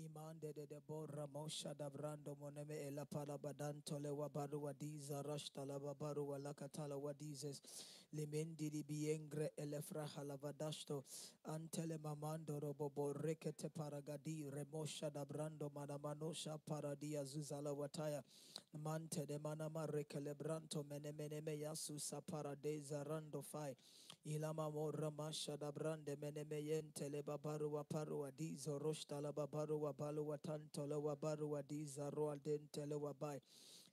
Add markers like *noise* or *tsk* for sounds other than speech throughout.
Imande de de borra mosha da brando moneme ela para badanto le wabaru wadiza rashta la babaru walakatala wadizes limendi di biengre elefra halavadasto antele mamando robobo rekete paragadi remosha da brando manamanosha paradia zuzala wataya. Mante de manama rekele branto me yasusa paradeza rando fai ilama morra masha da brande mene me yentele babaru waparu wadizo roshta la babaru wabalu watanto wabaru wadiza roa dentele wabai ilama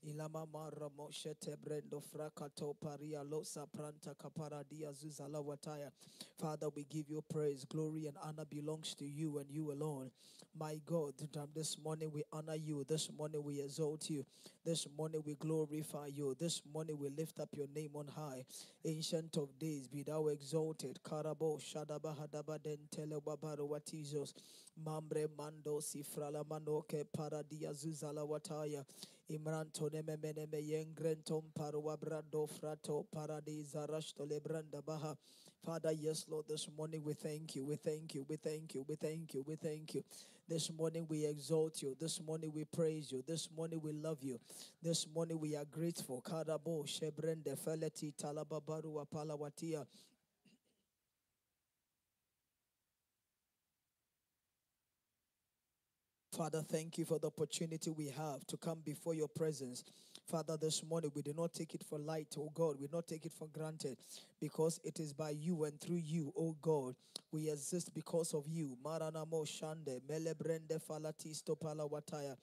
mara moshe tebrendo frakato paria losa pranta kaparadia zuzala wataya. Father we give you praise. Glory and honor belongs to you and you alone. My god this morning we honor you. This morning we exalt you. This morning we glorify you. This morning we lift up your name on high. Ancient of days be thou exalted. Karabo shadabahadaba dentele wabaru watizos mambre mando sifrala manoke paradia zuzala wataya imranto nememeneme yengrentom parwa brando frato paradisa rashto lebranda baha. Father yes lord this morning we thank you we thank you we thank you we thank you we thank you. This morning we exalt you this morning we praise you this morning we love you. This morning we are grateful. Karabo shebrende feleti talababaru apalawatia Father, thank you for the opportunity we have to come before your presence. Father, this morning we do not take it for light, oh God. We do not take it for granted because it is by you and through you, oh God. We exist because of you. Maranamo Shande, Melebrende Falatisto Palawataya.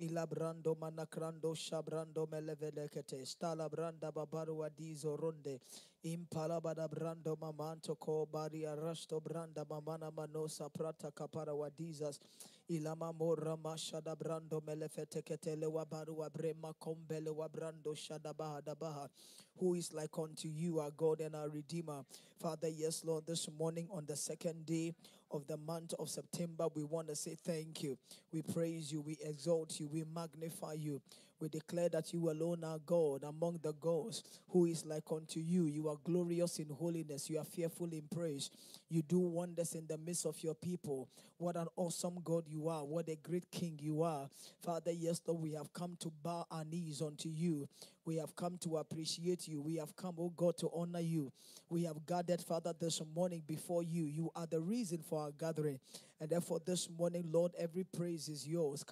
Ilabrando manakrando shabrando melevelekete stala branda babaru adizo ronde impala bada brando mamanto ko bari arasto branda mamana manosa prata kapara wadizas ilama morra mashada brando melefete ketele wabaru wabrema kombele wabrando shada bahada baha. Who is like unto you our God and our Redeemer? Father yes Lord this morning on the second day of the month of September we want to say thank you. We praise you. We exalt you. We magnify you. We declare that you alone are God among the gods, who is like unto you. You are glorious in holiness. You are fearful in praise. You do wonders in the midst of your people. What an awesome God you are. What a great King you are. Father, yes, Lord, we have come to bow our knees unto you. We have come to appreciate you. We have come, oh God, to honor you. We have gathered, Father, this morning before you. You are the reason for our gathering. And therefore, this morning, Lord, every praise is yours.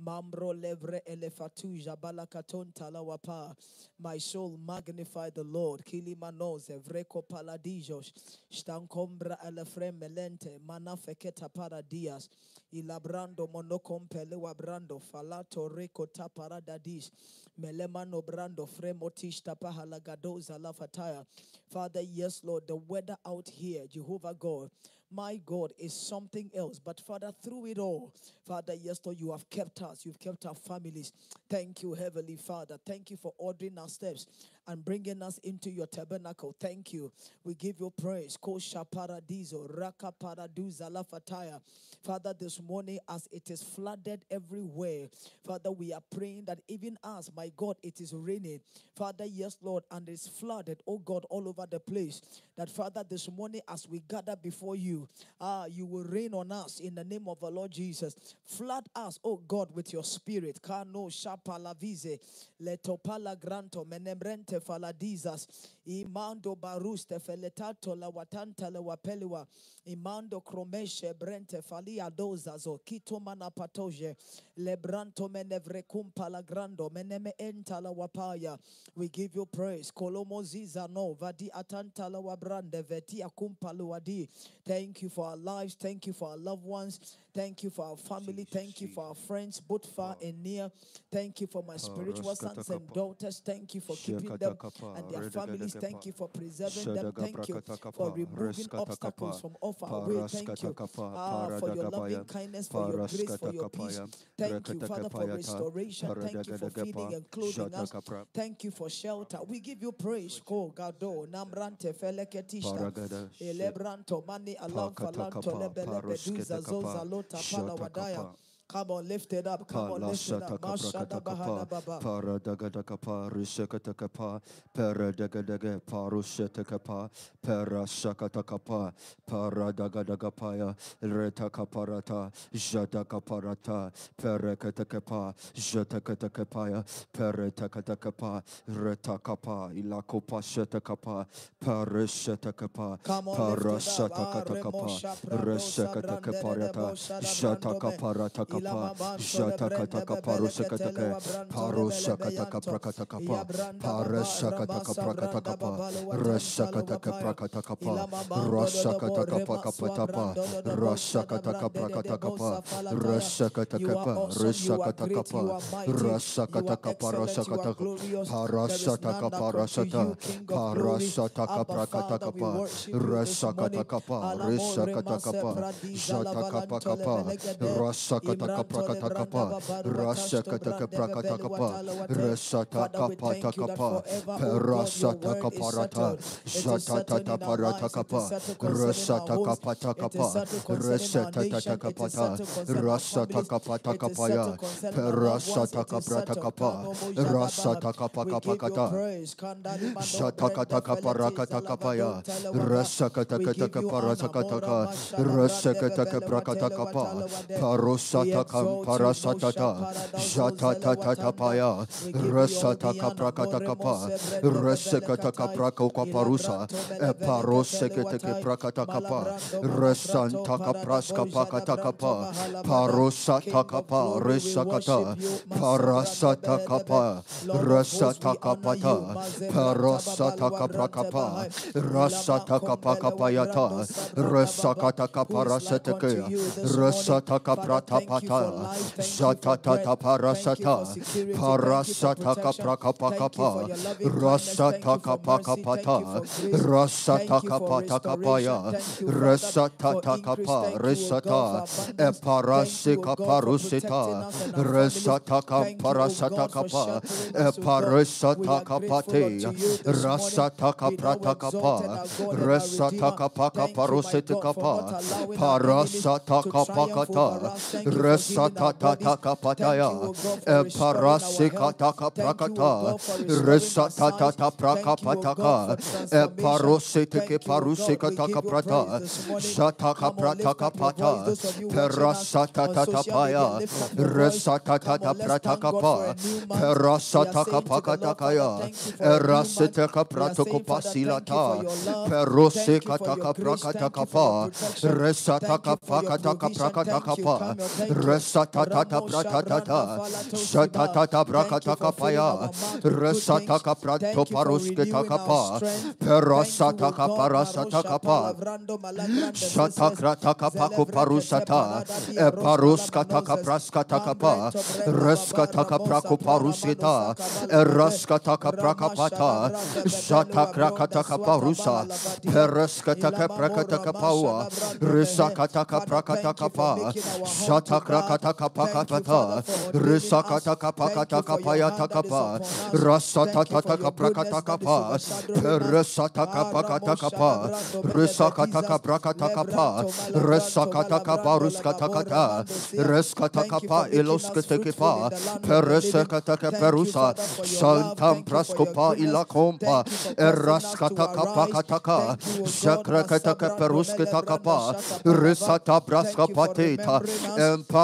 Lebadua. Levre elefatu jabalakaton talawapa. My soul magnify the Lord. Kilimanos evreko paladijos. Stankombra elefre melente. Manafeketa paradias. Ilabrando monocompele wabrando. Falato reko taparadadis. Melemano brando fremotish tapahalagadoza lafataya. Father, yes, Lord, the weather out here, Jehovah God, my God, is something else. But Father, through it all, Father, yes, Lord, you have kept us, you've kept our families. Thank you, Heavenly Father. Thank you for ordering our steps and bringing us into your tabernacle. Thank you. We give you praise. Kosha paradiso, raka paraduza lafataya. Father, this morning, as it is flooded everywhere, Father, we are praying that even as, my God, it is raining. Father, yes, Lord, and it's flooded, oh God, all over the place. That Father, this morning, as we gather before you, ah, you will rain on us in the name of the Lord Jesus. Flood us, oh God, with your spirit. Kano shapalavize, letopala granto, menemrente imando wapeliwa, imando kromeshe brente falia dozazo, kito manapatoje, lebranto palagrando, meneme wapaya. We give you praise. Kolomoziza no, vadi atanta la wabrande, vetia. Thank you for our lives. Thank you for our loved ones. Thank you for our family. Thank you for our friends, both far and near. Thank you for my spiritual sons and daughters. Thank you for keeping them and their families. Thank you for preserving them. Thank you for removing obstacles from off our way. Thank you ah, for your loving kindness, for your grace, for your peace. Thank you, Father, for restoration. Thank you for feeding and clothing us. Thank you for shelter. We give you praise. Ko gado namrante feleketishta elebranto mani alam falanto lebele lota pala wadaya. Come on, lift it up. Come on, lift it up. Mashada baba. para daga daga pa rishakata kapa para daga daga parushata kapa para shakata kapa para daga daga paya reta kaparata jata kaparata para kata kapa jata kata kapaya para takata kapa reta kapa ila kopa shata kapa para shata kapa para lift it up. shata kata Ah, remosha prando reshakata sabrande kaparata debo shada jata kaparata kapa jata kata kapa bebele rushakata ketele ke wa branto paro lebele shakata beyanto. kaprakata kapa branda pare baba, shakata ramasa kaprakata branda kapa rashakata watantalo wapaya. kaprakata kapa Ilama bando rashakata dodobo, kapa kapa tapa brando dodobo, rashakata shada brande kaprakata debo kapa safalataya. rashakata You are kapa awesome, you are rashakata great, you kapa are mighty, you rashakata are kapa excellent, you are rashakata glorious. There is parashata none kapa that come to rashata you, King of glory. parashata Abba kaprakata Father, we kapa you this rashakata morning. kapa rashakata remase kapa jata kapa kapa velegede. rashakata Kaprakata branda kapa babaru watasto rashakata brande kaprakata bebeli kapa. Resata Father, we kapata thank you that kapa, God, your perasata kaparata, settled. It is jata settled tata parata lives. It is kapa, settled concerning our resata homes. kapata It is kapa, concerning our resata tata nation. It is kapata, settled concerning our rasata families. kapata It is settled kapaya, concerning our loved ones. perasata kaprata kapa, Kano mo jadabaha. rasata kapa kapa kata. praise. Kandali mando Shatakata brende feleti kaparakata zalavadon kapaya, telewata. rasakata We kata give you honor. Mora kaparasakataka, mashada brande rasakata bebele kaprakata watele kapa, watala wade. We parosata exalt you. Mosha kamparasatata, paradazo zele jatata watanda. tapaya, We give you all rasata the honor. kaprakata More kapa, mose brende bebele rasakata katai. kaprako kaparusa, Ilabranto bele vele ketele parosekete watai. prakata kapa, Malabrando malakrato rasanta parada kapraska boja da pakata branto kapa, bahalabada. parosata King of kapa, glory, we worship resakata, you. Masabrande parasata behelebe. kapa, Lord of hosts, rasata we honor you. kapata, Mazebranta parasata for parasata, security. Thank you for parasata protection. Thank you for kaprakapakapa, your loving kindness. Thank rasata you for mercy. Thank you kapakapata, rasata Thank you for kapata restoration. kapaya, Thank you, Father, for rasata increase. kapa, Thank you, O God, for resata, abundance. Thank eparasika God, for protecting parusita, us and our families. resata Thank you, O kamparasata God, kapa, sheltering us, O God. We eparasata are grateful unto kapate, you this morning. rasata kaprata kapa, our God and our resata Redeemer. kapaka Thank you, my parusita God, for not kapa, allowing our enemies parasata to triumph over kapakata, us. Thank you for healing our resata tata bodies. Thank you, kapataya, O God, for restoring our health. eparasika taka Thank you, O prakata, God, for restoring our resata sight. tata Thank you, O God, prakapataka, for transformation. eparosita ke Thank you, O God. parusika We taka give you praise prata, this morning. jata Come on, kaprata lift up your voice. kapata, Those of you watching us perasata on tata social media, paya, lift up your voice. resata Come tata on, let's prata thank God for a kapa, new month. We are perasata saying to the kapakata Lord, Father, kaya, thank you for a new month. erasita We are kaprato saying, Father, thank you for kopasilata, your love. Thank you perosika for your taka grace. prakata Thank you for kapa, protection. resata Thank you for your kapakata provision. kaprakata Thank you, kapa, Kamyo. Thank you. resata tata Ramo prata Shabranda tata, Falato jata Siba. tata Thank you prakata for filling kapaya, our mouth with good resata things. kaprato Thank you for paruskita renewing our kapa, strength. Thank you, perasata O God. kaparasata Marosha kapa, Palavrando Malagrande Seses. Shatakrata kapaku Zelevrekete parusata, Parada Dia Roshkala paruskata Manoses. kapraskata kapa, Mambrento Brenda Baba reskata Ramosa kapraku Prahamano parusita, Sakabala Gade. raskata Ramasha kaprakapata, Lavranda Bebelu jatakrakata Abronda Swata kaparusa, Bahalavadia. pereskata Ilama kaprakata Mora Masha kapaua, Labrando Behe. risakata Father, kaprakata thank you for kapa, making our home to God. jatakrakata Thank you, Father, kapakapata, for ordaining us. risakata Thank kapakata you for your kapayata hand that is kapa, rasata Thank you for tata kaprakata kapa, overshadowing us. peresata Ah, kapakata kapa, risakata kaprakata kapa, Lebranto Malabranto resakata Malabrando baruskata Lababora kata, Mando Sia. reskata Thank kapa making us iloskete kipa, the land of the living. peresekata Thank you, keperusa, Father, for your love. shantam Thank you for your praskopa ilakompa, Thank you for causing us eraskata kapa arise. kataka, Thank you, O God. jakrakata Masabrando keperusketa kapa, risata braskapateta, remembering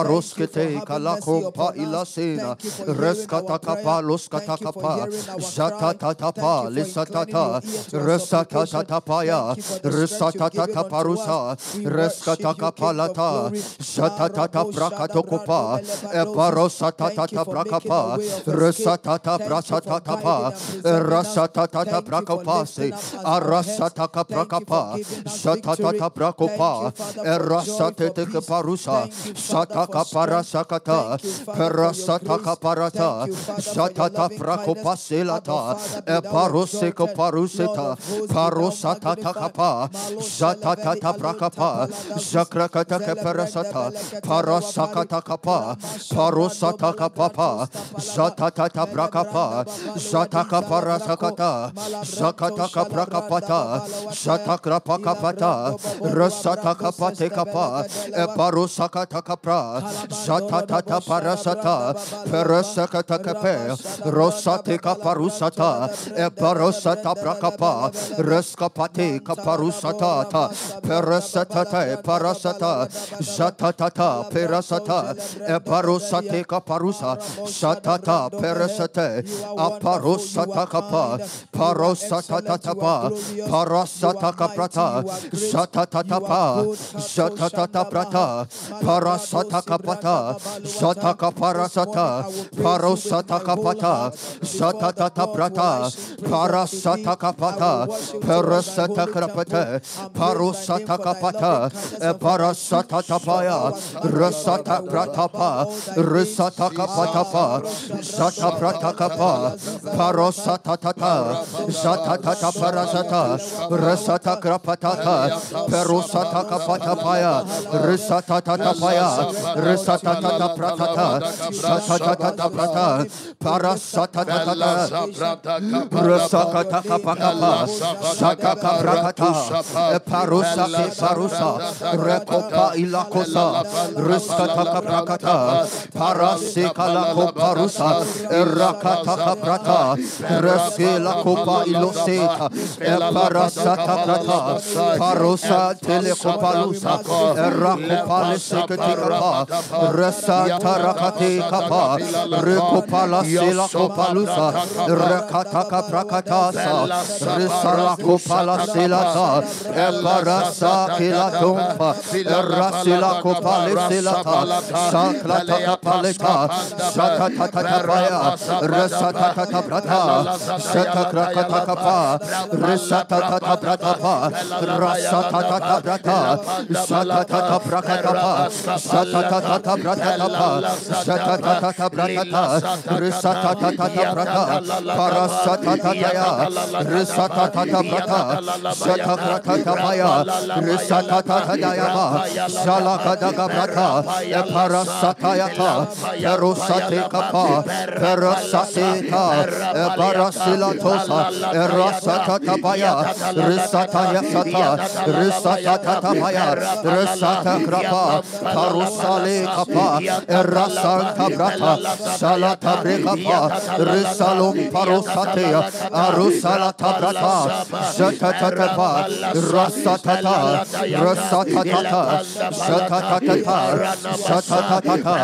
us. Thank you for emparuskete having mercy kalakompa upon us. ilasina, Thank you for hearing our reskata kapa luskata Thank you for kapa, hearing our cry. Thank jatatapa you for inclining your lisatata, ear to our resata tatapaya, Thank you for the strength you've resata given unto us. taparusa, We reskata worship you, King of kapalata, glory. jatatata prakatokopa, Arabosadabrandobelebadozis. Thank you eparosatata for making a brakapa, way of escape. resatata Thank you for guiding prasatatapa, and preserving us. rasatata Thank you for lifting brakopasi, up us, our heads. arasataka Thank prakapa, giving us victory. jatatata Thank you, brakopa, Father, for joy, for erasatete peace. parusa, Thank you, Father, for sataka parasakata, Thank you, Father, for your perasataka grace. Thank parata, you, Father, for your jatata loving kindness. Abba, prakopasilata, Father, be thou eparoseko exalted. Lord paruseta, of hosts, be thou parosatata magnified. kapa, Malo sheleveli jatatata alun brakapa, tapaladazus. zakrakata Zelebrende keperasata, beleketele wapari. parasakata kapa, Rama shabrando parosataka papa, malagratos tapalava. zatatata Melebranda brakapa, babalu zataka parasakata, zakataka shalabranda zatakra pakapata, Ilabrando baboru rasataka abrando seste patekapa, belegedelewa. eparosakata kapra, parasata, Jatatata parasata, Perasakata kape, Rosate kaparusata, Eparosata prakapa, Reskapate kaparusata, Perasata parasata, Jatatata perasata, Eparosate kaparusa, Shatata perasate, Aparosata kapa, Parosata tatapa, Parasata kaprata, Jatatapa, Jatatata prata, Parasata kapata, Sataka parasata, Parosata kapata, Satata prata, Parasata kapata, Parasata krapata, Parosata kapata, Parasata tapaya, Rasata pratapa, Risata kapatapa, Sata pratakapa, Parosata tata, Sata tata parasata, Rasata krapatata, Parosata kapatapaya, Risata tatapaya, Risata tata pratata, Sata tata prata, Parasata Rasakata kapakapa, Sataka prakata, Parusa parusa, Rekopa ilakosa, Riskata kaprakata, Parasika la koparusa, Rakata kaprata, Rasila kopa iloseta, Parasata prata, Parusa telekopalusa, Rakopale seketikapa, Rasata rakate kapa, Rekopala sela kopalusa, Rakataka prakatasa, Risala kopala selata, Eparasa kila tumpa, Rasila kopale selata, Saklata kapaleta, Shatatata paya, Rasatata prata, Shatakrakata kapa, Risatata prata pa, Rasatata prata, Shatatata prakata pa, Shatatata prata pa, Shatatata Parasatayata, Perusate kapa, Parasilatosa, Rasatata Risatata Risata krapa, Parusale kapa, Rasanta prata, Salata brekapa, Risalum parusatea, Arusala tabrata, Shatatapa, Rasatata, Rasatata, Shatatata, Shatatata,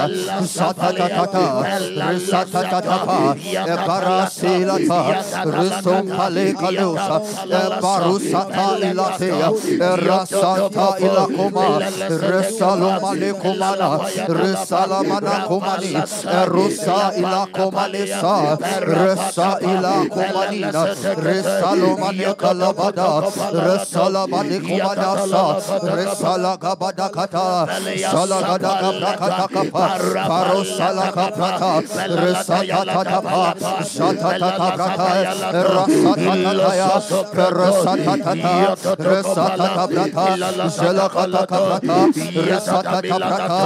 Shatatata, Risatatapa, Ebarasilata, Risum Palekalusa, Ebarusata ilatea, Rasata ilakoma, Risaluma lekumana, Risalamana kumani, Rusa ilakomanisa, Resa ilakomanina, Risalomania kalabada, Risalamani kumanasa, Risala gabada kata, Salagada kaprakata kapa, Parosala kaprata, Risatata tapa, Shatata prata, Rasatataya, Perasatata, Resatata prata, Zelakata kaprata, Resatata prata,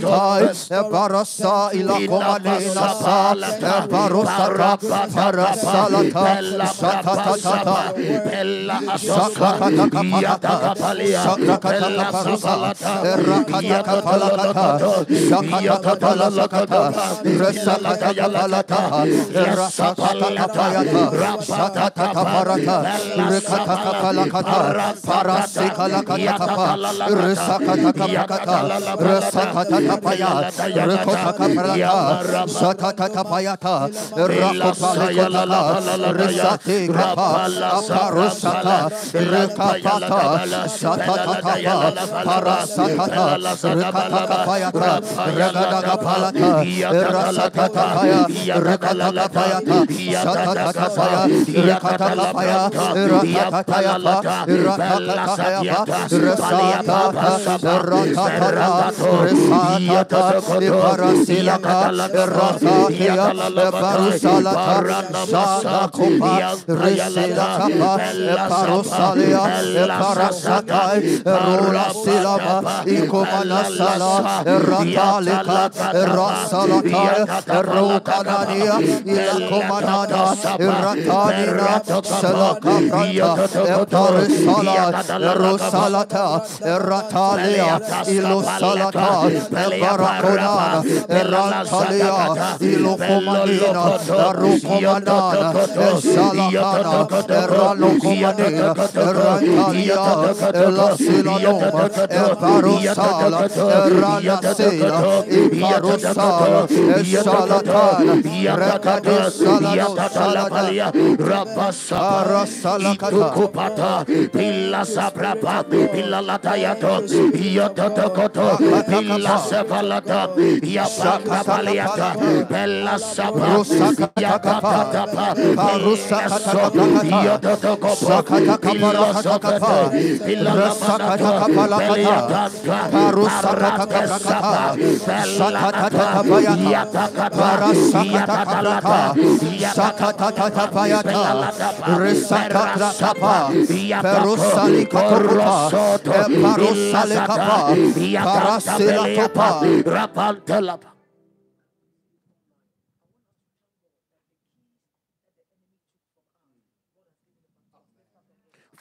Ratalitai, Parasa ilakomanina sa, Parusata, Parasalata, Shatatata, Shakakata kapakata, Shakakata kaparusa, Rakata kapalakata, Shakata kapalasakata, Resakata kapalata, Rasakata kapayata, Shakata kaparata, Rekata kapalakata, Parasikalakata kapa, Resakata kapakata, Resakata kapaya, kapayata, kapa, Aparusata, Rekapata, Rekata kapayata, Regada kapalata, Rekata kapayata, Rekata Resatata, Iata, Parasilaca, Rata, Barusalata, Sata Copa, Resila Capa, Parusalia, Parasata, Rula Silava, Icomana Sala, Ratalica, Rasalata, Rocanania, Ilacomanada, Ratanira, Salaka Pranta, Parisala, Rosalata, Ratalia, Ilusalata, Barakonana, Rantalia, Ilokomanina, Rukomanana, Salakana, Ranokomanina, Rantalia, Lasilanoma, Parosala, Ranasela, Iparosala, Salatana, Rekadisala, Salada, Parasalakata, Kupata, Pilla Pilla Latayato, Yototokoto, Pilla Sepalata, Yapaka Paliata, Pella Sapa, Yakatapa, Yototokopo, Pilla Sopete, Pilla Lamanato, Peliatanta, Parate Sapa, Pellata, Yatakata, Yakatalata, Yatakata, Resakatapa, Perusali Katopa, Parusali Kapa, Parasila Topa, Rapantelapa.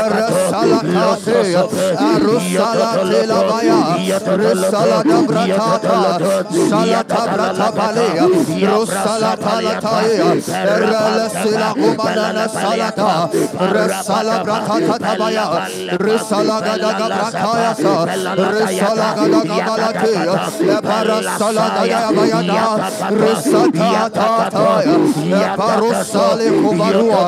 Parasala Katea, Arusala Telabaya, Resala Dabratata, Salata Bratabalea, Rosala Talataya, Erala Sila Kumanana Salata, Resala Bratata Tabaya, Resala Gadaga Brataya, Resala Gadaga Balatea, Parasala Dayabayada, Resata Tataya, Parosale Kubarua,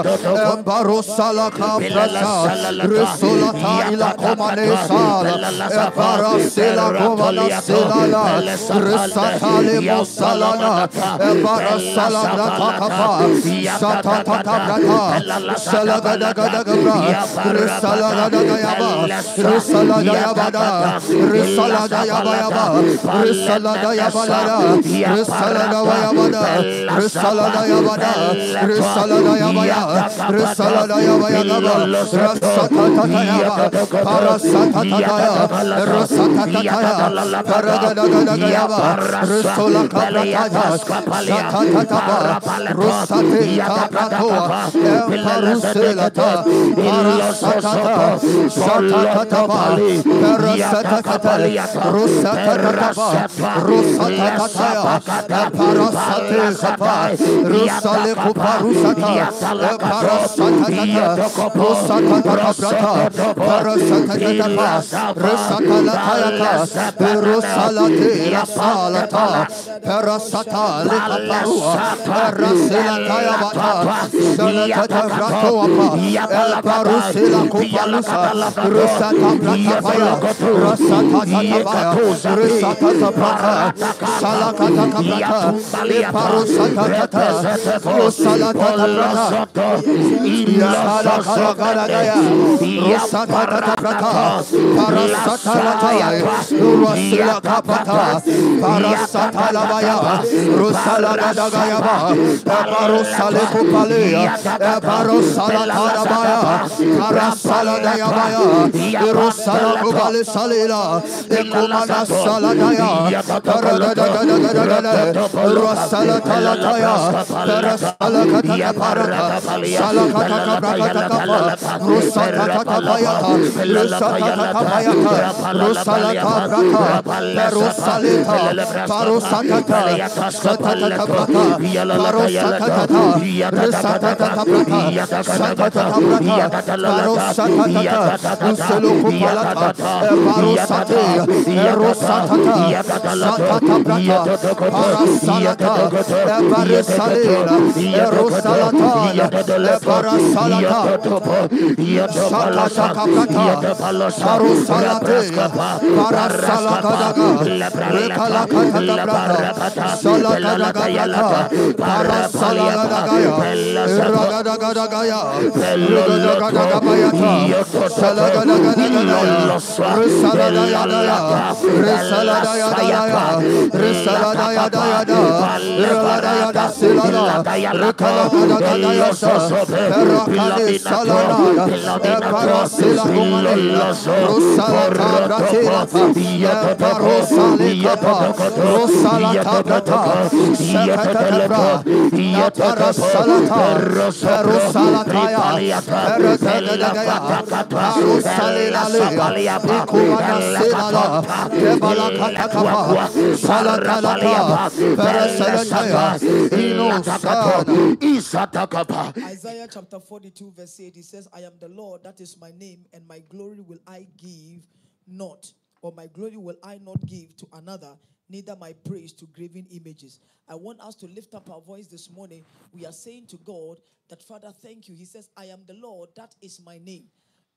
Parosala Kaprata, Resolata ila Komane Sala, Parasela Komana Selala, Resatale Mosalana, Parasala Bratakapa, Satata Brata, Salagadagabra, Resalagadagayaba, Resaladayabada, Resaladayabayaba, Resaladayabada, Resaladayabada, Resaladayabada, Resaladayabaya, Resaladayabaya, Rasatataya, Parasatataya, Rasatataya, Paragadagayaba, Resola Kaprataya, Satatataba, Rosate Kapratoa, Paruselata, Parasatata, Satatataba, Parasatatata, Rosatataba, Rosatataya, Parasate Kapa, Rosale Kuparusata, Parasatatata, Rosatatatata, Parasatatata, Resatalatayaka, Rosalate, Salata, Parasata, Likaparua, Parasilataya Bata, Salatata Bratoapa, Parusila Kupalusa, Rusata Pratapaya, Rasatatabaya, Rusatata Prata, Salakata Kaprata, Parusatata, Rosalata Prata, Yasala Karagaragaya, Rosatata Prata, Parasatalaya, Rusila Kapata, Parasatalabaya, Rusaladagayaba, Parosale Kupalea, Parosalatarabaya, Parasaladayabaya, Rosala Kubale Salila, Ekumana Saladaya, Paradadadadadadada, Rosala Talataya, Parasalakataka Parata, Salakataka Brakataka, Rusalakapayata, Rusalakapayata, Rusalakabrata, Perusalita, Parusakata, Satatabrata, Parusakata, Risatatabrata, Satatabrata, Parusakata, Usulukupalata, Parusate, Erusatata, Satatabrata, Parasalata, Eparisalina, Erusalatana, Eparasalata, Salada, Isaiah chapter 42, verse 8, he says, I am the Lord Lord, that is my name, and my glory will I give not, or my glory will I not give to another, neither my praise to graven images. I want us to lift up our voice this morning. We are saying to God that, Father, thank you. He says, I am the Lord, that is my name,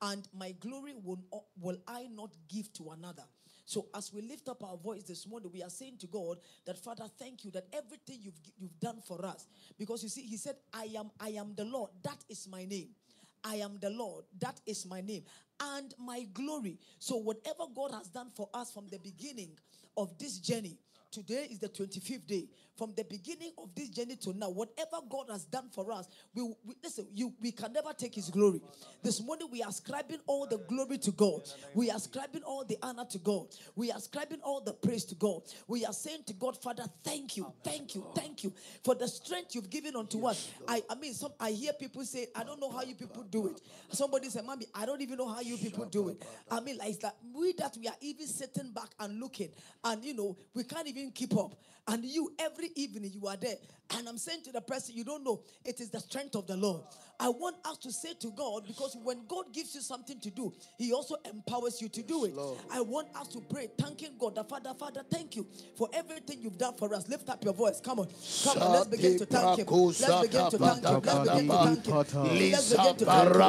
and my glory will, will I not give to another. So as we lift up our voice this morning, we are saying to God that Father, thank you that everything you've you've done for us. Because you see, He said, I am, I am the Lord, that is my name. I am the Lord, that is my name, and my glory. So whatever God has done for us from the beginning of this journey, today is the 25th day. From the beginning of this journey to now, whatever God has done for us, we, we listen, you we can never take his glory. This morning we are ascribing all the glory to God. We are ascribing all the honor to God. We are ascribing all the praise to God. We are saying to God, Father, thank you, thank you, thank you for the strength you've given unto us. I, I mean, some I hear people say, I don't know how you people do it. Somebody said, Mommy, I don't even know how you people do it. I mean, like like we that we are even sitting back and looking, and you know, we can't even keep up. And you, every evening, you are there. And I'm saying to the person, you don't know, it is the strength of the Lord. I want us to say to God, because when God gives you something to do, He also empowers you to do it. I want us to pray, thanking God, the Father, Father, thank you for everything you've done for us. Lift up your voice. Come on. Come on. Let's begin to thank Him. Let's begin to thank Him. Let's begin to thank Him.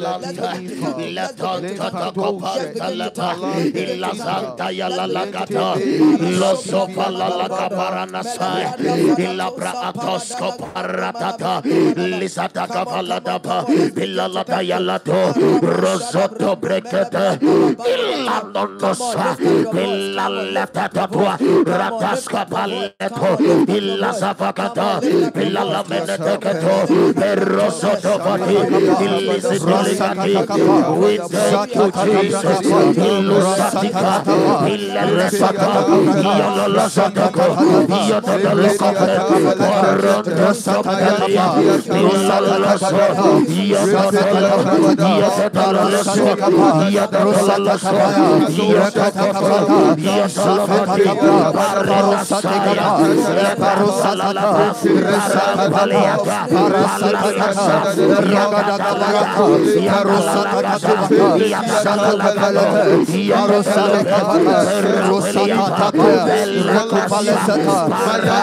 Let's begin to thank Him. Let's begin to thank Him. Let's begin to thank Him. Let's begin to thank Him. Let's begin to thank Him ilabra atosko paratata lisata kavaladapa pilalata yalato rosoto brekete ilanonosa pilaletata tua rataska paleto ilasavakata pilalameneteketo perosoto vati ilisibilikati we thank you Jesus ilusatika ilaresaka iyalalosatako iyalalosatako Rosata,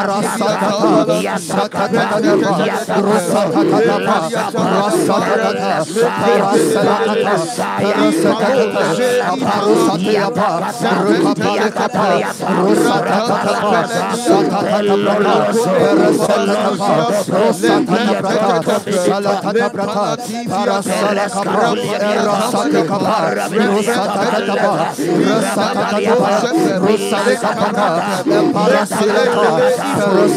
Rosata, Rosale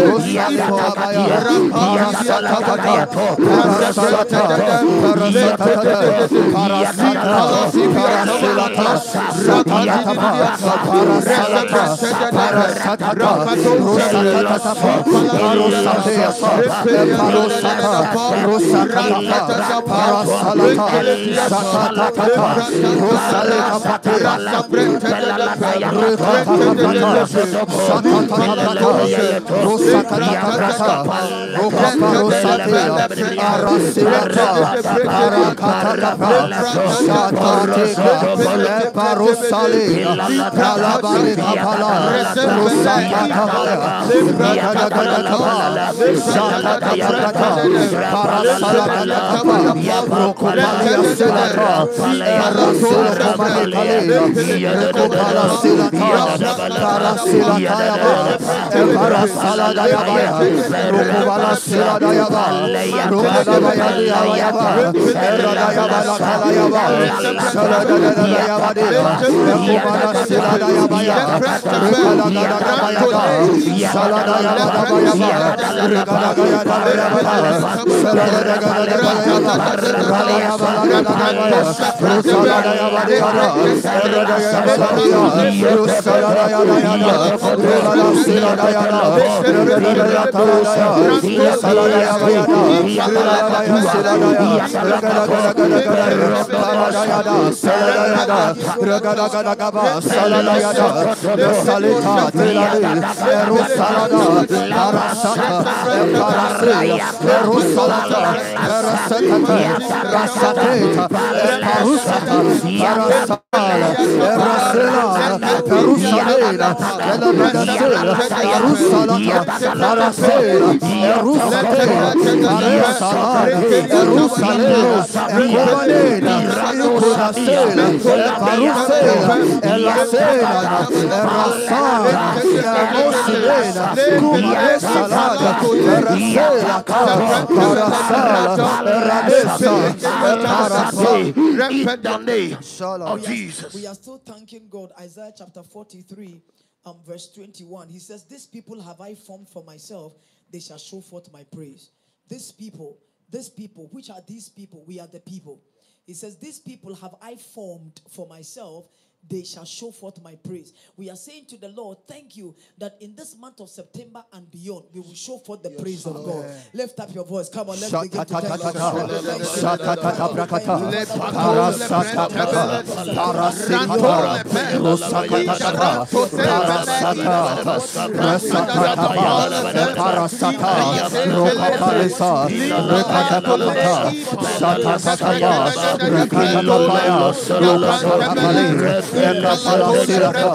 iyototolo, iyotolopati, parasaya, parasalapa, parapaliaka, palasasa, iyakatalaka, iyakatalaka, iyakatalaka, Rusalata, Rukalimaya, Rukaladagaya, Rukaladagaya, Rukaladagaya, Rukaladagaya, Rukaladagaya, Silaya, Ebara Saladaya, Rukalabayata, Ebara Saladaya, Rukalabayata, Peradadaya, Rusaladaya, Parusadaya, Santa Brata, Perasete, Jesus. We are still thanking God. Isaiah chapter 43, um, verse 21. He says, These people have I formed for myself, they shall show forth my praise. These people, these people, which are these people? We are the people. He says, These people have I formed for myself, they shall show forth my praise. We are saying to the Lord, Thank you that in this month of September and beyond, we will show forth the praise of God. Lift up your voice. Come on, let's begin to thank Reka pala siraka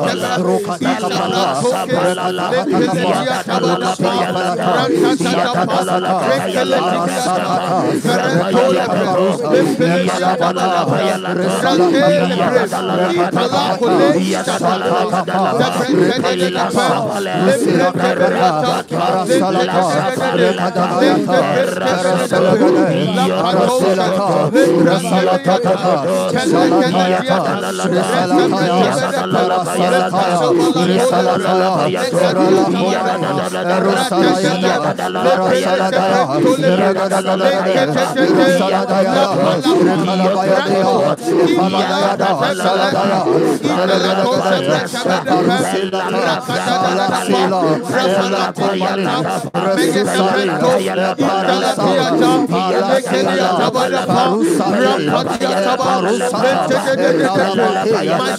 Rapa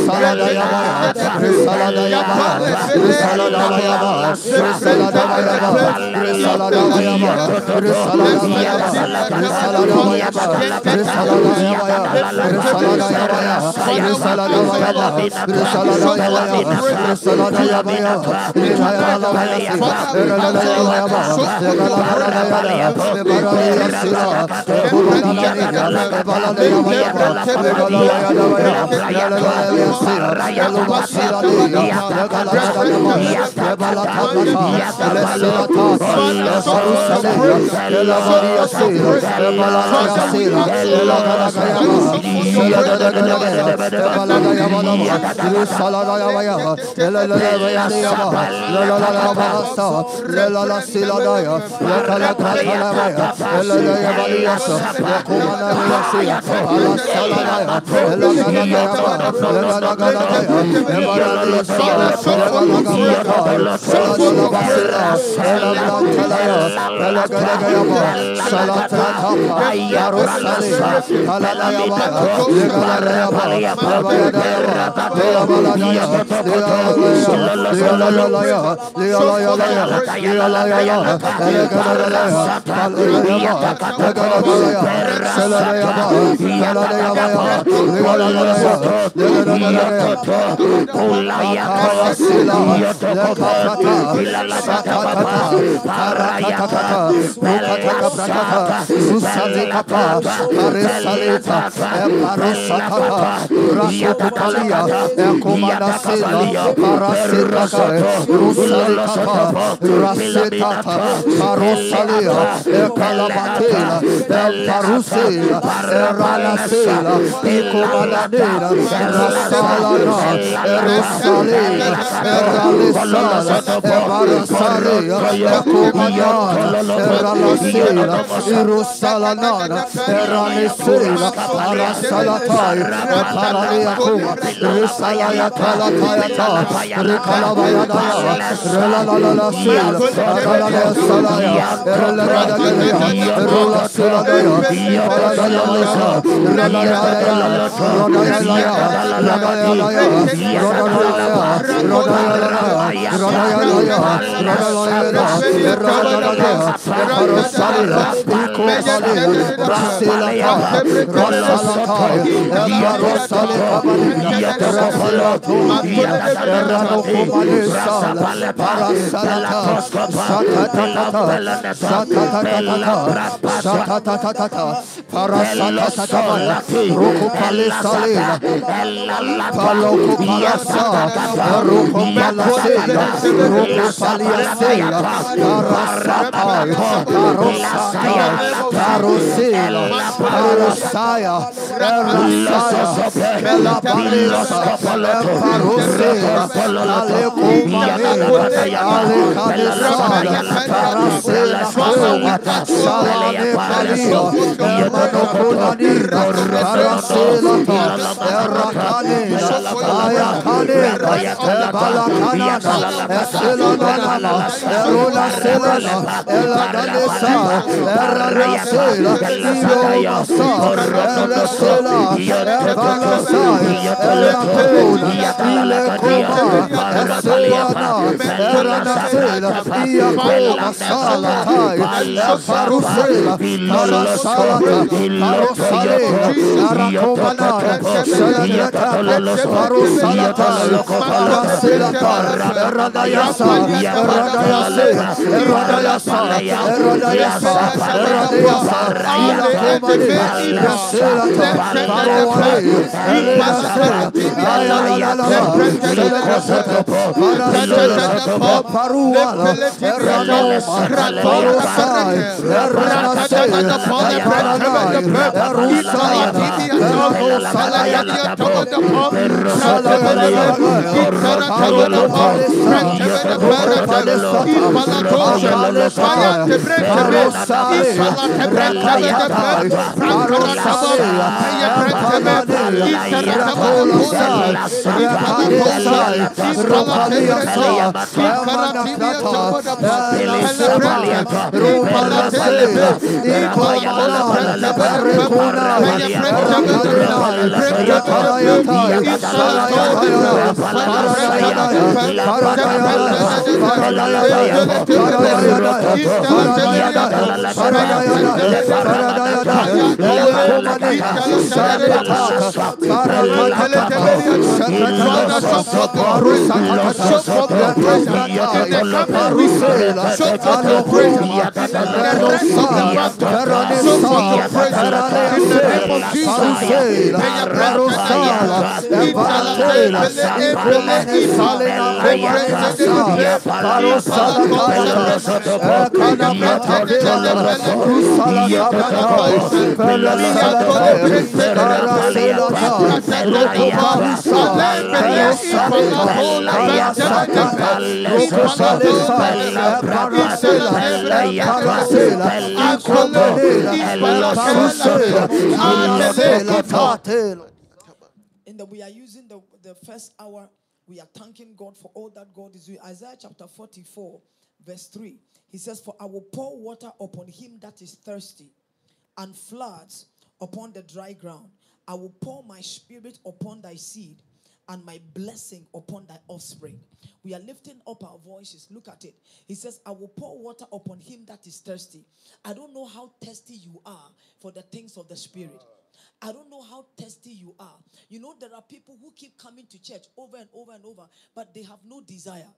Salada yaba, salada yaba, salada yaba, Rebala Sala Salabasira, Salabatalaya, Rasala, Rasala, Rasala, Rasala, Evarasare, Yakobiyana, Eralasela, Irusalanana, Eranesela, Arasalatai, Paraleakuma, Parasala Rosalia Carasataya Carosaya Carosela Carosaya Carosaya Melabalesa Carosela Alecumania Alecadesaya Carosela Salane Palio Manocolani Carosela Erracane Ayacane Balacana Ela banana, ela una selena, ela danesa, ela rasela, io massa, ela sela, ela banasa, ela peuna, ile coma, ela selana, ela nasela, io coma sala, ela farusela, ela sala, ela sale, ela comana, sela, ela farusala, ela sela, ela radaya, Radayasa, Radayasa, Radayasa, Radayasa, Radayasa, Radayasa, Radayasa, Parasatata, In the we are using the, the first hour, we are thanking God for all that God is doing. Isaiah chapter 44, verse 3. He says, For I will pour water upon him that is thirsty, and floods upon the dry ground. I will pour my spirit upon thy seed and my blessing upon thy offspring. We are lifting up our voices. Look at it. He says, I will pour water upon him that is thirsty. I don't know how thirsty you are for the things of the spirit. I don't know how thirsty you are. You know, there are people who keep coming to church over and over and over, but they have no desire.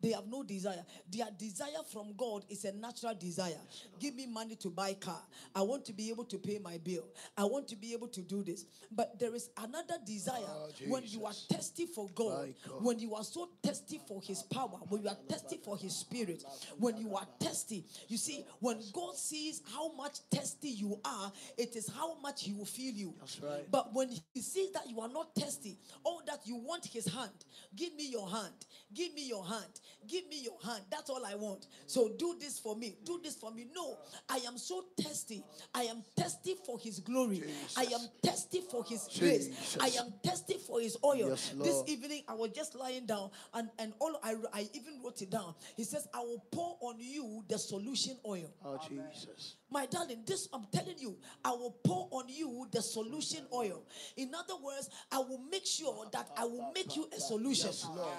They have no desire. Their desire from God is a natural desire. Give me money to buy car. I want to be able to pay my bill. I want to be able to do this. But there is another desire Oh, when you are thirsty for God, God. when you are so thirsty for his power, when you are thirsty for his spirit, when you are thirsty. You see, when God sees how much thirsty you are, it is how much he will feel you. That's right. But when he sees that you are not thirsty, or that you want his hand, give me your hand. Give me your hand. Give me your hand. That's all I want. So do this for me. Do this for me. No, I am so thirsty. I am thirsty for his glory. I am thirsty for his grace. Jesus. I am thirsty for his oil. Yes, this evening I was just lying down and, and all I, I even wrote it down. He says, I will pour on you the solution oil. Oh, Jesus. My darling, this I'm telling you, I will pour on you the solution oil. In other words, I will make sure that I will make you a solution.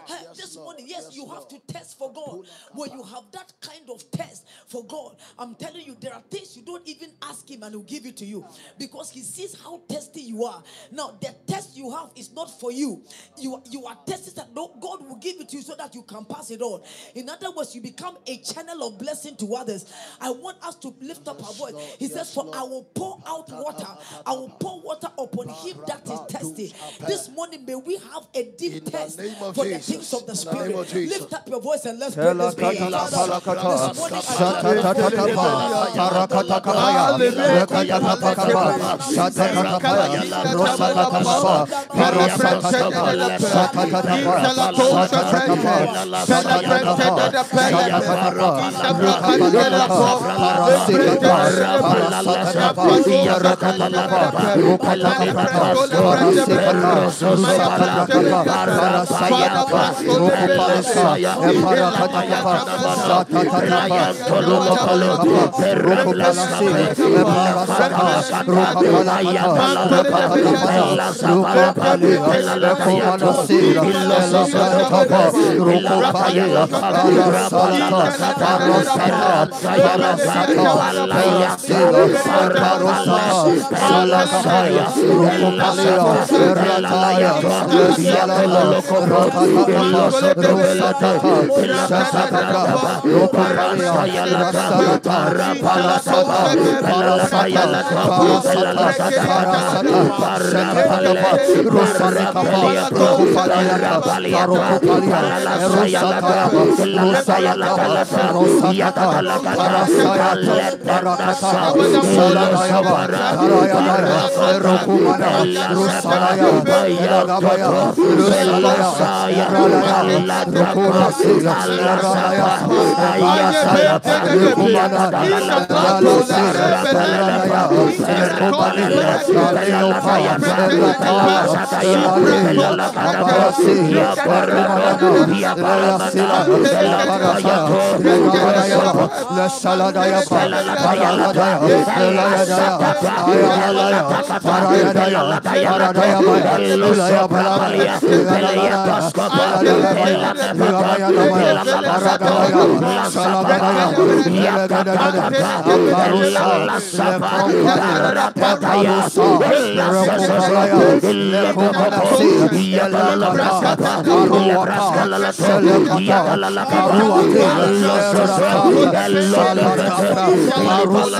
Hey, Yes, this Lord. morning, yes, Yes, you have Lord. to test for God. When you have that kind of test for God, I'm telling you, there are things you don't even ask Him and He'll give it to you because He sees how testy you are. Now, the test you have is not for you. You, you are tested that God will give it to you so that you can pass it on. In other words, you become a channel of blessing to others. I want us to lift up our voice. He says, For I will pour out water. I will pour water upon him that is thirsty. This morning, may we have a deep In test for the things of the In the name Spirit. Lift up your voice and let's pray this prayer. Father, this morning I Shata pray tata for you. tapa. Parakata kapaya. Rekata tapa kapa. Shata tata paya. Rosa tata kapa. Parasa tata pa. Shata tata pa. Shata tata pa. Shata tata pa. Shata tata pa. Ruka palakata. Parasi kata. Parasa tata pa. Yarakata tapa. Ruka tata pa. Parasi kata. Rusa tata pa. Parasa tata pa. Ruku palisa. Eparakata pa. Shata tata pa. Ruka palakapa. Ruku palasi. Eparasata. Ruka palakata. Ruka palakapa. Ruka palia. Ruka manasira. Elabratapa. Ruka palia. Arasalata. Parasata. Parasata. Parasila. Parosata, Salakapaya, Rokopalia, Rataya, Salala, Rokatapa, Rosatapa, Shasataka, Rokopalia, Rasalata, Palasata, Palasata, Palasata, Parasata, Shakatapa, Rosarekapa, Rokopalia, Parokopalia, Rosataya, Rosayatapa, Rosatata, Parasayata, Elegadaya, Aparusa, Lepompaya, Rasa,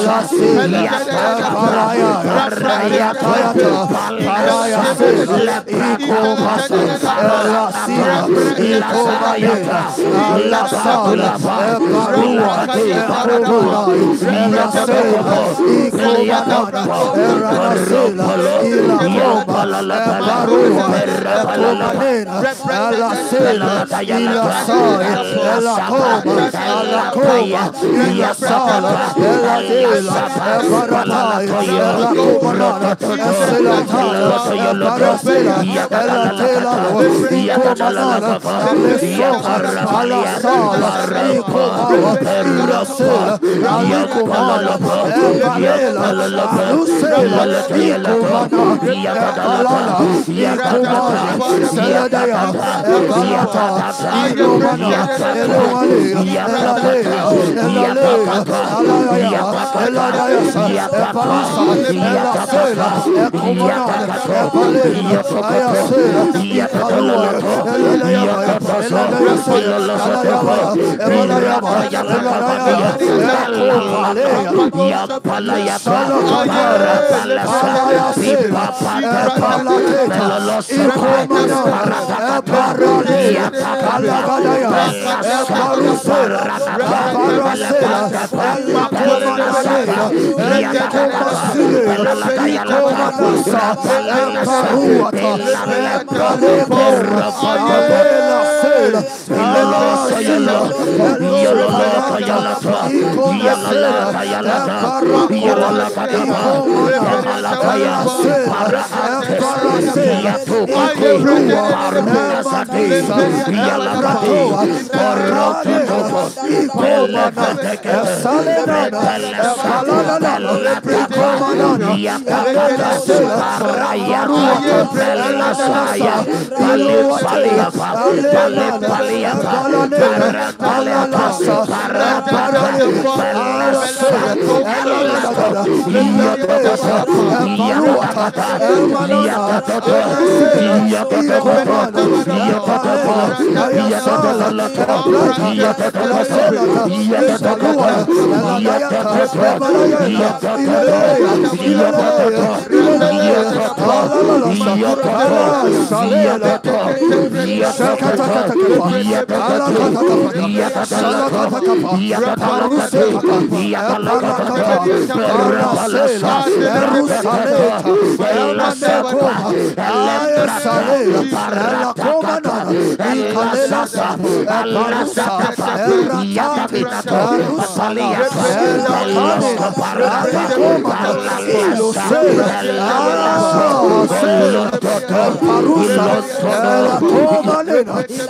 Erasela, Ayakoma, Yaparayesa, Para Amekoma, Ayasaya, seul. Il est Yata Parusa, Parusa,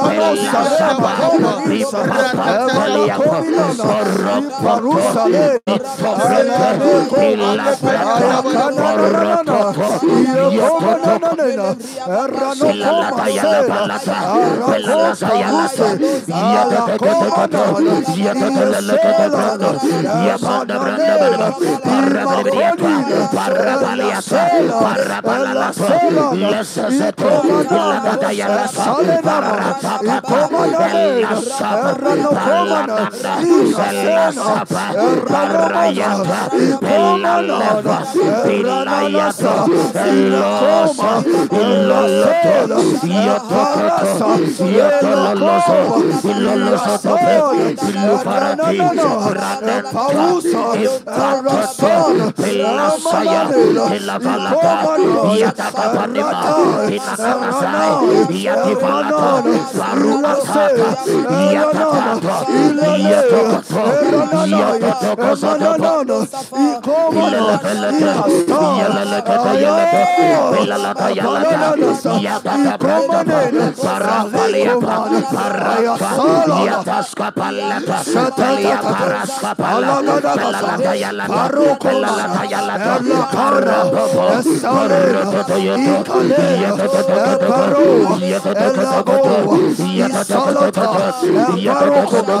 Pelia Saba, Yatapapa, Yatapapa, Yatapapa, Yatapapa, Baruka Papa, Isolota, Barocoba,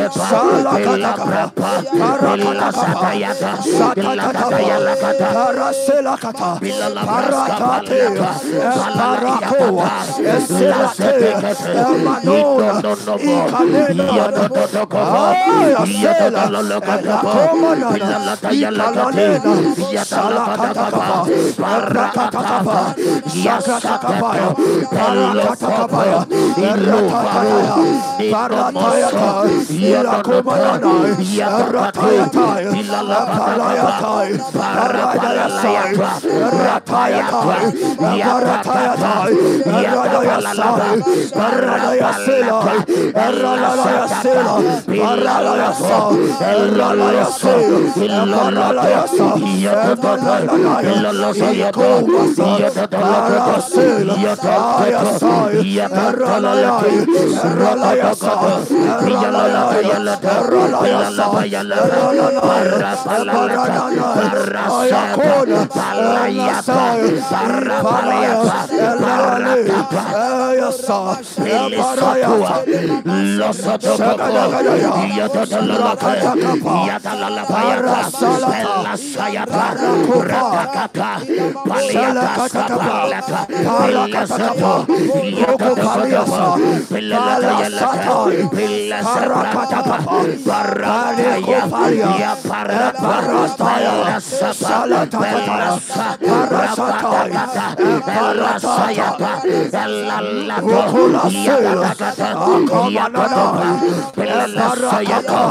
Ekopalea, Yapalaya Salakaya, Palayasela, Epalateta, Ikomana, Eparalea, Kalagadaya, Eparusela, Eparasela, Elakomanasela, Elekomasela, Ikomanasa, Eparuata, Epalebora, Abela Ikanamane, Epalatayata, Ilakamnata, Eseleleleya, Ikomanena, Epalatayata, Eparuse, Arakata, Parasata, Parasata, Parasata, Parasata, Parasata, Parasata, Satata, Eparatayata, Rokomanana, Ikalena, Eparasela,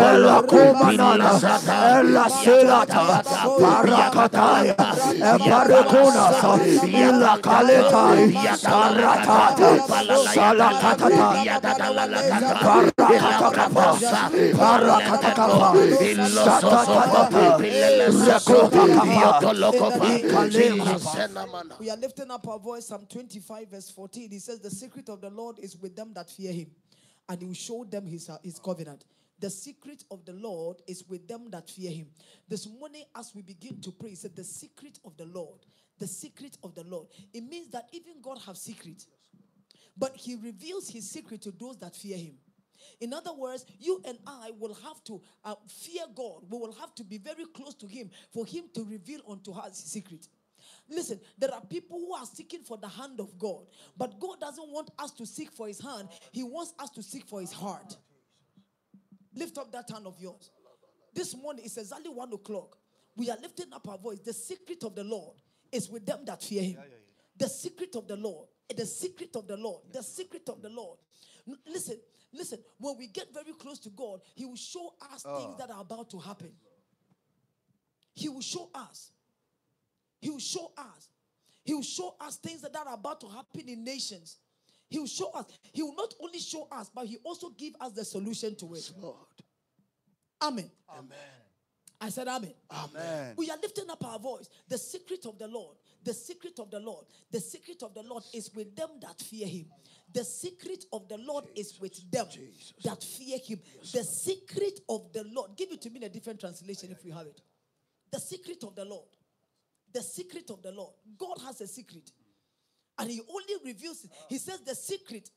Alayataleta, Paraselakata, Paratate, Parakoa, Eselate, Emanona, Ikalena, Ayasela, Rakomanana, Ikalalena, Salakatakapa, Parakatakapa, Shakatakapaya, Parakatakapaya, Ratakaya, Paratayata, Ilakomanana, Ratayata, Palayata, Paradayasai, Ratayata, Paratayata, Radayasai, Paradayasela, Radayasela, Paradayasa, Radayasa, Paradayasa, Paradayasa, Ikomasa, Parasela, Ayasai, Radayai, Radayasa, We are lifting up our voice, Psalm 25, verse 14. He says, The secret of the Lord is with them that fear him, and he will show them his, uh, his covenant. The secret of the Lord is with them that fear him. This morning, as we begin to pray, he said, The secret of the Lord, the secret of the Lord. It means that even God has secret, but he reveals his secret to those that fear him. In other words, you and I will have to uh, fear God. We will have to be very close to Him for Him to reveal unto us His secret. Listen, there are people who are seeking for the hand of God, but God doesn't want us to seek for His hand, He wants us to seek for His heart. Lift up that hand of yours. This morning it's exactly one o'clock. We are lifting up our voice. The secret of the Lord is with them that fear Him. The secret of the Lord, the secret of the Lord, the secret of the Lord. Listen, listen, when we get very close to God, He will show us ah. things that are about to happen. He will show us. He will show us. He will show us things that are about to happen in nations. He will show us. He will not only show us, but he also give us the solution to it. Lord. Amen. Amen. I said amen. Amen. We are lifting up our voice. The secret of the Lord, the secret of the Lord, the secret of the Lord is with them that fear him. The secret of the Lord is with them that fear him. The secret of the Lord. Give it to me in a different translation if you have it. The secret of the Lord. The secret of the Lord. God has a secret. And he only reveals it. He says the secret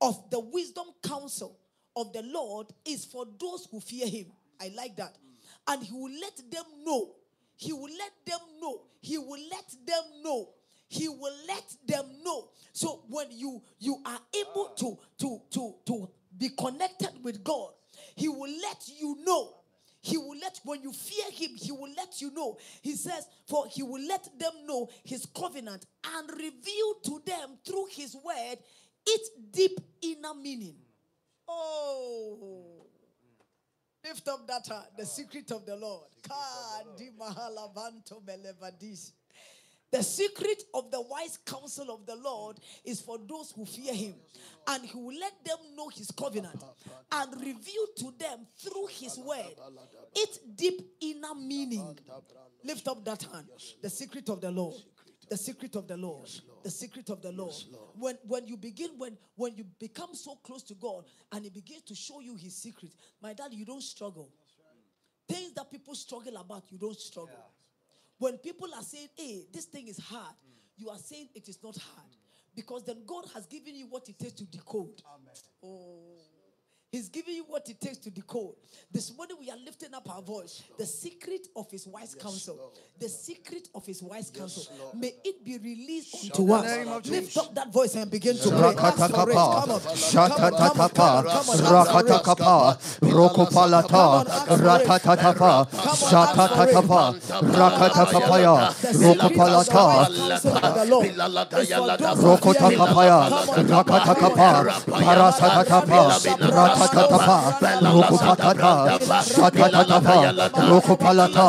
of the wisdom counsel of the Lord is for those who fear him. I like that. And he will let them know. He will let them know. He will let them know. He will let them know. So when you you are able to to to to be connected with God, he will let you know. He will let, when you fear him, he will let you know. He says, For he will let them know his covenant and reveal to them through his word its deep inner meaning. Oh, lift up that hand, ah. the secret of the Lord. Kadi mahalavanto belevadis. The secret of the wise counsel of the Lord is for those who fear him. And he will let them know his covenant and reveal to them through his word its deep inner meaning. Lift up that hand. The secret of the Lord. The secret of the Lord. The secret of the Lord. When when you begin, when when you become so close to God and He begins to show you His secret, my dad, you don't struggle. Things that people struggle about, you don't struggle. When people are saying, hey, this thing is hard, mm. you are saying it is not hard. Because then God has given you what it takes to decode. Oh. He's giving you what it takes to decode. This morning we are lifting up our voice. The secret of his wise counsel. The secret of his wise counsel. May it be released unto us. Lift up that voice and begin to pray. Shatatatapa. Rakatakapa, Rokopalata, Ratatatapa, Shatatatapa, Rakatakapaya, Rokopalata, Rokotakapaya, Rakatakapa, Rakatatapa, Rukupatata, Satatatapa, Rukupalata,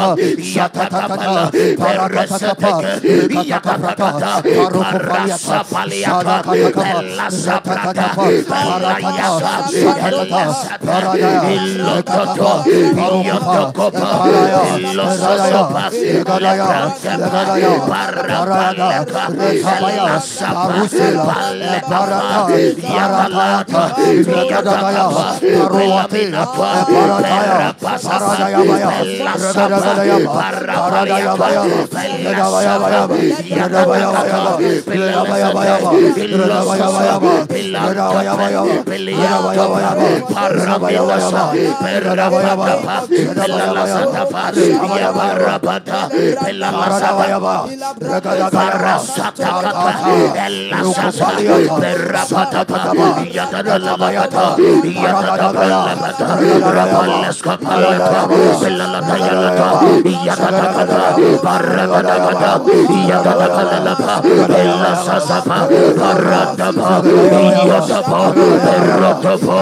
Yakapa, Yatatapala, Yakapata, Yata Yakatakata, Paragata, Yakatakalapa, Ella Sasapa, Paratapa, Yatapa, Perotapa,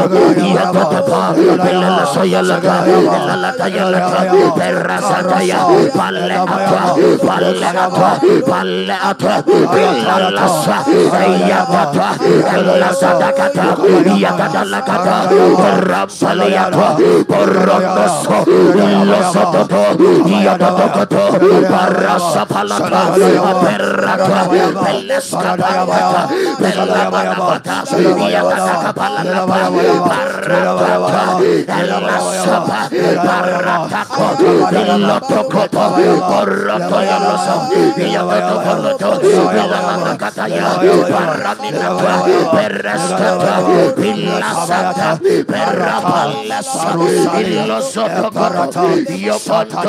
Yakatapa, Ella Soyalaka, Ella Tayalaka, Perasataya, Paleata, Paleata, Paleata, Ella Lasa, Yakata, Ella Sadakata, Yakatalakata, Rampaleata, Porotoso, Losotopo, Thank you. Palata, Perrata,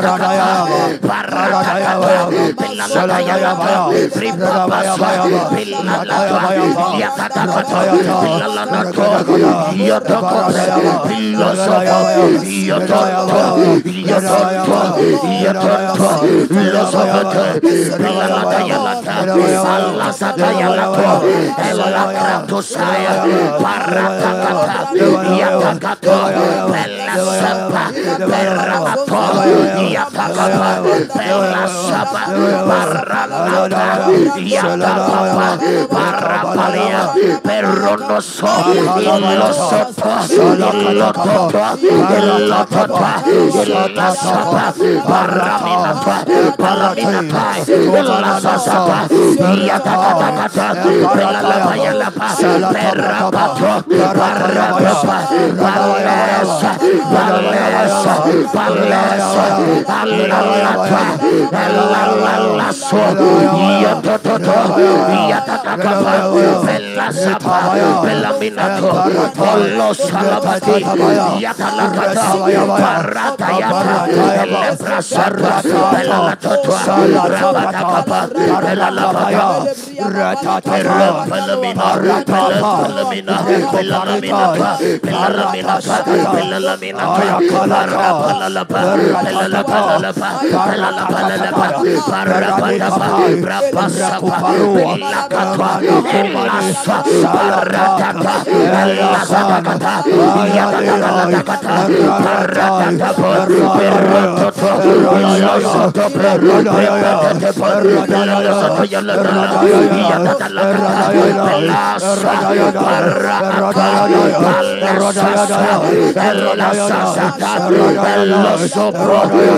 parrapapa, palesa, palesa, palesa, allalata, perro no topa topa la sopa barra mina pa pala mina pa illo la sopa pa ya perra yatakata, ilososo, paraminata,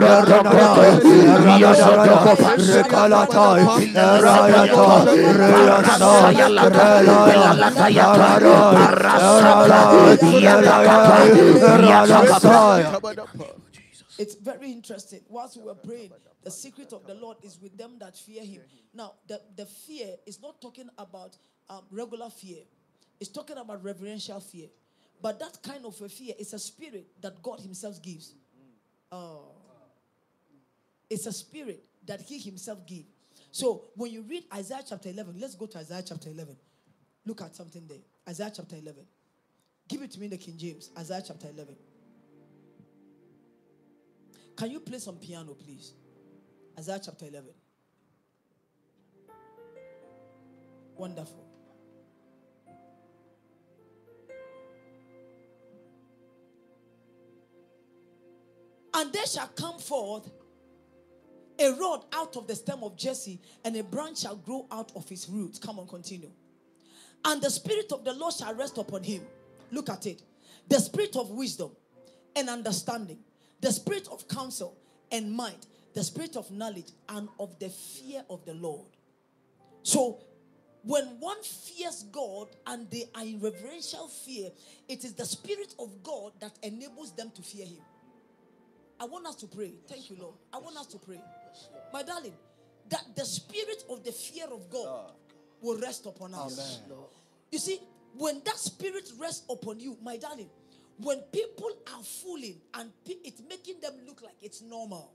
rotokoto, yosotokopas, It's very interesting. Whilst we were praying, the secret of the Lord is with them that fear Him. Now, the, the fear is not talking about um, regular fear, it's talking about reverential fear. But that kind of a fear is a spirit that God Himself gives. Oh. It's a spirit that He Himself gives. So when you read Isaiah chapter 11, let's go to Isaiah chapter 11. Look at something there. Isaiah chapter 11. Give it to me in the King James. Isaiah chapter 11. Can you play some piano, please? Isaiah chapter 11. Wonderful. And there shall come forth a rod out of the stem of Jesse, and a branch shall grow out of his roots. Come on, continue. And the spirit of the Lord shall rest upon him. Look at it. The spirit of wisdom and understanding, the spirit of counsel and might, the spirit of knowledge and of the fear of the Lord. So, when one fears God and they are in reverential fear, it is the spirit of God that enables them to fear Him. I want us to pray. Thank you, Lord. I want us to pray. My darling, that the spirit of the fear of God ah. will rest upon us. You see, when that spirit rests upon you, my darling, when people are fooling and it's making them look like it's normal,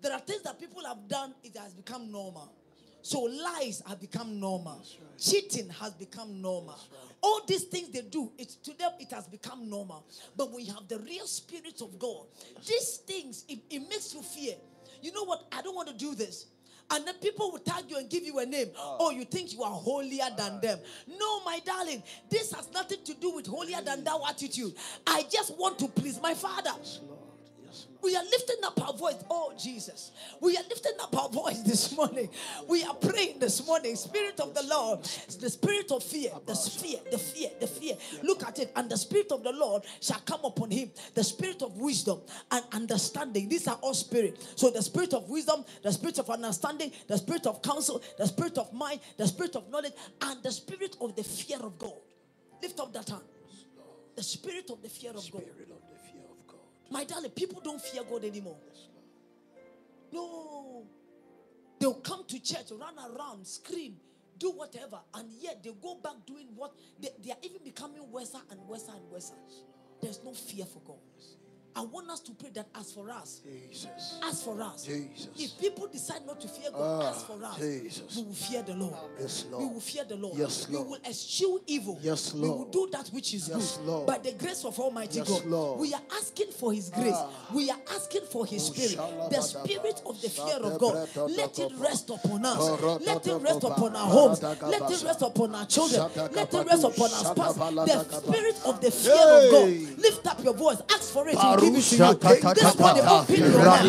there are things that people have done, it has become normal. So lies have become normal. Cheating has become normal. All these things they do, it's to them it has become normal. But when you have the real spirit of God, these things it, it makes you fear. You know what? I don't want to do this. And then people will tag you and give you a name. Oh, oh you think you are holier ah, than them. No, my darling, this has nothing to do with holier than thou attitude. I just want to please my father. We are lifting up our voice. Oh, Jesus. We are lifting up our voice this morning. We are praying this morning. Spirit of the Lord, the spirit of fear, the fear, the fear, the fear. Look at it. And the spirit of the Lord shall come upon him. The spirit of wisdom and understanding. These are all spirit. So the spirit of wisdom, the spirit of understanding, the spirit of counsel, the spirit of mind, the spirit of knowledge, and the spirit of the fear of God. Lift up that hand. The spirit of the fear of God. My darling, people don't fear God anymore. No. They'll come to church, run around, scream, do whatever, and yet they go back doing what they, they are even becoming worse and worse and worse. There's no fear for God. I want us to pray that as for us, Jesus. as for us, Jesus. if people decide not to fear God, Ah, as for us, Jesus. we will fear the Lord. Yes, We will fear the Lord. Yes, We will eschew evil. Yes, We will do that which is Yes, good. Lord. By the grace of Almighty Yes, God, Lord. we are asking for His grace. Ah. We are asking for His Oh, Spirit. The Spirit of the fear of God. Let it rest upon us. Let it rest upon our homes. Let it rest upon our children. Let it rest upon our spouse. The Spirit of the fear of God. Lift up your voice. Ask for it. Give it to you. This morning, open your mouth.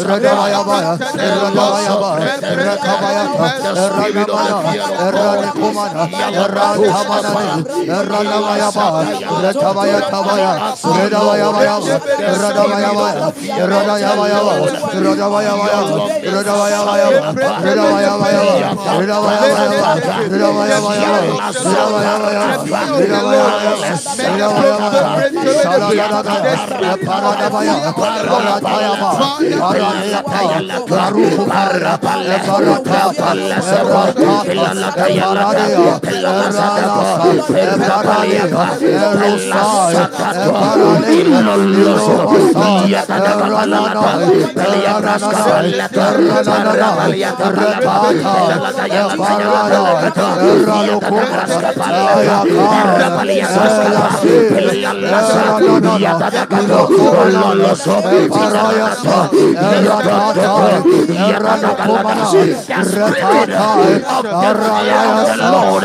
Radadabaya, Rikabayaba, Paralelo, Lord,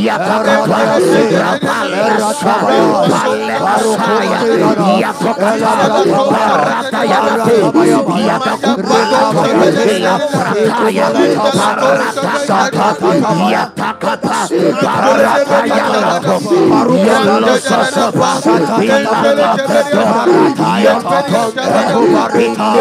Yata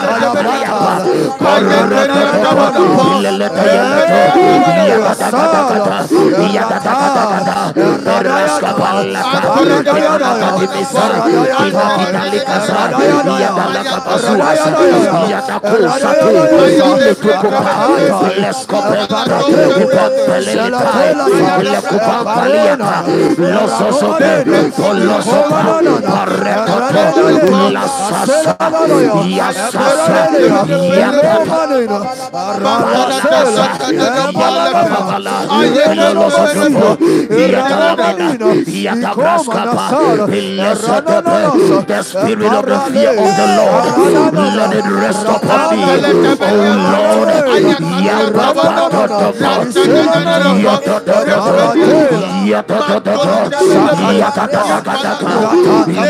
Radawayabayaba, Redawayabayaba, Redawayabayaba, Redawayabayaba, Redawayabayaba, Redawayabayaba, Shaladadada, Paradabaya, Paratayaba, Paraneyapa, Karukupara, Ebaratapa, Eratapa, Eparadea, Eranasa, Eparadea,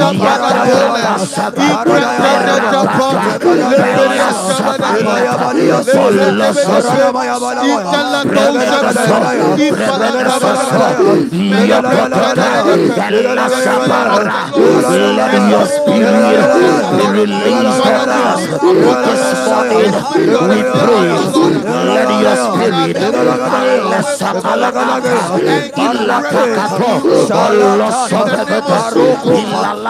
of the Lord, let it rest upon me. Oh Lord, rest upon my life. The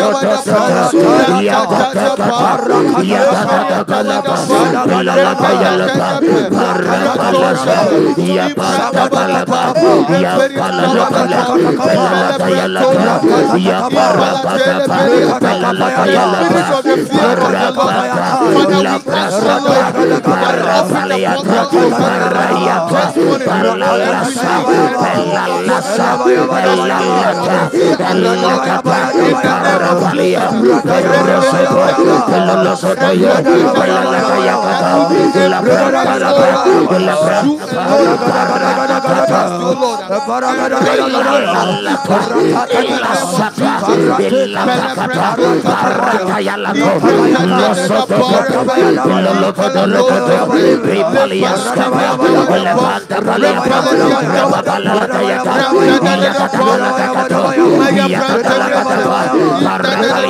ability to embrace that which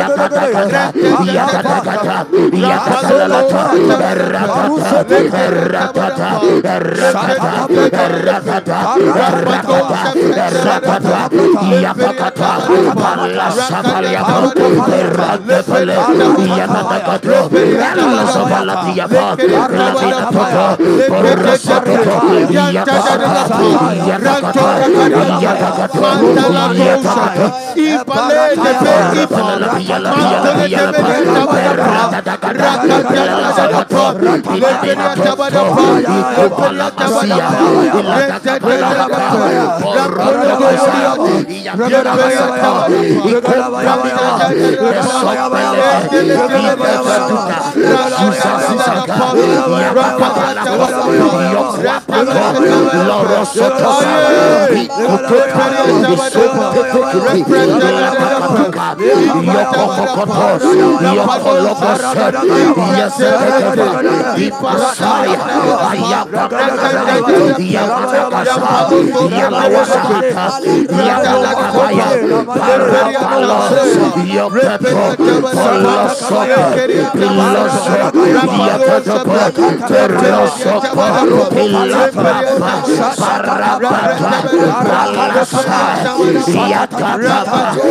Yabata Yakatagata, Yakatalata, Ipale de Yata Parapaya,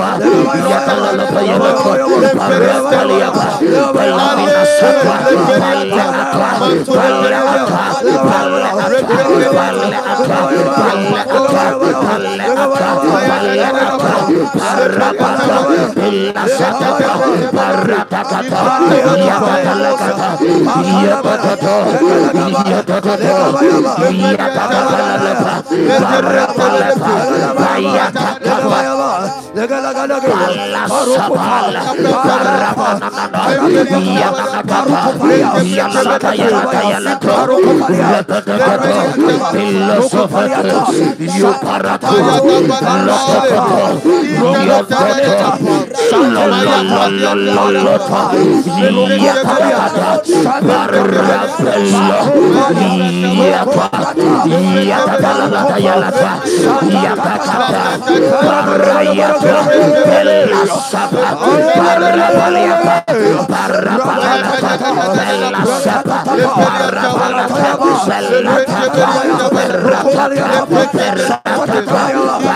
Yapa, Yapala Payamako, Paliapa, Palamina Sapa, Paliapa, Paliapa, Paliapa, Paliapa, Paliapa, Yapa, Bella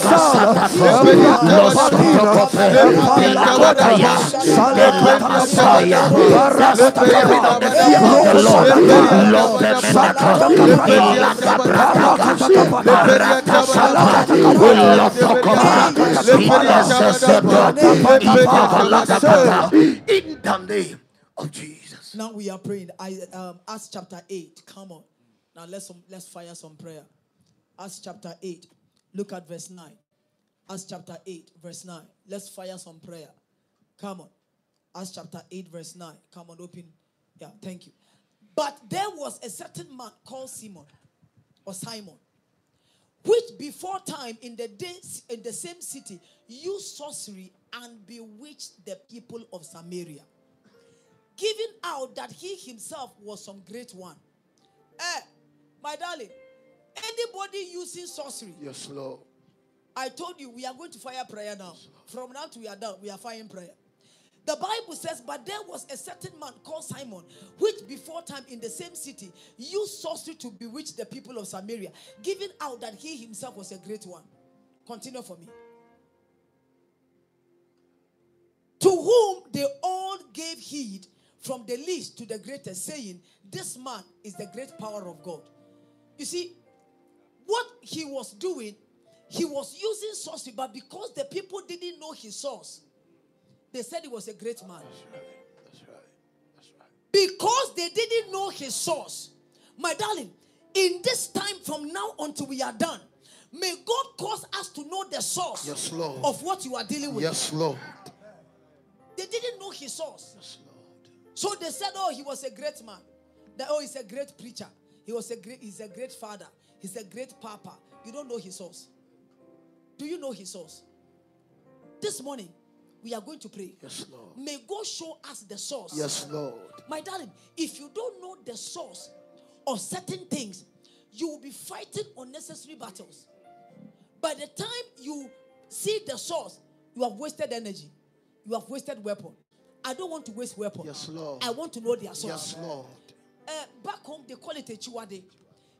Sala in the name of Jesus now we are praying. I, um, Acts chapter 8 come on. Now let's, let's fire some prayer. Acts chapter 8 look at verse 9 Acts chapter 8, verse 9. Let's fire some prayer. Come on. Acts chapter 8, verse 9. Come on, open. Yeah, thank you. But there was a certain man called Simon or Simon, which before time in the days in the same city used sorcery and bewitched the people of Samaria giving out that he himself was some great one. Eh, my darling, anybody using sorcery, Yes, Lord. I told you we are going to fire prayer now. From now to we are done, we are firing prayer. The Bible says, but there was a certain man called Simon, which before time in the same city used sorcery to bewitch the people of Samaria, giving out that he himself was a great one. Continue for me. To whom they all gave heed from the least to the greatest, saying, This man is the great power of God. You see, what he was doing, he was using sorcery, but because the people didn't know his source, they said he was a great man. That's right. That's right. Because they didn't know his source. My darling, in this time from now until we are done, may God cause us to know the source Yes, of what you are dealing with. Yes, Lord. They didn't know his source. Yes, Lord. So they said, Oh, he was a great man. That oh, he's a great preacher. He was a great, he's a great father. He's a great papa. You don't know his source. Do you know his source? This morning, we are going to pray. Yes, Lord. May God show us the source. Yes, Lord. My darling, if you don't know the source of certain things, you will be fighting unnecessary battles. By the time you see the source, you have wasted energy. You have wasted weapon. I don't want to waste weapon. Yes, Lord. I want to know their source. Yes, Lord. Uh, back home, they call it a chiwade.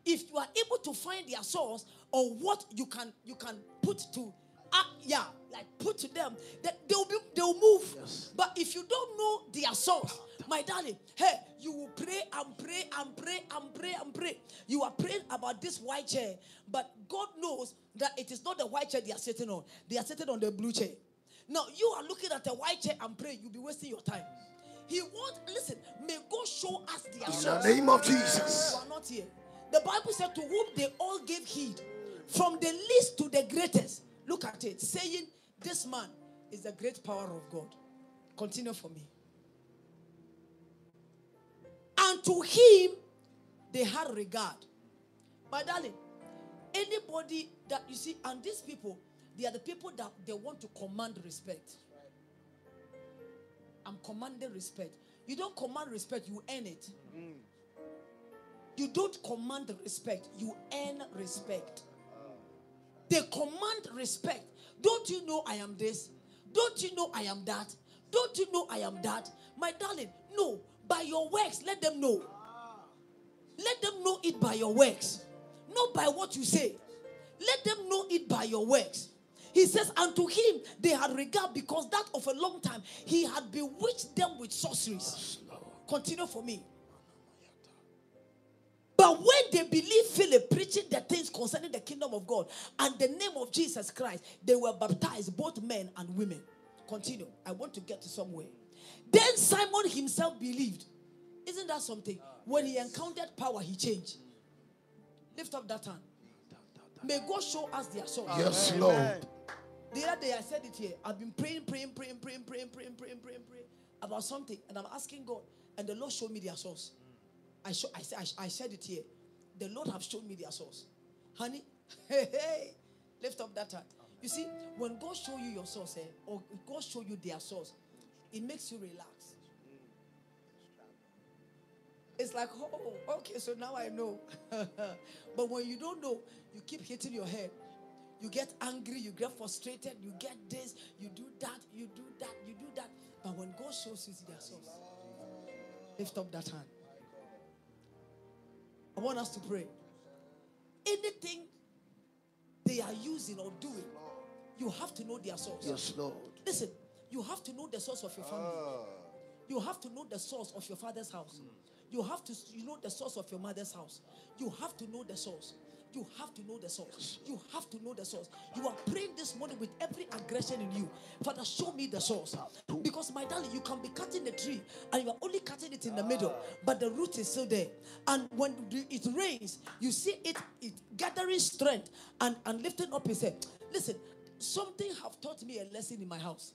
If you are able to find their source or what you can you can put to, uh, yeah, like put to them, that they will be they will move. But if you don't know their source, my darling, hey, you will pray and pray and pray and pray and pray. You are praying about this white chair, but God knows that it is not the white chair they are sitting on. They are sitting on the blue chair. Now you are looking at the white chair and pray. You'll be wasting your time. He won't listen. May God show us their In the name of Jesus. You are not here. The Bible said, To whom they all gave heed, from the least to the greatest. Look at it, saying, This man is the great power of God. Continue for me. And to him they had regard. My darling, anybody that you see, and these people, they are the people that they want to command respect. I'm commanding respect. You don't command respect, you earn it. Mm. You don't command respect, you earn respect. They command respect. Don't you know I am this? Don't you know I am that? Don't you know I am that? My darling, no. By your works, let them know. Let them know it by your works, not by what you say. Let them know it by your works. He says, and to him they had regard because that of a long time he had bewitched them with sorceries. Continue for me. But when they believed Philip preaching the things concerning the kingdom of God and the name of Jesus Christ, they were baptized, both men and women. Continue. I want to get to somewhere. Then Simon himself believed. Isn't that something? Ah, when he encountered power, he changed. Lift up that hand. May God show us their source. Yes, Lord. The other day I said it here. I've been praying, praying, praying, praying, praying, praying, praying, praying, praying about something, and I'm asking God, and the Lord showed me their source. I show, I, I said it here. The Lord have shown me their source, honey. *laughs* Hey, hey, lift up that hand. You see, when God show you your source, eh, or God show you their source, it makes you relax. It's like, oh, okay, so now I know. *laughs* but when you don't know, you keep hitting your head. You get angry, you get frustrated, you get this, you do that, you do that, you do that. But when God shows you their source, lift up that hand. I want us to pray. Anything they are using or doing, you have to know their source. Yes, Lord. Listen, you have to know the source of your family. Ah. You have to know the source of your father's house. You have to you know the source of your mother's house. You have to know the source. You have to know the source. You have to know the source. You are praying this morning with every aggression in you. Father, show me the source. Because, my darling, you can be cutting the tree and you are only cutting it in the middle, but the root is still there. And when it rains, you see it, it gathering strength and, and lifting up his head. Listen, something have taught me a lesson in my house.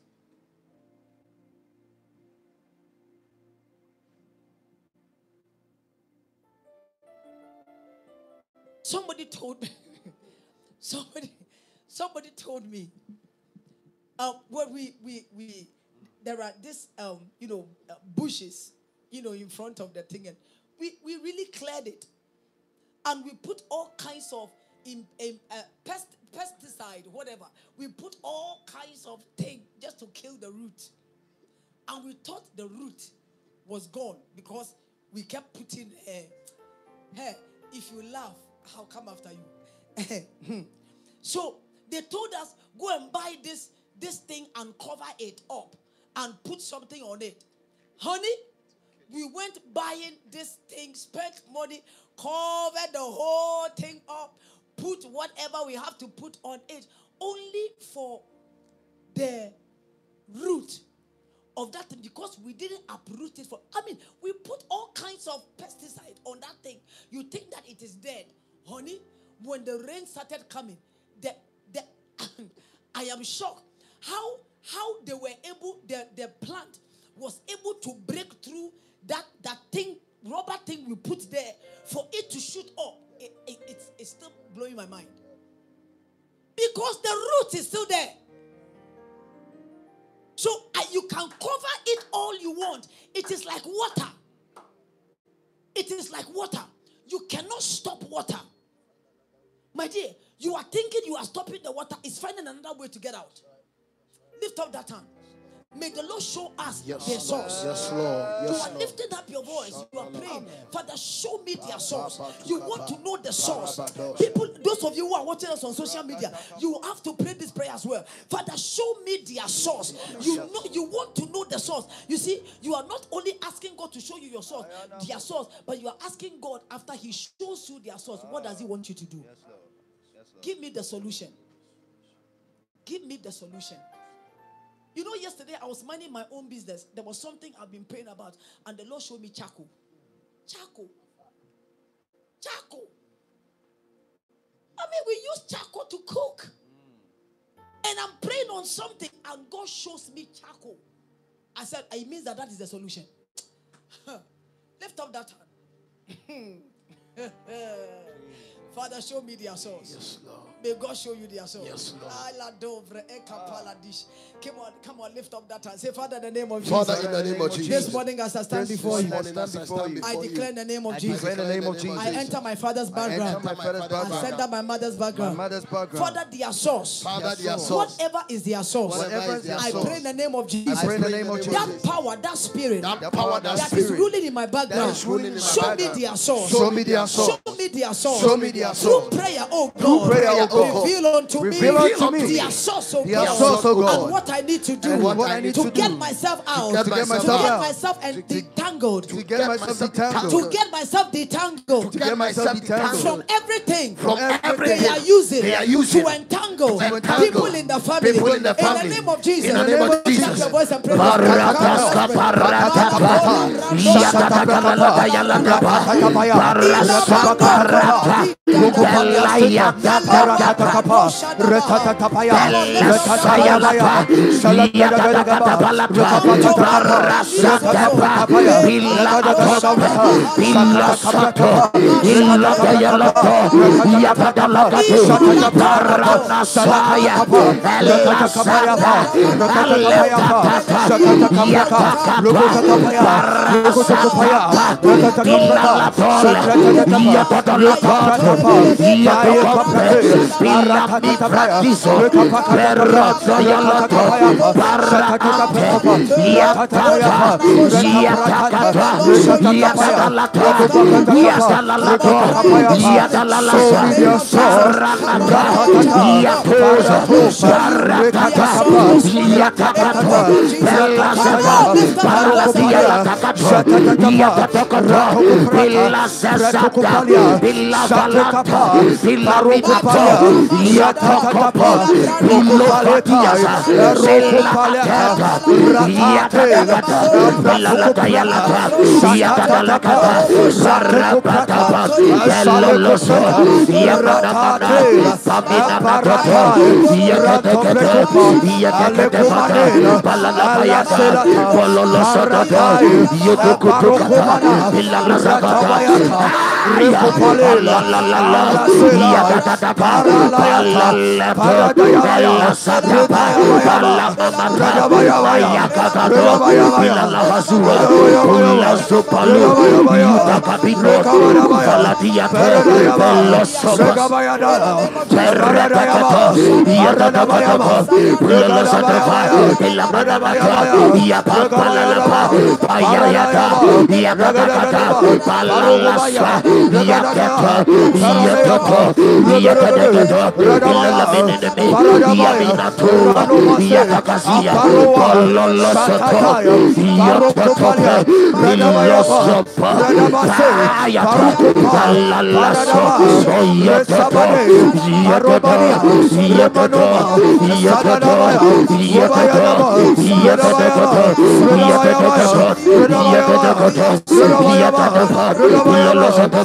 Somebody told me. *laughs* somebody, somebody told me. Um, where we we we there are this um you know uh, bushes you know in front of the thing and we we really cleared it and we put all kinds of in, in uh, pest, pesticide whatever we put all kinds of thing just to kill the root and we thought the root was gone because we kept putting uh, hey, if you laugh, I'll come after you. *laughs* so they told us, go and buy this, this thing and cover it up and put something on it. Honey, we went buying this thing, spent money, covered the whole thing up, put whatever we have to put on it, only for the root of that thing because we didn't uproot it for i mean we put all kinds of pesticide on that thing you think that it is dead honey when the rain started coming the the *coughs* i am shocked how how they were able the the plant was able to break through that that thing rubber thing we put there for it to shoot up it, it- it's, it's still blowing my mind because the root is still there so uh, you can cover it all you want. It is like water. It is like water. You cannot stop water. My dear, you are thinking you are stopping the water, it's finding another way to get out. Lift up that hand. May the Lord show us Yes, their source. Yes, Lord. You are lifting up your voice. You are praying. Father, show me their source. You want to know the source. People, those of you who are watching us on social media, you have to pray this prayer as well. Father, show me their source. You know, you want to know the source. You see, you are not only asking God to show you your source, their source, but you are asking God after He shows you their source. What does He want you to do? Give me the solution. Give me the solution. You know, yesterday I was minding my own business. There was something I've been praying about, and the Lord showed me charcoal. Charcoal. Charcoal. I mean, we use charcoal to cook. And I'm praying on something, and God shows me charcoal. I said, it means that that is the solution. *laughs* Lift up that hand. *laughs* Father, show me their source. Yes, Lord. May God show you their source. Yes, Lord. Ala dovre ah. eka paladish. Come on, come on, lift up that hand. Say, Father, in the name of Jesus. Father, in the name of this Jesus. morning, as I stand This before you, morning, Morning, as I stand you. I before declare in you. the name of I Jesus. declare in the name of Jesus. I enter my father's I background. enter my father's I send out my mother's background. My mother's background. Father, their source. Father, their source. source. Whatever is their source. Whatever is their I pray in the name of Jesus. I pray in the name of that power, that spirit That power, that that is ruling in my background. is ruling in my Show me background. their source. Show me their source. Show me their source. Show me their Through source. prayer, oh God. Oh Through prayer, oh God. Reveal unto Reveal me, unto me their source, their God. And what I need to do And what I need to to get myself out. to get myself to myself get out. myself and detangled. To get myself detangled. To get myself detangled. To get myself detangled. From everything From everything they are using, they are using to entangle, people in the family. in the the name of Jesus. In the name of Jesus. your voice and pray. Ratatapa, Ratatatapaya, Ratatayalapa, Yapa Pila pratizo Yatakapa, Lokapatiasa, Rokopalata, Yatakata, Balakayalata, Yakalakata, Sarapatapa, Yaloloso, Yakatapata, Sabinapata, Yakatapata, Yakatapata, Balalapayata, Bololosata, Yutukutupata, Ilalasapata, Recopalela, Yabba, yakapa yakapa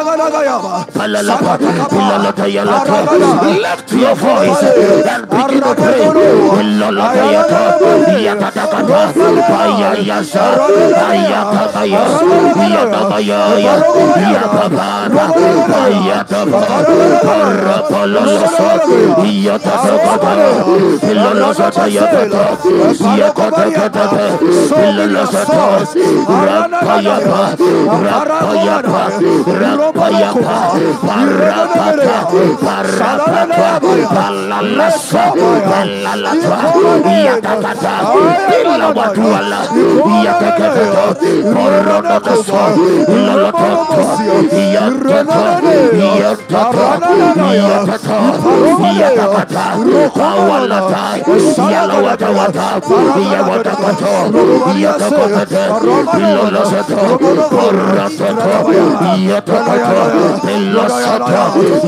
Lift your voice and begin to pray. Rapayapa. Payaka, Parapaka,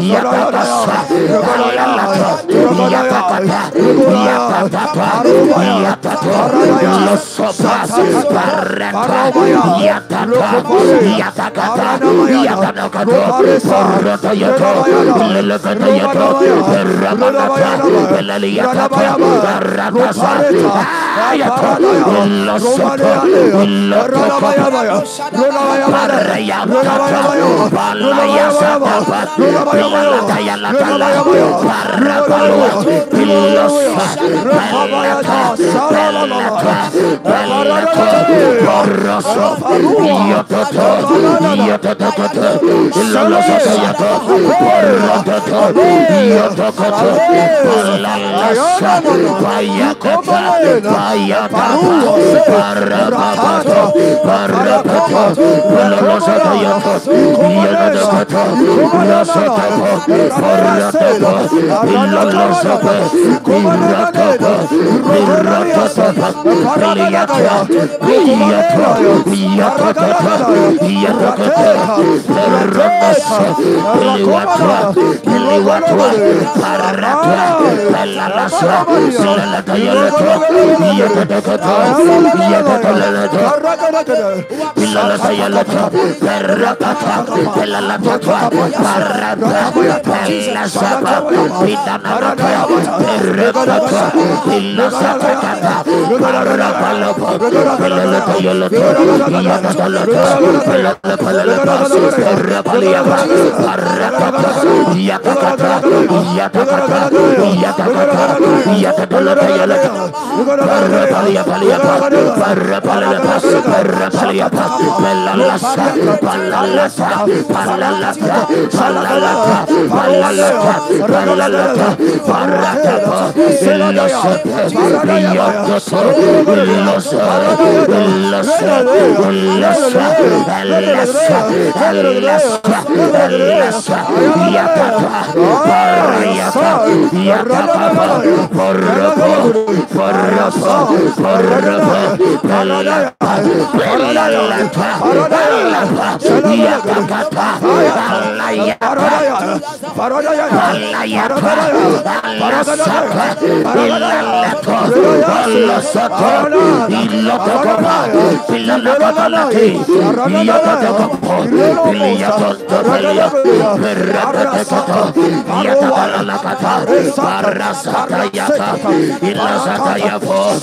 Yata Fire, barasaka parata, belaya tatakapa, belasayalapa, yatakabalata, barasakapa, bilatoska, bilasato, ilatayalato, yapadalakate, barana Ayata Parapato Parapato Velosata Yato Yadakato Rasatapo Paratapo Ilalosape Iratapo Iratatapo Iliata Iyato Iyatata Iyatakata Peranasa Iliwatwa Iliwatwa Parata Pelalasa Silalata Yakata Parayata Yakapa Porropo Porropo Porropo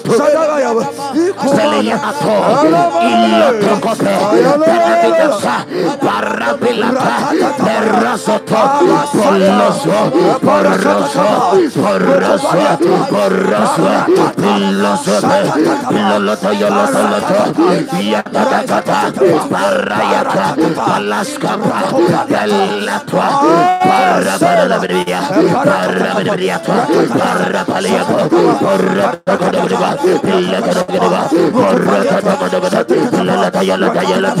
Por Perasoto Poloso Poroso Poroso Poroso Piloloto Yolotoloto Parayata. Porratakadoba Pilakadaba Porratakadoba Pilalata Yalata Yalata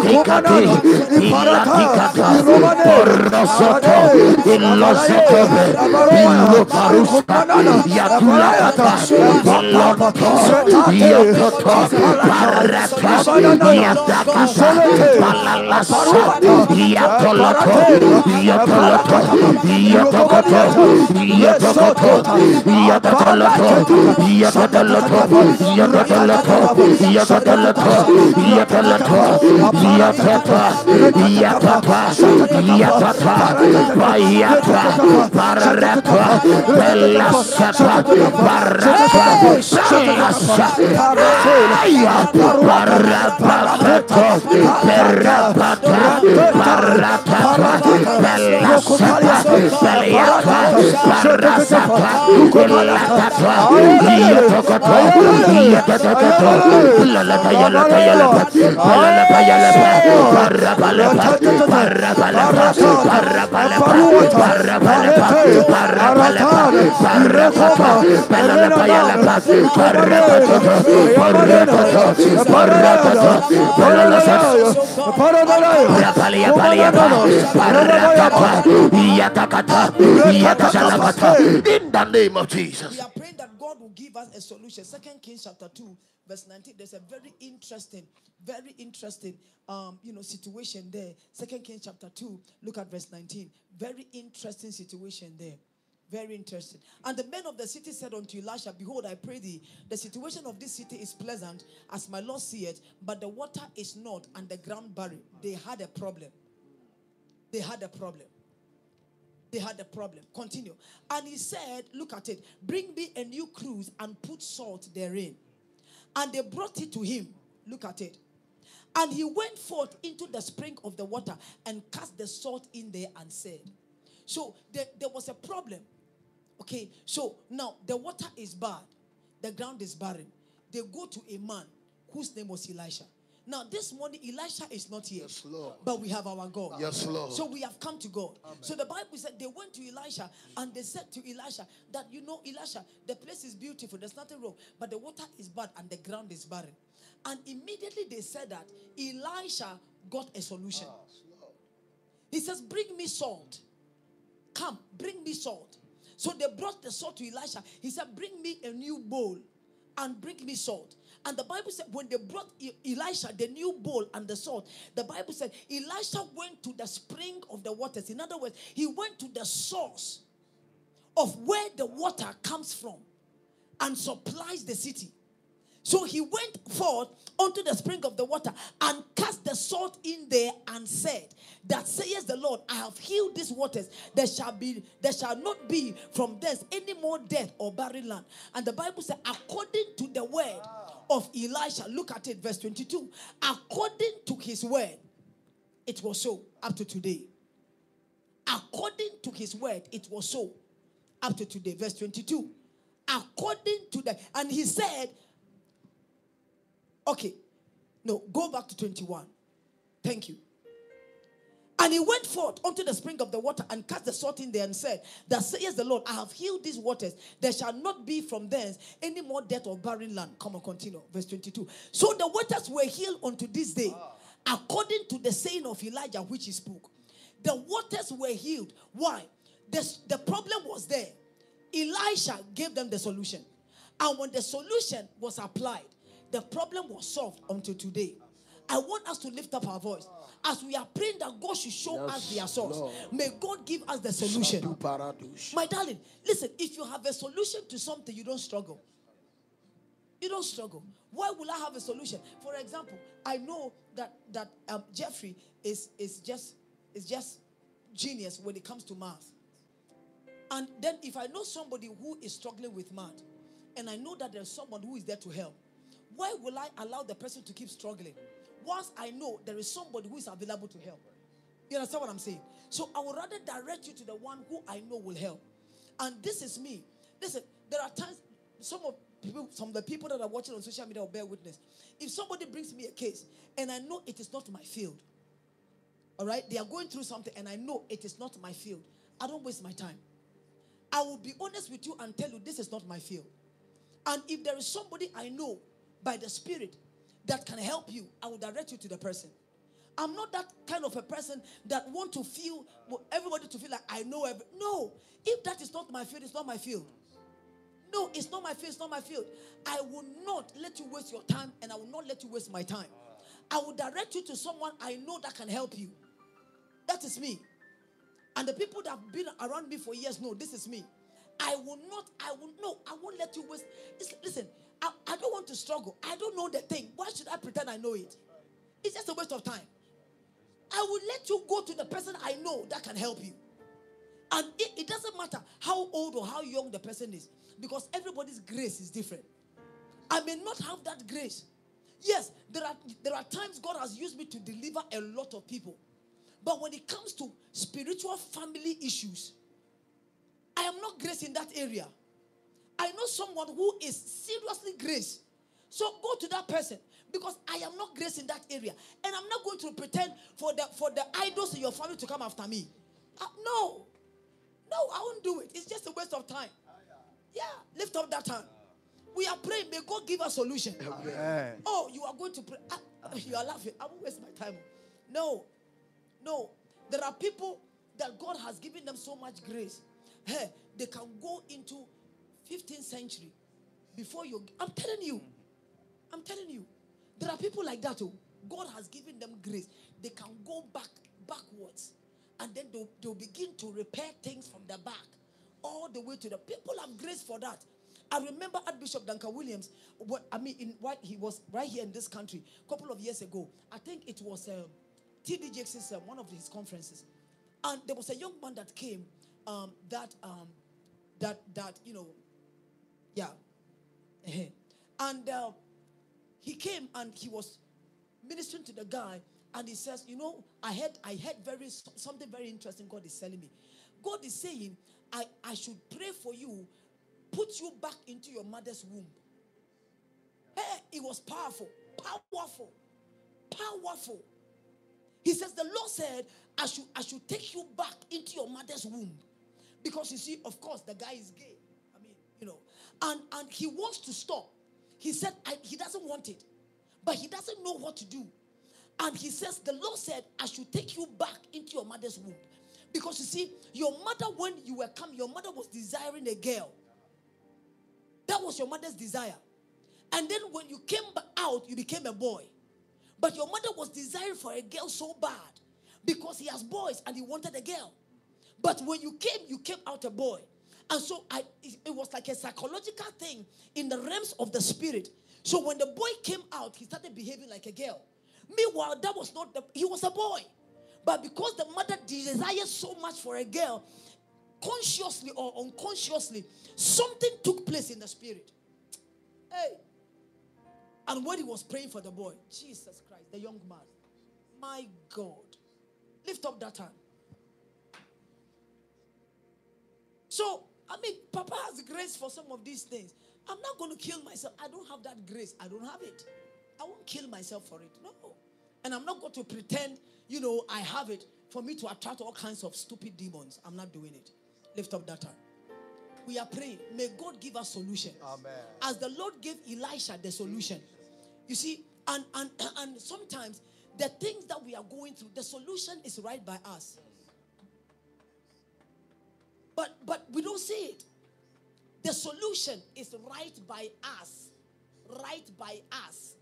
Ilabinata Elasataka Elalata Ilolasa Fata Elayata Parayasa Palalaso Ilososa Elalata Pritikati Ilatikata Porosoto Ilosotobe Iloparusta Yatulakata Iloto Yototo Parata Yatakata Palalasa Yatoloto Yatoloto Yatokoto Yatokoto Yatatoloto Yatatoloto Yatatoloto Yatatoloto Yatatoloto Yatata Yatata Yatata, Bayata, Paraka, Belasata, Baraka, Sayasa, Aya, Parapato, Perapata, Parata, Belasata, Beliaka, Parasata, Kulatata, Yatokoto, Yatatato, Lalata, Yalata, Yalata, In the name of Jesus. We are praying that God will give us a solution. Second Kings chapter 2, verse 19. There's a very interesting, very interesting um, you know, situation there. Second Kings chapter 2, look at verse 19. Very interesting situation there. Very interesting. And the men of the city said unto Elisha, Behold, I pray thee, the situation of this city is pleasant, as my Lord seeth, but the water is not, and the ground barren. They had a problem. They had a problem. They had a problem. Continue. And he said, Look at it. Bring me a new cruse and put salt therein. And they brought it to him. Look at it. And he went forth into the spring of the water and cast the salt in there and said, So there, there was a problem. Okay, so now the water is bad, the ground is barren. They go to a man whose name was Elisha. Now, this morning, Elisha is not here, Yes, Lord. but we have our God. Yes, Lord. So we have come to God. So the Bible said they went to Elisha and they said to Elisha that, you know, Elisha, the place is beautiful, there's nothing wrong, but the water is bad and the ground is barren. And immediately they said that Elisha got a solution. Ah, he says, Bring me salt. Come, bring me salt. So they brought the salt to Elisha. He said, Bring me a new bowl and bring me salt. And the Bible said, when they brought Elisha the new bowl and the salt, the Bible said, Elisha went to the spring of the waters. In other words, he went to the source of where the water comes from and supplies the city. So he went forth unto the spring of the water and cast the salt in there and said, That says the Lord, I have healed these waters. There shall be, there shall not be from thence any more death or barren land. And the Bible said, according to the word of Elisha, look at it, verse 22. According to his word, it was so up to today. According to his word, it was so up to today. Verse 22. According to the, and he said, Okay. No, go back to 21. Thank you. And he went forth unto the spring of the water and cast the salt in there and said, That says the Lord, I have healed these waters. There shall not be from thence any more death or barren land. Come on, continue. Verse 22. So the waters were healed unto this day, ah. according to the saying of Elijah, which he spoke. The waters were healed. Why? The, the problem was there. Elisha gave them the solution. And when the solution was applied, the problem was solved until today. I want us to lift up our voice as we are praying that God should show us their source. May God give us the solution. My darling, listen, if you have a solution to something, you don't struggle. You don't struggle. Why will I have a solution? For example, I know that that um, Jeffrey is is just is just genius when it comes to math. And then if I know somebody who is struggling with math, and I know that there's someone who is there to help, why will I allow the person to keep struggling? Once I know there is somebody who is available to help. You understand what I'm saying? So I would rather direct you to the one who I know will help. And this is me. Listen, there are times some of people, some of the people that are watching on social media will bear witness. If somebody brings me a case and I know it is not my field, all right, they are going through something and I know it is not my field, I don't waste my time. I will be honest with you and tell you this is not my field. And if there is somebody I know by the Spirit that can help you, I will direct you to the person. I'm not that kind of a person that want to feel everybody to feel like I know every. No, if that is not my field, it's not my field. No, it's not my field. It's not my field. I will not let you waste your time, and I will not let you waste my time. I will direct you to someone I know that can help you. That is me. And the people that have been around me for years know this is me. I will not, I will no, I won't let you waste. Listen, listen I, I don't want to struggle. I don't know the thing. Why should I pretend I know it? It's just a waste of time. I will let you go to the person I know that can help you. And it, it doesn't matter how old or how young the person is, because everybody's grace is different. I may not have that grace. Yes, there are there are times God has used me to deliver a lot of people. But when it comes to spiritual family issues, I am not grace in that area. I know someone who is seriously grace. So go to that person because I am not grace in that area. And I'm not going to pretend for the for the idols in your family to come after me. Uh, no. No, I won't do it. It's just a waste of time. Yeah, lift up that hand. We are praying. May God give us solution. Amen. Oh, you are going to pray. Ah, you are laughing. I won't waste my time. No, no. There are people that God has given them so much grace. Hey, they can go into 15th century before you. I'm telling you. I'm telling you. There are people like that. Oh, God has given them grace. They can go back backwards, and then they'll, they'll begin to repair things from the back, all the way to the people have grace for that. I remember Archbishop Duncan Williams. What I mean, in what he was right here in this country a couple of years ago. I think it was um, TD Jakes' uh, one of his conferences, and there was a young man that came um, that um, that that you know, yeah, eh, and uh, he came and he was ministering to the guy, and he says, you know, I heard I heard very something very interesting. God is telling me, God is saying, I I should pray for you put you back into your mother's womb. Hey, it was powerful, powerful, powerful. He says, The Lord said, I should, I should take you back into your mother's womb. Because you see, of course, the guy is gay. And, and he wants to stop. He said, he doesn't want it, but he doesn't know what to do. And he says, The Lord said, I should take you back into your mother's womb. Because you see, your mother, when you were coming, your mother was desiring a girl. That was your mother's desire. And then when you came out, you became a boy. But your mother was desiring for a girl so bad because he has boys and he wanted a girl. But when you came, you came out a boy. And so I, it was like a psychological thing in the realms of the spirit. So when the boy came out, he started behaving like a girl. Meanwhile, that was not the, he was a boy. But because the mother desired so much for a girl, consciously or unconsciously, something took place in the spirit. Hey. And when he was praying for the boy, Jesus Christ, the young man, my God, lift up that hand. So, I mean, Papa has grace for some of these things. I'm not going to kill myself. I don't have that grace. I don't have it. I won't kill myself for it. No. And I'm not going to pretend, you know, I have it for me to attract all kinds of stupid demons. I'm not doing it. Lift up that hand. We are praying. May God give us solution. Amen. As the Lord gave Elisha the solution. You see, and and and sometimes the things that we are going through, the solution is right by us. But but we don't see it. The solution is right by us. Right by us.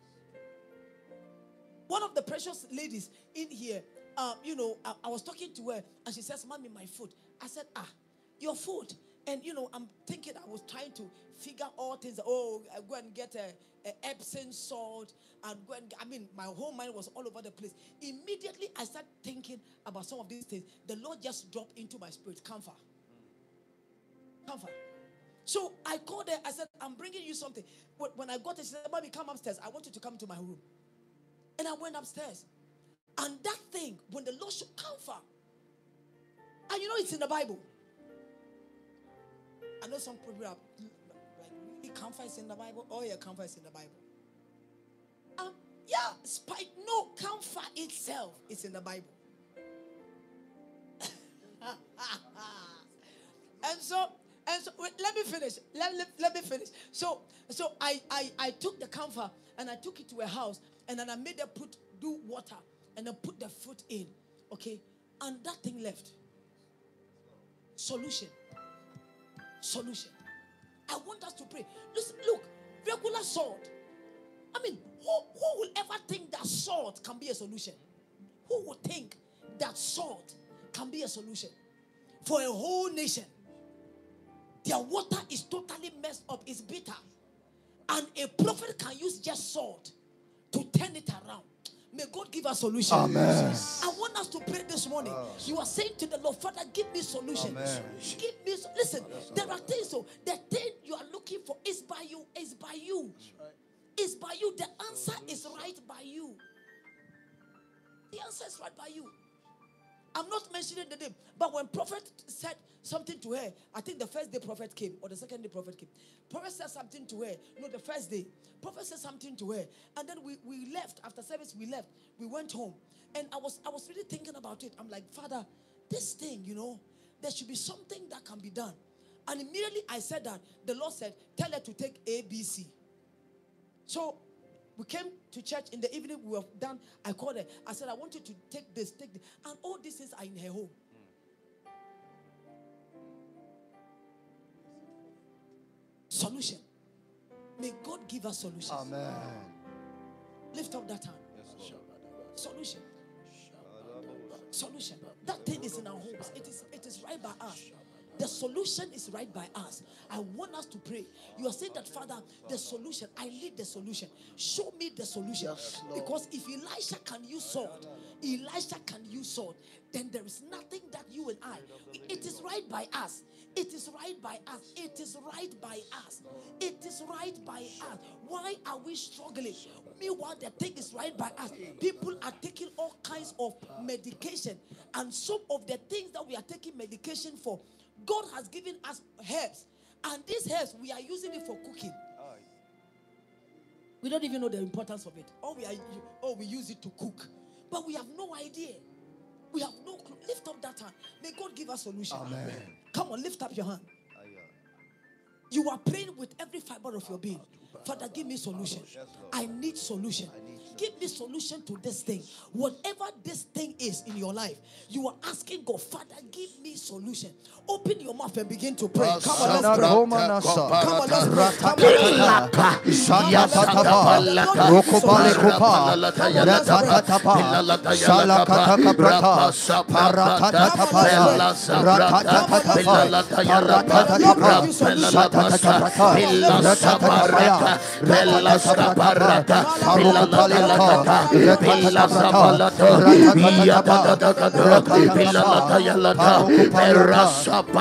One of the precious ladies in here, um, you know, I, I was talking to her and she says, Mommy, my foot. I said, Ah, your food. And you know, I'm thinking I was trying to figure all things. Oh, I go and get a, a Epsom salt and go and I mean, my whole mind was all over the place. Immediately, I started thinking about some of these things. The Lord just dropped into my spirit, camphor, camphor. So I called her. I said, "I'm bringing you something." When I got there, she said, "Mommy, come upstairs. I want you to come to my room." And I went upstairs, and that thing, when the Lord showed camphor, and you know it's in the Bible. I know some people are like, really camphor is in the Bible? Oh, yeah, camphor is in the Bible. Um, yeah, spite, no, camphor itself is in the Bible. *laughs* and so, and so, wait, let me finish. Let, let, let me finish. So, so I, I, I took the camphor and I took it to a house and then I made her put, do water and then put the foot in. Okay. And that thing left. Solution solution. I want us to pray. Listen, look, regular salt. I mean, who, who will ever think that salt can be a solution? Who would think that salt can be a solution for a whole nation? Their water is totally messed up, it's bitter. And a prophet can use just salt to turn it around. May God give us solution. Amen. I want us to pray this morning. You are saying to the Lord, Father, give me solution. Give me. Listen, there are things. So the thing you are looking for is by you. Is by you. Is by you. The answer is right by you. The answer is right by you. I'm not mentioning the name, but when prophet said something to her, I think the first day prophet came or the second day prophet came. Prophet said something to her. No, the first day. Prophet said something to her, and then we, we left after service. We left. We went home, and I was I was really thinking about it. I'm like, Father, this thing, you know, there should be something that can be done. And immediately I said that the Lord said, Tell her to take A, B, C. So we came to church in the evening. We were done. I called her. I said, I want you to take this, take this. And all these things are in her home. Solution. May God give us solution. Amen. Lift up that hand. Solution. Solution. That thing is in our homes. It is it is right by us. The solution is right by us. I want us to pray. You are saying that, Father, the solution, I need the solution. Show me the solution. because if Elisha can use sword, Elisha can use sword, then there is nothing that you and I, it is right by us. It is right by us. It is right by us. It is right by us. Why are we struggling? Meanwhile, the thing is right by us. People are taking all kinds of medication, and some of the things that we are taking medication for, God has given us herbs, and these herbs we are using it for cooking. We don't even know the importance of it. Or we are, oh, we use it to cook, but we have no idea. We have no clue. Lift up that hand. May God give us solution. Amen. Come on, lift up your hand. You are praying with every fiber of your being. Father, give me solution. I need solution. Give me solution to this thing. Whatever this thing is in your life, you are asking God, Father, give me solution. Open your mouth and begin to pray. Come on, let's pray. Come on, let's pray. Come on, let's pray. Barreta, Apa Rapalalata Yalata Latata Yalata Gata Parapale Brasapala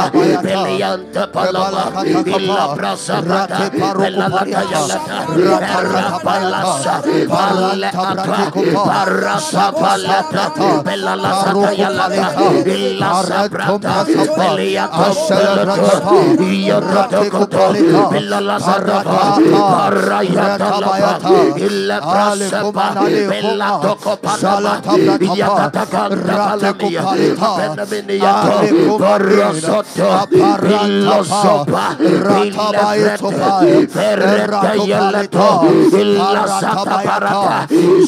Lempatonto Yantololoto Illoso Parata Pelalata Yalata Yatala Pascapa Rayata Illa Prasepa Bella Tokopana Yatakalia Fenomeniato Borosoto Illosopa Illa Ferreta Yelato Illa Sata Parata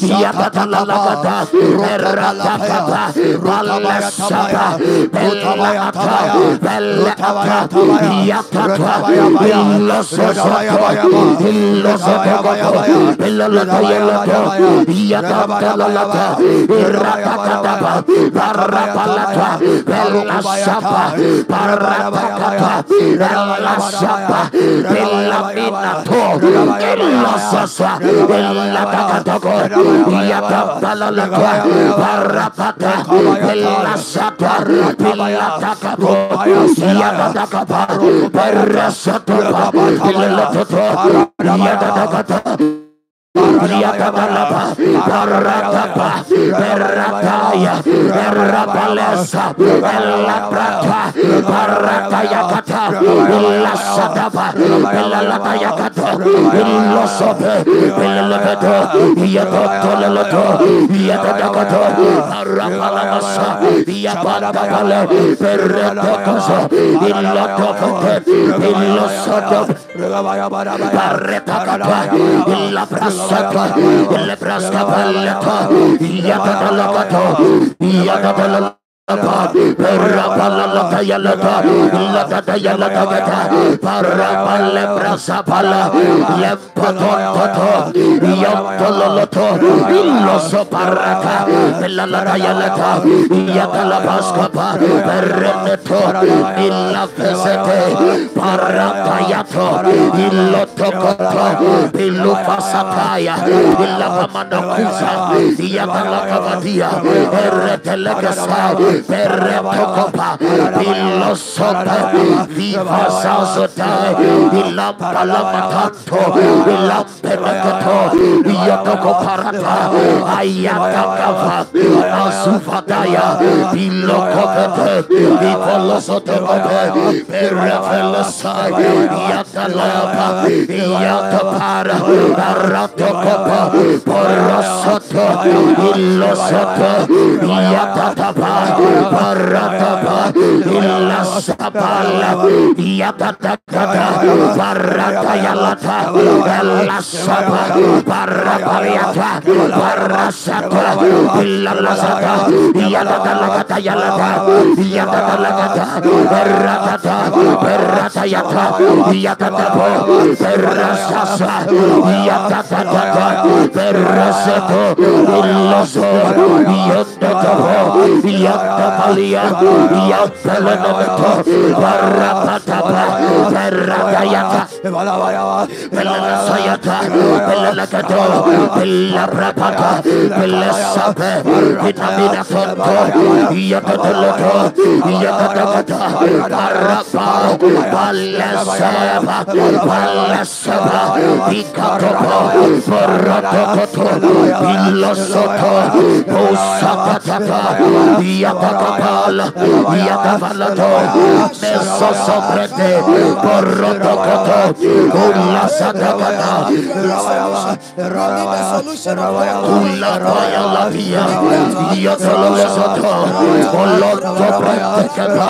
Yatatalakata Erratakata Balla Sata Bella Ata Bella Ata Yatata Illosoto illa sataka illa la tayala illa tabala la ta rakata ba barapala ta bella sapa barapata bella sapa bella minato illa sasa illa la ラバタカタ Perrapalesa, la plata, Parracayacata, la satapa, la tayacata, lo sope, el lepeto, y a a tacato, Parrapalasa, y a Paracapale, Perretocoso, y. Saka, Lepraska Palata, the Yadalakato. Pamanda Kusa Yatala Kavadia Eretelegasa Peretocopa, Pilosote, Viva Sasote, Ilampalamatanto, Ilampenecato, Yotoko Parata, Ayatakava, Asufadaya, Pilocopete, Vivolosote, Perefelasai, Yatalapa, Yatapara, Aratocopa, Porosoto, Ilosoto, Yatatapa, Paratapa, Illa Sapala, Yapatakata, Paratayalata, Ella Sapa, Parapariata, Parasata, Illa Lasata, Yatatalakata Yalata, Yatatalakata, Peratata, Peratayata, Yatatapo, Perasasa, Yatatata, Perasato, Illoso, Palasaba, Palasaba, Ikatopo, Paratokoto, Pilosoto, Yakapal, Yakavalato, Meso Soprete, Porotokoto, Kula Sakavata, Kula Paya Lavia, Yatalosoto, Poloto Pretekapa,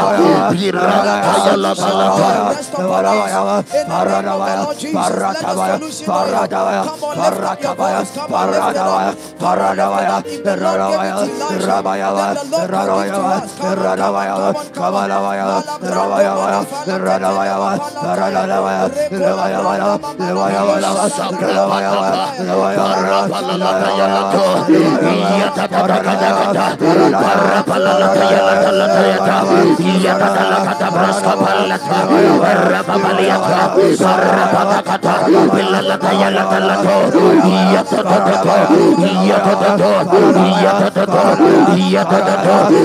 Pirataya Labalata, Paranavaya, Paratavaya, Paratavaya, Paratavaya, Paratavaya, Paratavaya, Rabaya, Rabaya, Rabaya, Radavaya, Radavaya, Kavalavaya, Radavaya, Radavaya, Radavaya, Radavaya, Radavaya, Radavaya, Radavaya,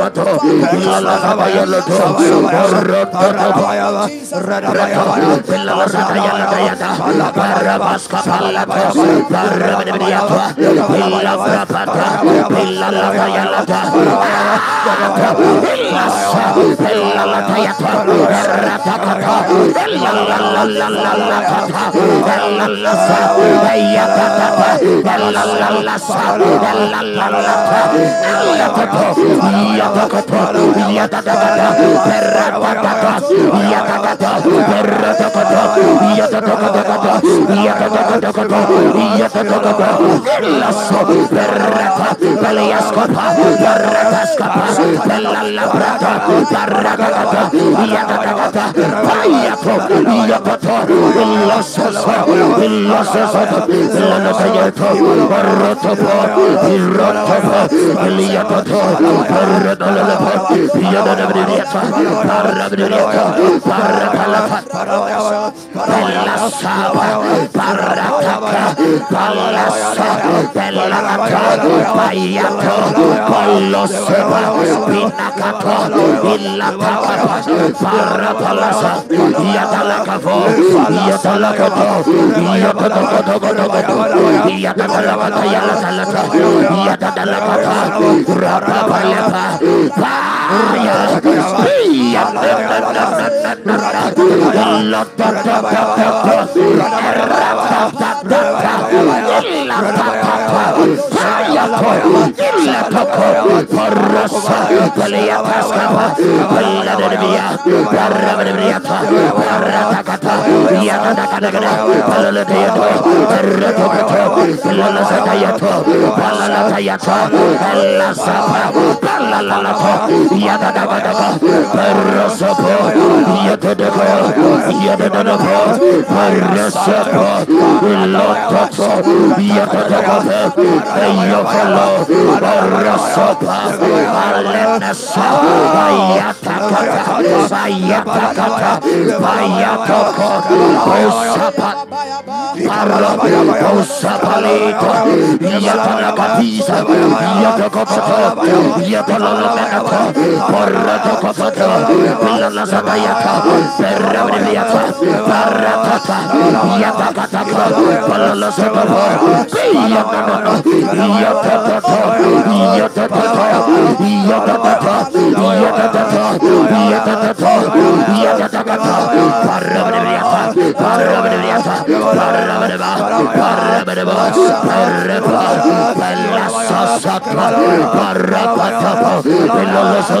Rakato, Kalavaya Lato, Rakabaya, Rakabaya, Pilavaya, Parabaska, Palapa, Parabadiapa, Pilavapata, Pilavaya Lata, Pilavayata, Rakakata, Pilavayata, Pilavayata, Pilavayata, Pilavayata, Yatakato, Yatakato, Yatakato, Yatakato, Yatakato, Yatakato, Yatakato, Lasso, Perrata, Peleascopa, Perratascapa, Pelalabrata, Parragata, Yatacata, Payato, Yapato, Lasso, Lasso, Lanacayato, Rotopo, Rotopo, Liapato, Perrata, Yata 嗯啊 Palala Yadadabadaba, Parasapo, Yadadaba, Yadadaba, Parasapo, Lotato, Yadadaba, Ayofalo, Parasapa, Alenasa, Ayatakata, Ayatakata, Ayatoko, Osapa, Osapalito, Yadadabadisa, Yadadabadisa, Yadadabadisa, Para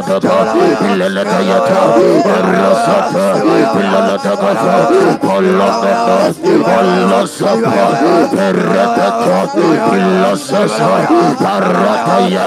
Rasata, Pilalatayata, Rasata, Pilalatagata, Polakata, Polasapa, Peratata, Pilasasa, Parataya,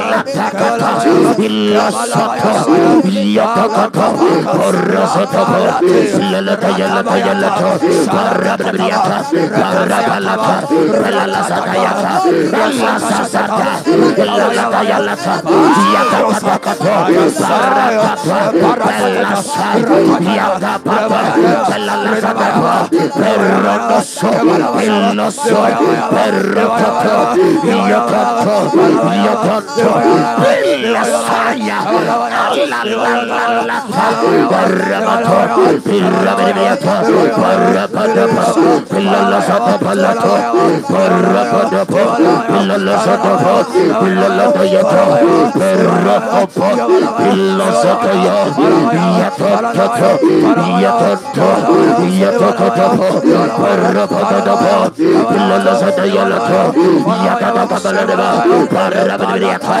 Perro, perro, Yata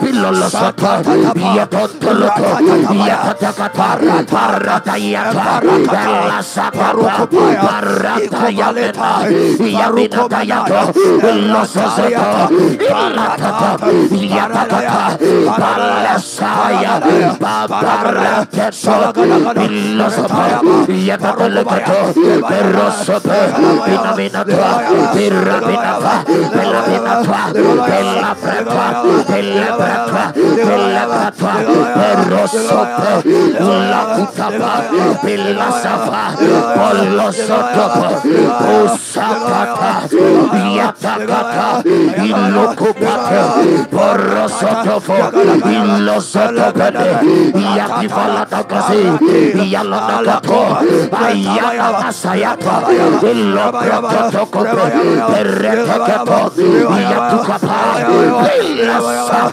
Pilola Sata, Bella Yatata, lepekwa, lepekwa, perosopo, lakutapa, pilasapa, polosotopo, usakata, yatakata, ilokupate, porosotopo, ilosotopete, yakifalatakasi, yalotakato, ayatamasayata, ilopetotokope, peretekepo, yatukapa, pilasapa,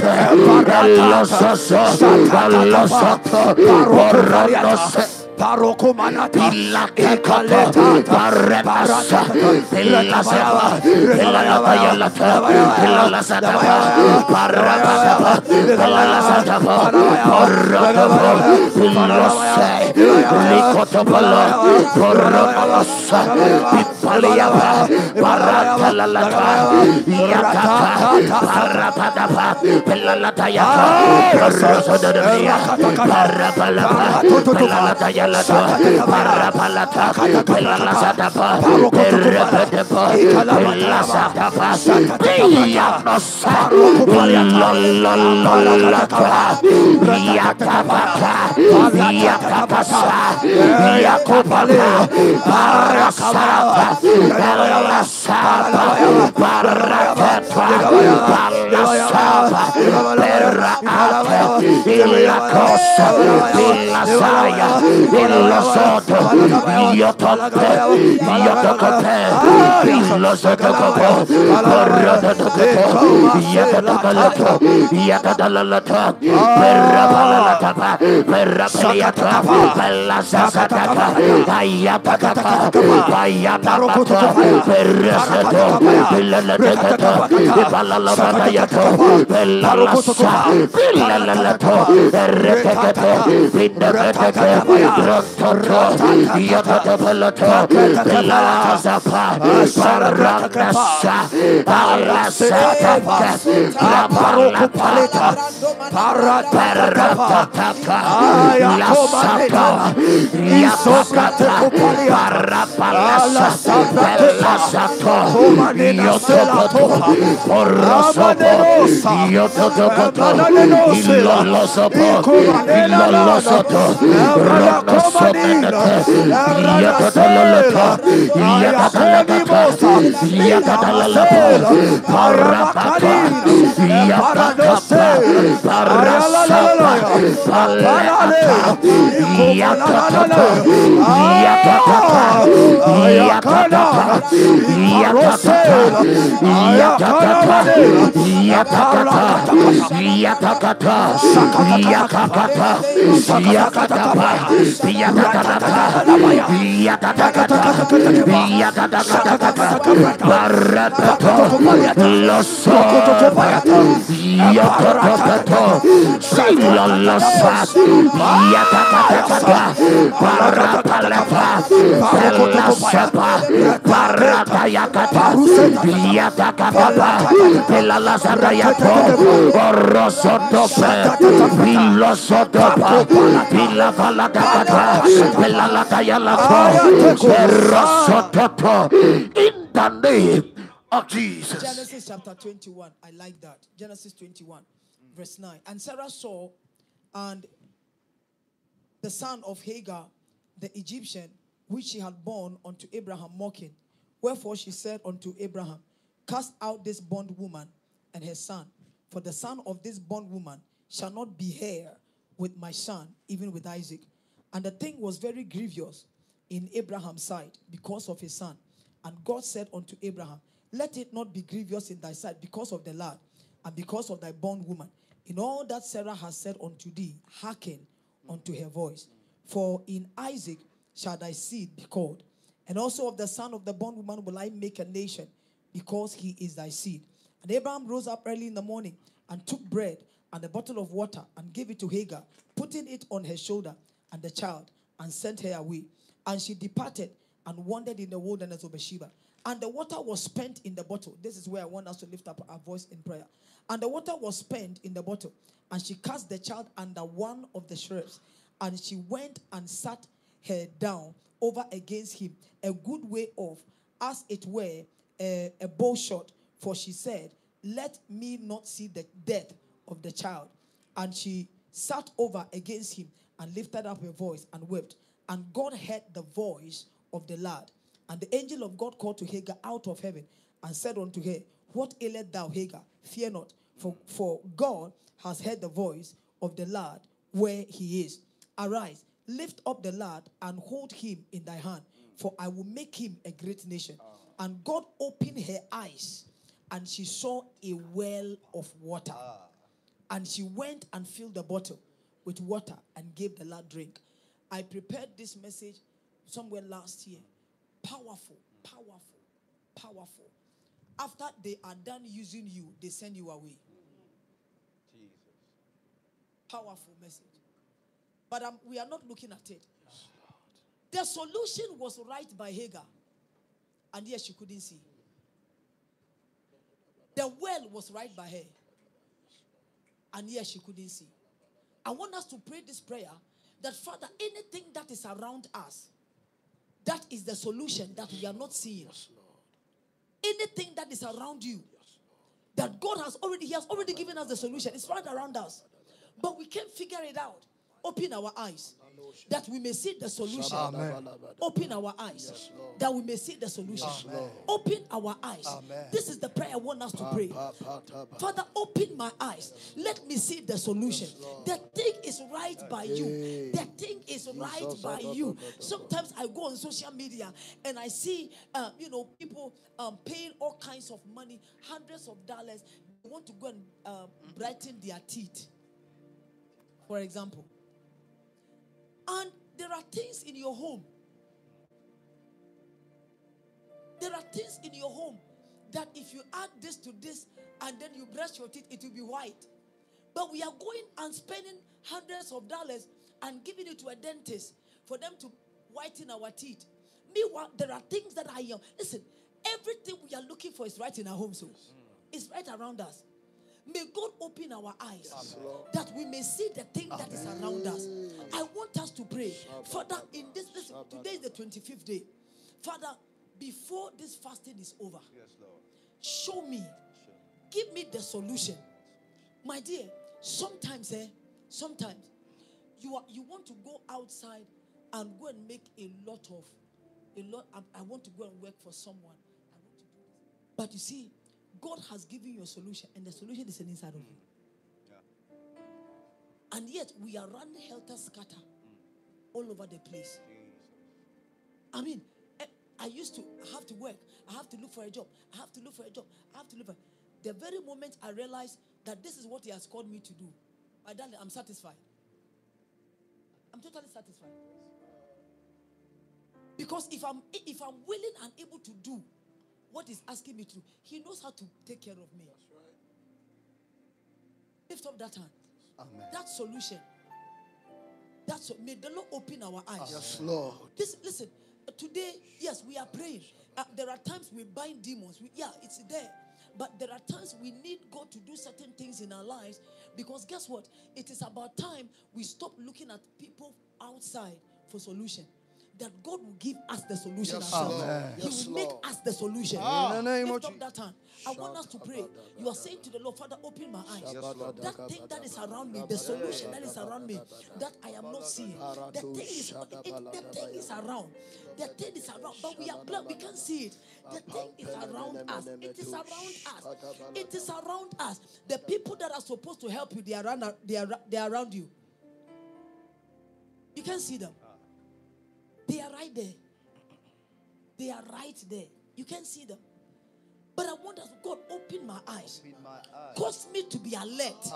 Barranosa, barranosa, barranosa, Poranose, Parokomanata, Ilakekata, Paremasa, Ilasaba, Ilalatayalata, Ilalasataba, Parabasaba, Ilalasataba, Parababa, Ilose, Likotopala, Parabasa, Pipaliaba, Paratalalata, Yakata, Parapadapa, Pilalatayata, Parasadadamia, Parapalapa, Pilalatayalata, Parapalata, Pilalasatapa, Perepetapa, Pilasatapa, Piyanosa, Pilalalata, Yakapata, Yakapasa, Yakapata, Parasapa, Palasapa, Paratapa, Palasapa, Perraata, Ilacosa, Ilasaya, Pilalato, Erretecate, Porosopo, Yototopoto, Ilolosopo, Ilolosoto, Ronosomenete, Yatotololota, Yatatalakata, Yatatalalapo, Parapata, Yapakapa, Parasapa, Palata, Yatotota, Yatotota, Yatotota, Yatotota, Yatotota, Yatakata, Yatakata, Yakatapa, Yatatakata, Yatatakata, Barapato, In the name of Jesus. Genesis chapter 21. I like that. Genesis 21, verse 9. And Sarah saw, and the son of Hagar, the Egyptian, which she had born unto Abraham, mocking. Wherefore she said unto Abraham, Cast out this bondwoman and her son, for the son of this bondwoman shall not be heir with my son, even with Isaac. And the thing was very grievous in Abraham's sight because of his son. And God said unto Abraham, Let it not be grievous in thy sight because of the lad and because of thy bondwoman. In all that Sarah has said unto thee, hearken unto her voice. For in Isaac shall thy seed be called. And also of the son of the bondwoman will I make a nation, because he is thy seed. And Abraham rose up early in the morning and took bread and a bottle of water and gave it to Hagar, putting it on her shoulder and the child, and sent her away. And she departed and wandered in the wilderness of Beersheba. And the water was spent in the bottle. This is where I want us to lift up our voice in prayer. And the water was spent in the bottle. And she cast the child under one of the shrubs. And she went and sat her down over against him, a good way off, as it were a, a bow shot, for she said, Let me not see the death of the child. And she sat over against him and lifted up her voice and wept. And God heard the voice of the lad. And the angel of God called to Hagar out of heaven and said unto her, What aileth thou, Hagar? Fear not, for, for God has heard the voice of the lad where he is. Arise, lift up the lad and hold him in thy hand, for I will make him a great nation. And God opened her eyes, and she saw a well of water. Ah. And she went and filled the bottle with water and gave the lad drink. I prepared this message somewhere last year. Powerful, powerful, powerful. After they are done using you, they send you away. Jesus. Powerful message. But um, we are not looking at it. The solution was right by Hagar, and yet she couldn't see. The well was right by her, and yet she couldn't see. I want us to pray this prayer that Father, anything that is around us, that is the solution that we are not seeing. Anything that is around you, that God has already, He has already given us the solution. It's right around us. But we can't figure it out. Open our eyes that we may see the solution. Open our eyes that we may see the solution. Open our eyes. This is the prayer I want us to pray. Father, open my eyes. Let me see the solution. The thing is right by you. The thing is right by you. Sometimes I go on social media and I see, uh, you know, people um, paying all kinds of money, hundreds of dollars. They want to go and um, brighten their teeth, for example. And there are things in your home. There are things in your home that if you add this to this and then you brush your teeth, it will be white. But we are going and spending hundreds of dollars and giving it to a dentist for them to whiten our teeth. Meanwhile, there are things that I am. Listen, everything we are looking for is right in our homes. so it's right around us. May God open our eyes that we may see the thing that is around us. I want us to pray. Father, in this, today is the 25th day. Father, before this fasting is over, show me, give me the solution. My dear, sometimes, eh, sometimes you are you want to go outside and go and make a lot of a lot. I, I want to go and work for someone. I want to do this. But you see, God has given you a solution, and the solution is inside of you. And yet we are running helter scatter all over the place. I mean, eh, I used to have to work. I have to look for a job. I have to look for a job. I have to look for. The very moment I realized that this is what He has called me to do, my darling, I'm satisfied. I'm totally satisfied. Because if I'm if I'm willing and able to do what He's asking me to do, He knows how to take care of me. Lift up that hand. That solution. That's what may the Lord open our eyes. Yes, Lord. This, listen, today, yes, we are praying. Uh, there are times we bind demons. We, yeah, it's there. But there are times we need God to do certain things in our lives because guess what? It is about time we stop looking at people outside for solution. That God will give us the solution Yes, ourselves. Lord. He Yes, will make us the solution. Ah. In the name Lift of up that hand. I want us to pray. You are saying to the Lord, Father, open my eyes. That thing that is around me, the solution that is around me, that I am not seeing. The thing is, it, the thing is around. The thing is around, but we are blind. We can't see it. The thing is around us. It is around us. It is around us. The people that are supposed to help you, they are around. They are, they are around you. You can't see them. They are right there. They are right there. You can see them. But I want us, God, open my eyes. Cause me to be alert.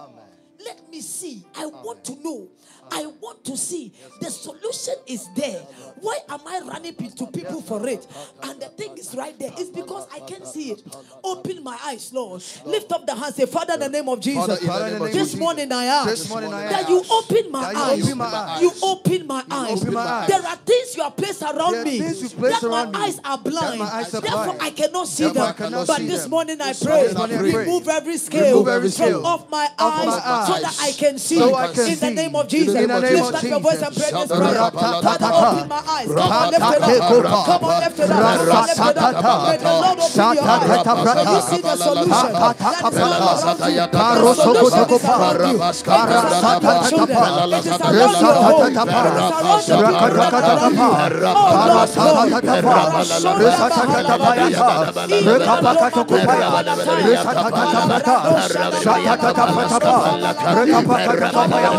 Let me see. I want to know. I want to see. The solution is there. Why am I running pe- to people for it? And the thing is right there. It's because I can't see it. Open my eyes, Lord. Lift up the hand. Say, Father, in the name of Jesus. Father, in name of This Jesus. morning I ask This morning I that you open my that you eyes. open my eyes. You open my eyes. open my eyes. There are things you have placed around me. things you placed that my eyes are blind. my Therefore. I cannot see them. But this morning I pray. morning I pray. Remove every scale every from off my eyes. So that I can see. So I can in the name of Jesus. Name lift up your voice and pray this prayer. Father, open my eyes. Come on, lift it up. Come on, lift it up. Come on, lift it up. May the Lord open your eyes. May you see the solution. That is all around you. The solution is around you. It is around your children. It is around your home. It is around your career. Oh, Lord rekapata kapaya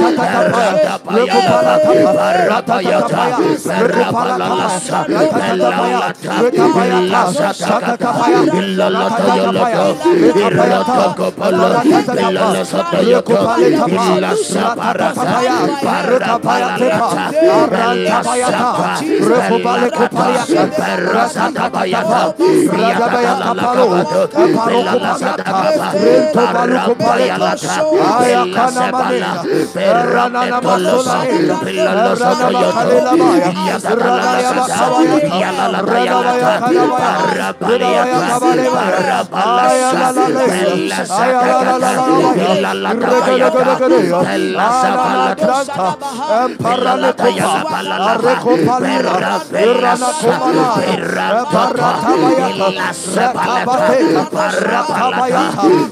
God.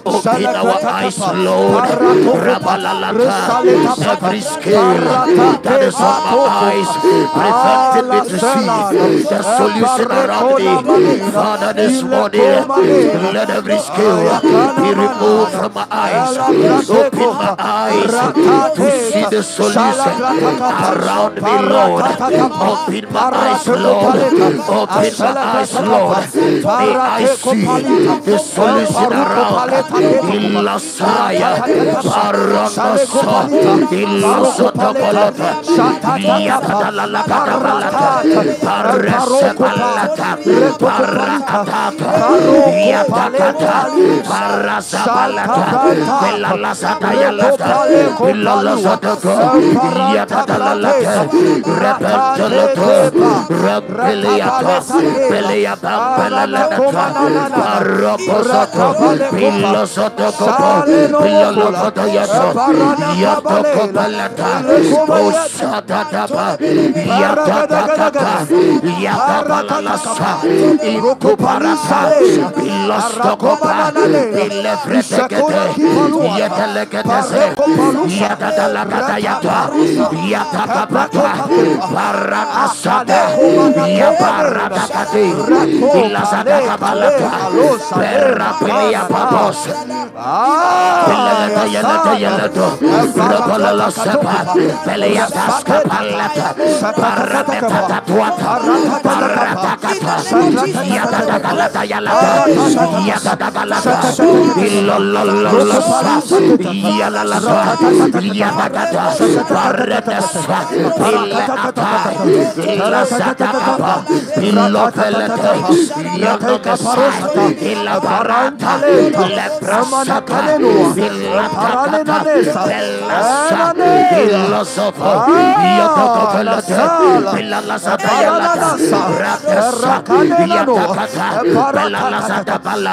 Open our eyes, Lord. Every scale that is on my eyes, preventing me to see the solution around me. Father, this morning, let every scale be removed from my eyes. Open my eyes to see the solution around me, Lord. Open my eyes, Lord. Open my eyes, Lord. May I see the solution around Pilosotokopo, Pilolokotoyato, Yeteleketese, Yatakapata, Ilasadakabalata, Pelata Yelata Yelato, Sepa, Palata, Tuata, Yalata, Ilololosa, Yalalata, Ilasatapa, Leprasata, Ilatakata, Pilalasata Yalata, Ratesa, Yatakata, Pelalasata Pala,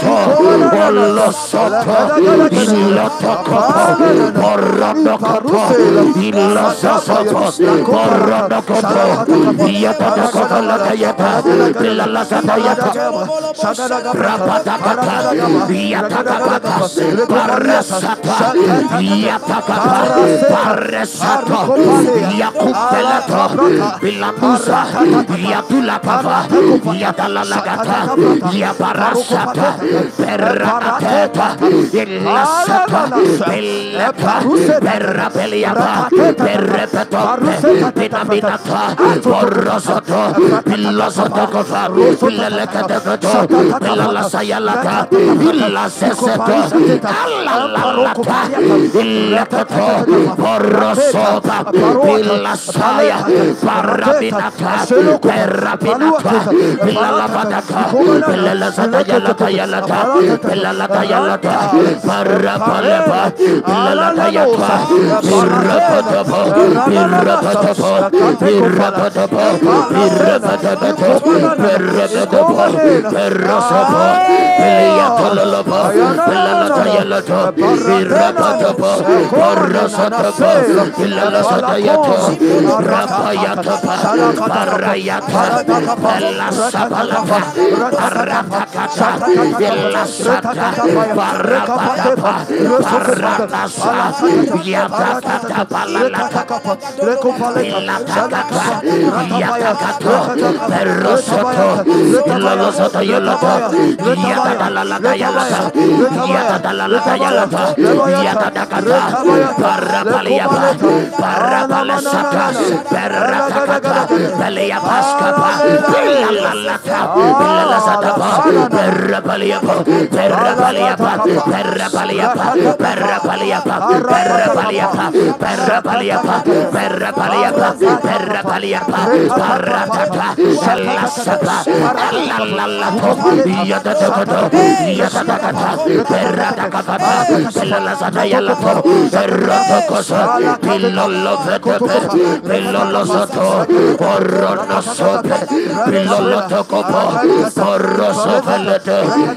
Sata, Walla Sata, Illa Takapa, Paranakapa, Illa Sasata, Paranakapa, Yatakapa, Lakayata, Illa Lasatayata, Rapatakapa, Yatakapa, Parasata, Yatakapa, Parasata, Yakupelata, Bilamusa, Yatulakapa, Yatalalagata, Yaparasata, Perateta, Ilasata, yata pelala tayalata parra palapa pelala tayata pirra patapa pirra patapa pirra patapa pirra patapa pirra patapa pirra sapa peliyata lalapa pelala tayalata pirra patapa parra satapa pelala satayata rapayata parra yata pelala sapalapa parra patata Perra Pilalata, Yalata, Pirapatapa, Parasatapa, Pilalasatayata, Rapayatapa, Parayata, Pelasapalapa, Paratakata, Pilasata, Parapatapa, Paranasa, Yatakata, Palalata, Ilatakata, Yatakato, Perosoto, Ilalosota Yalata, Yatadalalata Yalata, Yatadalalata Yalata, Yatadakata, Parapaliapa, Parapalasata, Peratakata, Peliapaskapa, Pilalalata, Pilalasatapa, Perapaliapa, Perapaliapa, Perapaliapa, Perapaliapa, Perapaliapa, Perapaliapa, Perapaliapa, Perapaliapa, Paratata, Salasapa, Alalato, Yatatato, Yatatakata, Peratakata, Pelasata Yalato, Peratokosa, Pilolovetepe,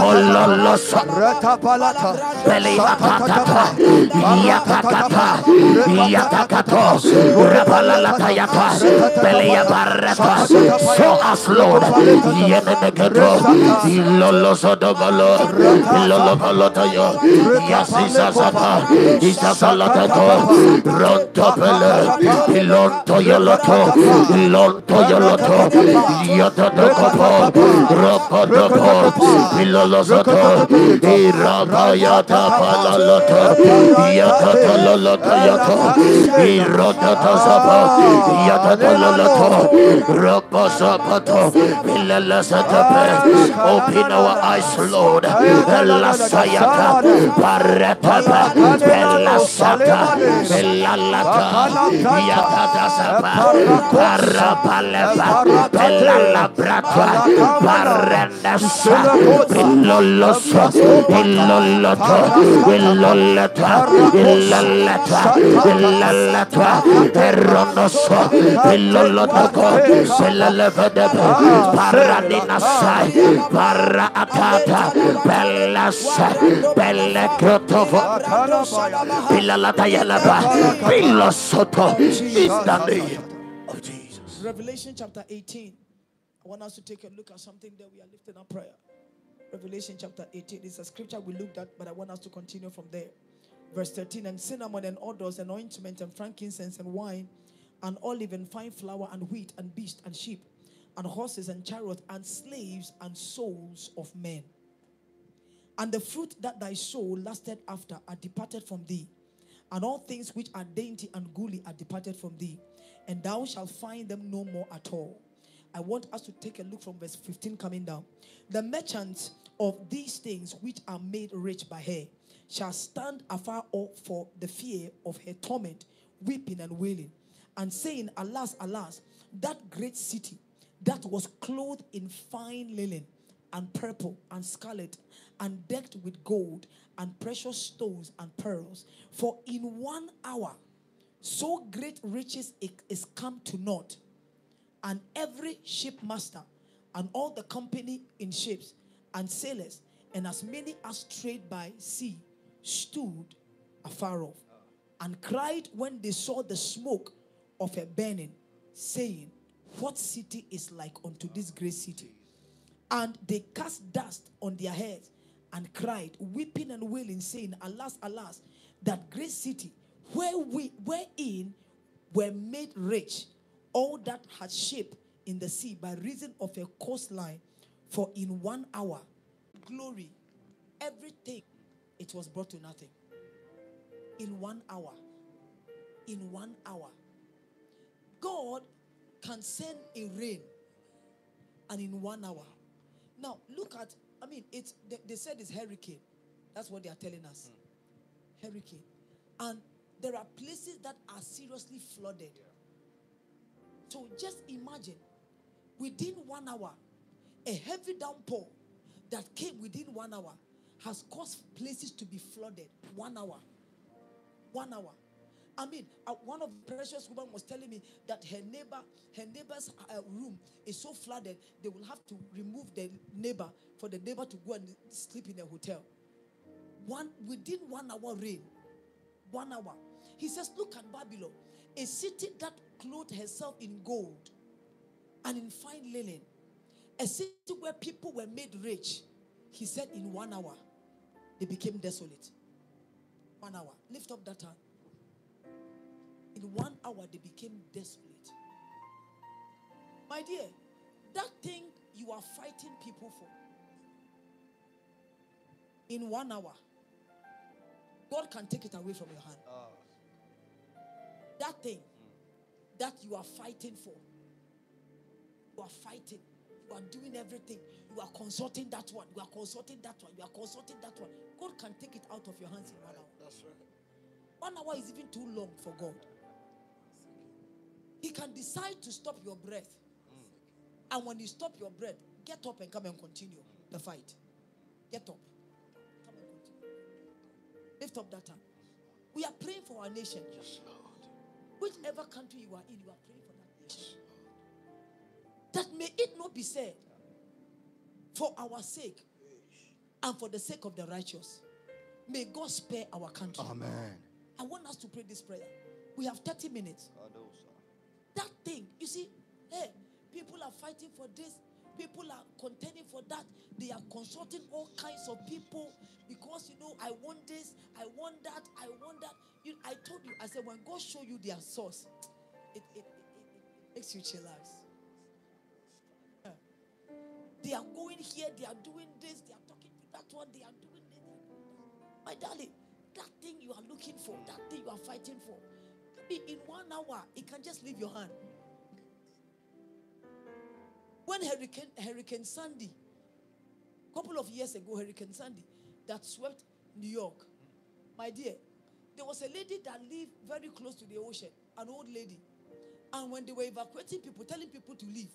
kololosa retapalata belipakatapa yakakapa yata so as Lord yenenegedo iloloso dobalo ilolopalota yo yasisasapa isasalatato rontopele ilonto yoloto ilonto yoloto yotodokopo ropodopo Open our eyes, Lord. Yata, Irotatazapa, Yatatalalata, Rapasapato, Pilalazata, open our eyes, Lord, Lasayata, Paretapa, Pelasata, Pelalata, Yatatasapa, Parapaleva, Iloloso, Iloloto, Ilolata, Ilalata, Ilalata, Eronoso, Ilolotoko, Ilalevadebe, Paradinasai, Paraatata, Pelasa, Pelekrotovo, Pilalata Yalaba, Pilosoto, in the name of Jesus. Revelation chapter 18. I want us to take a look at something that we are lifting up prayer. Revelation chapter 18 is a scripture we looked at, but I want us to continue from there. Verse 13 And cinnamon and odors and ointment and frankincense and wine and olive and fine flour and wheat and beast and sheep and horses and chariots and slaves and souls of men. And the fruit that thy soul lasted after are departed from thee, and all things which are dainty and goodly are departed from thee, and thou shalt find them no more at all. I want us to take a look from verse 15 coming down. The merchant of these things which are made rich by her shall stand afar off for the fear of her torment, weeping and wailing, and saying, Alas, alas, that great city that was clothed in fine linen and purple and scarlet and decked with gold and precious stones and pearls. For in one hour, so great riches is come to naught and every shipmaster and all the company in ships and sailors and as many as trade by sea stood afar off and cried when they saw the smoke of a burning saying what city is like unto this great city? And they cast dust on their heads and cried, weeping and wailing, saying, Alas, alas, that great city where we wherein were made rich all that had ship in the sea by reason of a coastline, for in one hour, glory, everything, it was brought to nothing. In one hour. In one hour. God can send a rain and in one hour. Now, look at, I mean, it's they, they said it's hurricane. That's what they are telling us. Hurricane. And there are places that are seriously flooded. So just imagine within one hour, a heavy downpour that came within one hour has caused places to be flooded. One hour. One hour. I mean, uh, one of the precious women was telling me that her neighbor, her neighbor's uh, room is so flooded, they will have to remove the neighbor for the neighbor to go and sleep in a hotel. One within one hour rain, one hour. He says, "Look at Babylon, a city that clothed herself in gold and in fine linen, a city where people were made rich." He said, "In one hour, they became desolate." One hour. Lift up that hand. In one hour, they became desolate. My dear, that thing you are fighting people for, in one hour, God can take it away from your hand. Ah. That thing that you are fighting for, you are fighting, you are doing everything, you are consulting that one, you are consulting that one, you are consulting that one. God can take it out of your hands in one hour. That's right. One hour is even too long for God. He can decide to stop your breath. And when you stop your breath, get up and come and continue the fight. Get up. Come and continue. Lift up that hand. We are praying for our nation. Yes, Lord. Whichever country you are in, you are praying for that nation. That may it not be said for our sake and for the sake of the righteous. May God spare our country. Amen. I want us to pray this prayer. We have 30 minutes. That thing, you see, hey, people are fighting for this, people are contending for that. They are consulting all kinds of people because you know, I want this, I want that, I want that. You, I told you, I said, when God show you their source, it, it, it, it, it makes you chillax. They are going here, they are doing this, they are talking to that one, they are doing this. My darling, that thing you are looking for, that thing you are fighting for, maybe in one hour, it can just leave your hand. When Hurricane, Hurricane Sandy, a couple of years ago, Hurricane Sandy, that swept New York, my dear, there was a lady that lived very close to the ocean, an old lady. And when they were evacuating people, telling people to leave,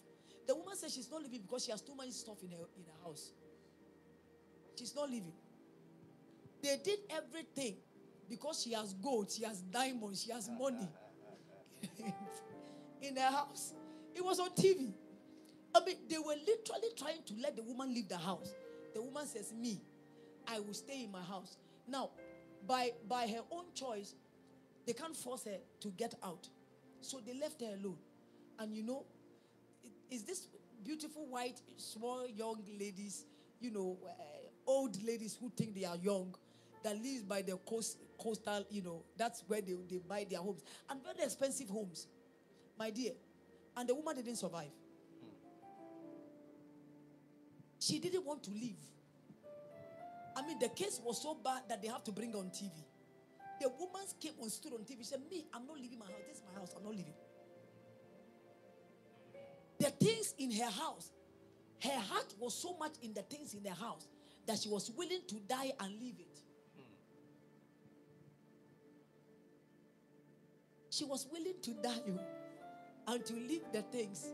the woman says she's not leaving because she has too much stuff in her, in her house. She's not leaving. They did everything because she has gold, she has diamonds, she has money *laughs* in her house. It was on TV. I mean, they were literally trying to let the woman leave the house. The woman says, Me, I will stay in my house. Now, by, by her own choice, they can't force her to get out. So they left her alone. And you know, is this beautiful white, small, young ladies, you know, uh, old ladies who think they are young, that lives by the coast, coastal, you know, that's where they, they buy their homes. And very expensive homes, my dear. And the woman didn't survive. She didn't want to leave. I mean, the case was so bad that they have to bring on TV. The woman came and stood on TV. She said, Me, I'm not leaving my house. This is my house. I'm not leaving. The things in her house, her heart was so much in the things in her house that she was willing to die and leave it. She was willing to die and to leave the things.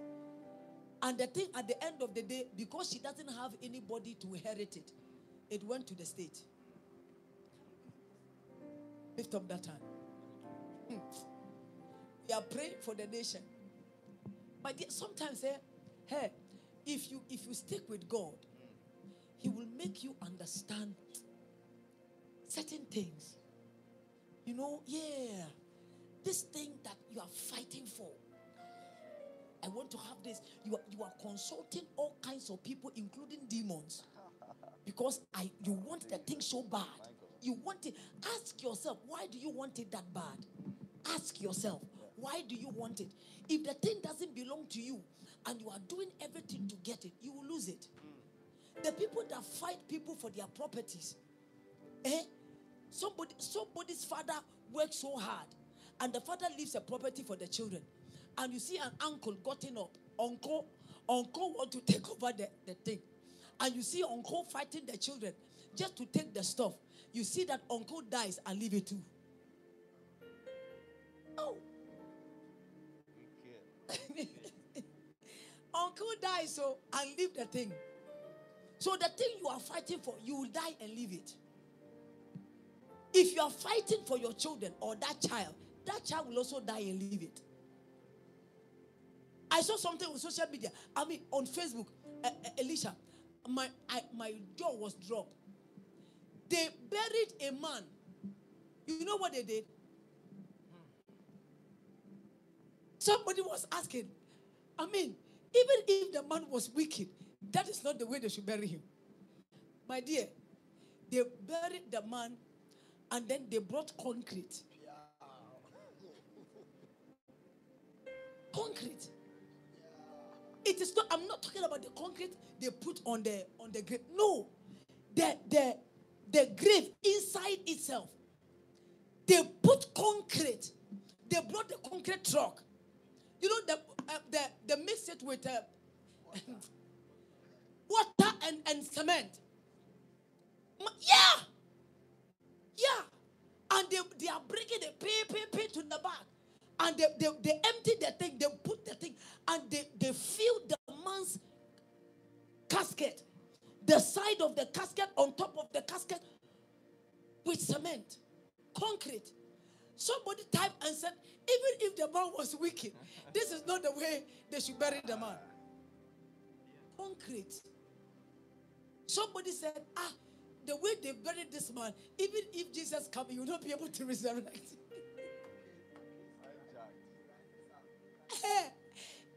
And the thing at the end of the day, because she doesn't have anybody to inherit it, it went to the state. Lift up that hand. Hmm. We are praying for the nation. But sometimes, eh, hey, if you if you stick with God, He will make you understand certain things. You know, yeah, this thing that you are fighting for. I want to have this. You are, you are consulting all kinds of people, including demons, because I you want the thing so bad. You want it. Ask yourself, why do you want it that bad? Ask yourself, why do you want it? If the thing doesn't belong to you and you are doing everything to get it, you will lose it. The people that fight people for their properties, eh? Somebody, somebody's father works so hard, and the father leaves a property for the children. And you see an uncle gotten up, uncle, uncle want to *laughs* take over the, the thing. And you see uncle fighting the children just to take the stuff. You see that uncle dies and leave it too. Oh. Uncle die so and leave the thing. So the thing you are fighting for, you will die and leave it. If you are fighting for your children or that child, that child will also die and leave it. I saw something on social media. I mean, on Facebook, uh, uh, Elisha, my I, my jaw was dropped. They buried a man. You know what they did? Somebody was asking. I mean, even if the man was wicked, that is not the way they should bury him. My dear, they buried the man and then they brought concrete. Concrete. It is not, I'm not talking about the concrete they put on the on the grave. No. The the the grave inside itself. They put concrete. They brought the concrete truck. You know the uh, the they mix it with uh, *laughs* water and, and cement. Yeah. Yeah. And they, they are bringing the pay, pay, pay to the back. And they, they, they empty the thing, they put the thing, and they, they fill the man's casket, the side of the casket on top of the casket with cement, concrete. Somebody typed and said, even if the man was wicked, this is not the way they should bury the man. Concrete. Somebody said, ah, the way they buried this man, even if Jesus comes, you will not be able to resurrect. *laughs*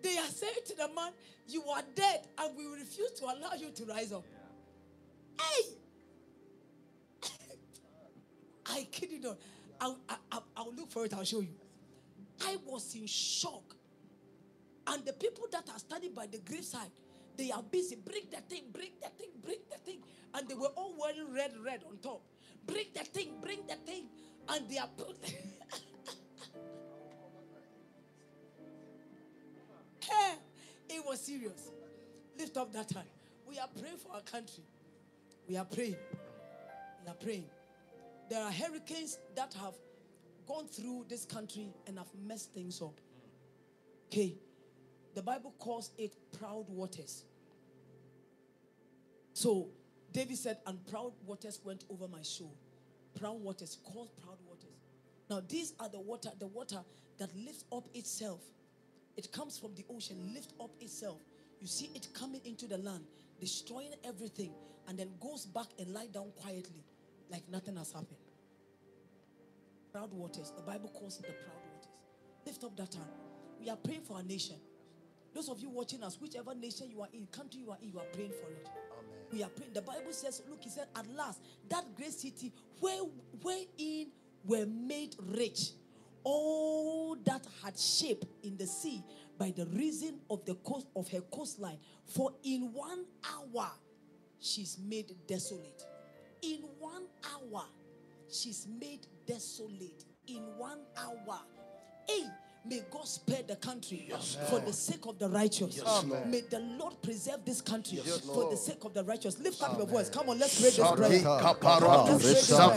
They are saying to the man, You are dead, and we refuse to allow you to rise up. Hey! *laughs* I kid you not. I'll, I, I, I'll look for it, I'll show you. I was in shock. And the people that are standing by the graveside, they are busy. Bring the thing, bring the thing, bring the thing. And they were all wearing red, red on top. Bring the thing, bring the thing. And they are put. *laughs* Hey, it was serious. Lift up that hand. We are praying for our country. We are praying. We are praying. There are hurricanes that have gone through this country and have messed things up. Okay. The Bible calls it proud waters. So David said, and proud waters went over my soul. Proud waters, called proud waters. Now, these are the water, the water that lifts up itself. It comes from the ocean, lift up itself. You see it coming into the land, destroying everything, and then goes back and lie down quietly, like nothing has happened. Proud waters. The Bible calls it the proud waters. Lift up that hand. We are praying for our nation. Those of you watching us, whichever nation you are in, country you are in, you are praying for it. We are praying. The Bible says, look, he said, at last, that great city where wherein were made rich, all that had shape in the sea by the reason of the coast of her coastline. For in one hour she's made desolate. In one hour she's made desolate. In one hour. Hey, May God spare the country yes, for the sake of the righteous. Yes, May the Lord preserve this country yes, for the sake of the righteous. Lift up Amen. your voice. Come on, let's pray this prayer. Let's pray this prayer.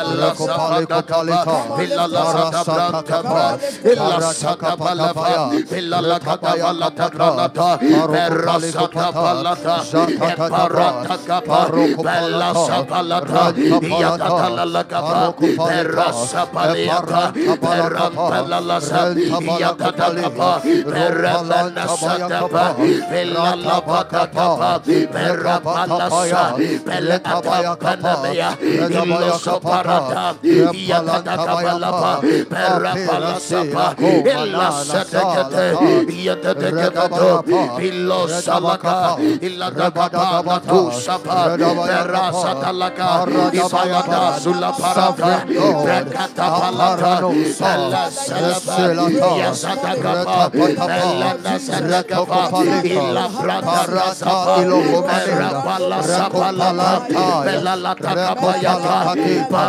Allah sapata kapa, illa Rakata, Yakata Kabalapa, Perapala Illa Illa Prata Bella Lata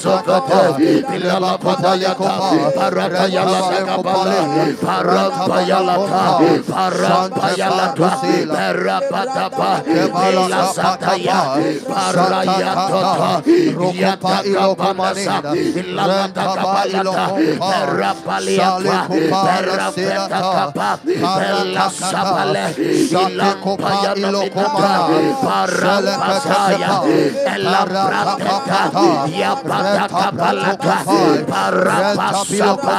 Sakate, Pilala Rakapalakasi Parapasapa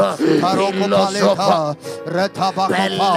Ilosova, Bella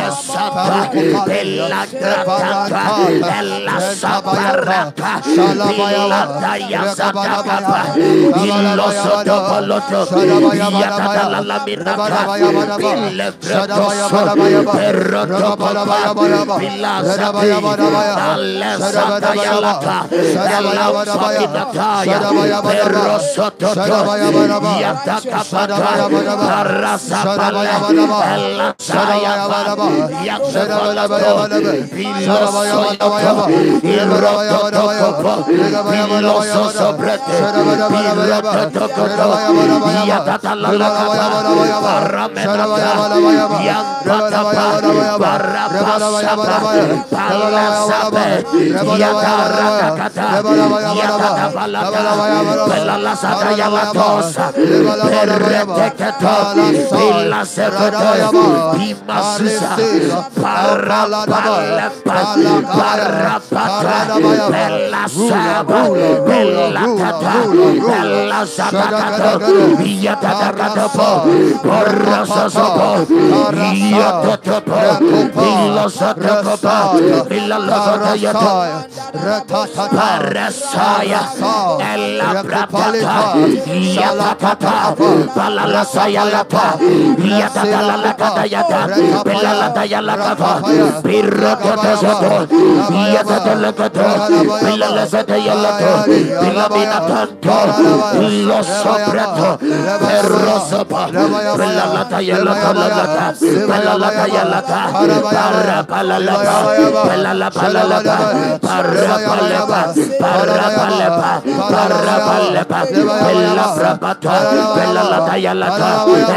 Yata Pela Secretaria, Pima Sisa, Para Pala Pala Para Pata, Pela Sabu, Pela Cata, Pela Sabata, Via Tataratapo, Porra Sasopo, Via la Vila Satapa, Vila Lavata, Parasaya, Ella la Yapata, Palalasaya la. Yatala Lakatayata, Pelalata Lakata, Pirata Soto, Yatala Lakata, Pelalazata Yalato, Pilamina Tanto, Los Soprato, Perrosapa, Pelalata Yalata Lata, Pelalata Yalata, Parapalalata, Pelalapalata, Parapalepa, Parapalepa, Parapalepa, Pella Frapata, Pella Lata Yalata, Ratakato, Pella Lata Yalata, Yatata Lalapa, Pella Lata Yalata, Pella Lata Yalata, Pella Lata Yalata, Pella Lata Yalata, Rapalia Pascapa, Perra Bedebriata, Perra Badapa, Pella Lata Yalata, Pella Lata Yalata, Rapatapa, Pella Lata Yotototo, Ilolo Soto Yolotolo, Yatotoloto, Yatatokota, Pelalata Yalatalapata, Parapalalapa, Parapalalata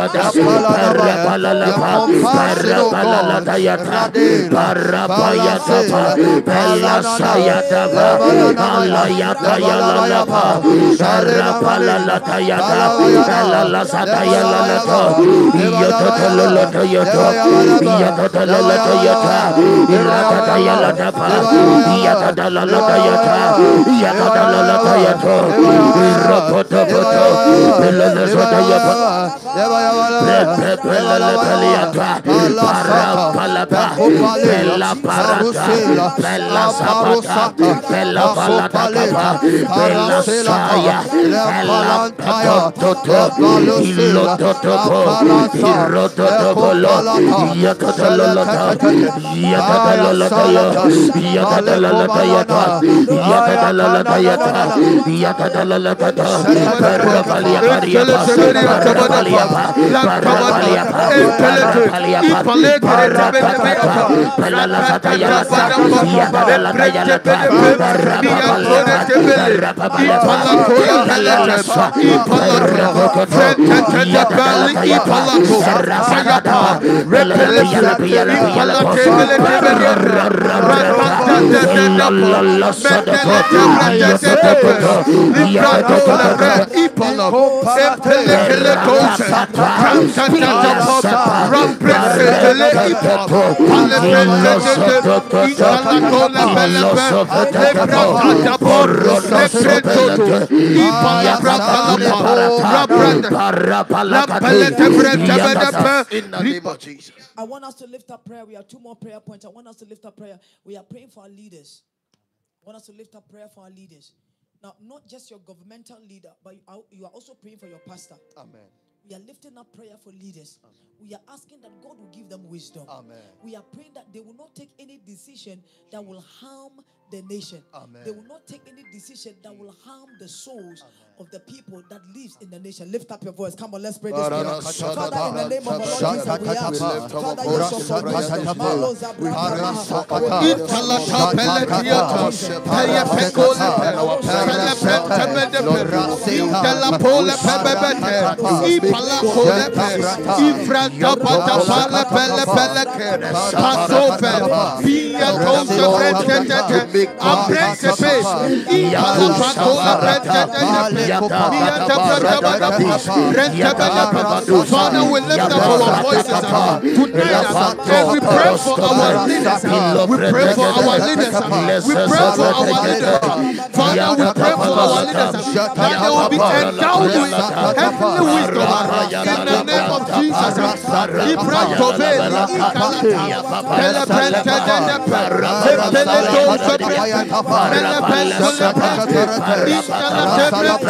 Yata, Parapayatapa, Pelasayatapa, Alayata Yalalapa, Parapalalata Yata, Pelalasata Yalalato, Yototoloto Yoto, Yatotoloto Yota, Iratata Yalatapa, Yatatalalata Yata, Yatatalalata Yato, Ropotopoto, Pelalazota Yapa, In the name of Jesus. I want us to lift up prayer. We have two more prayer points. I want us to lift up prayer. We are praying for our leaders. I want us to lift up prayer for our leaders. Now, not just your governmental leader, but you are, you are also praying for your pastor. Amen. We are lifting up prayer for leaders. We are asking that God will give them wisdom. Amen. We are praying that they will not take any decision that will harm the nation. Amen. They will not take any decision that will harm the souls of the people that lives in the nation. Lift up your voice. Come on, let's pray this prayer. Father, in the name of the Lord Jesus, we ask. Father, yes, of course, Malo Zabra- Italata peletiata, peye pekole pe, pele pentebede pe, intela pole pebebete, ipala pole pe, ifranta pata pale pele pele ke, pasope, pia tonse frentete, aprente pe, ipala patole frentete, Father, we lift up our voices uh, tonight uh, we pray for our leaders. uh, We pray for our leaders. uh, We pray for our leaders. uh, Father, we pray for our leaders uh, that they will be endowed with heavenly wisdom uh, in the name of Jesus. uh, Ibra Tove, Ikalata, Pele Pente Dede Pe, Pele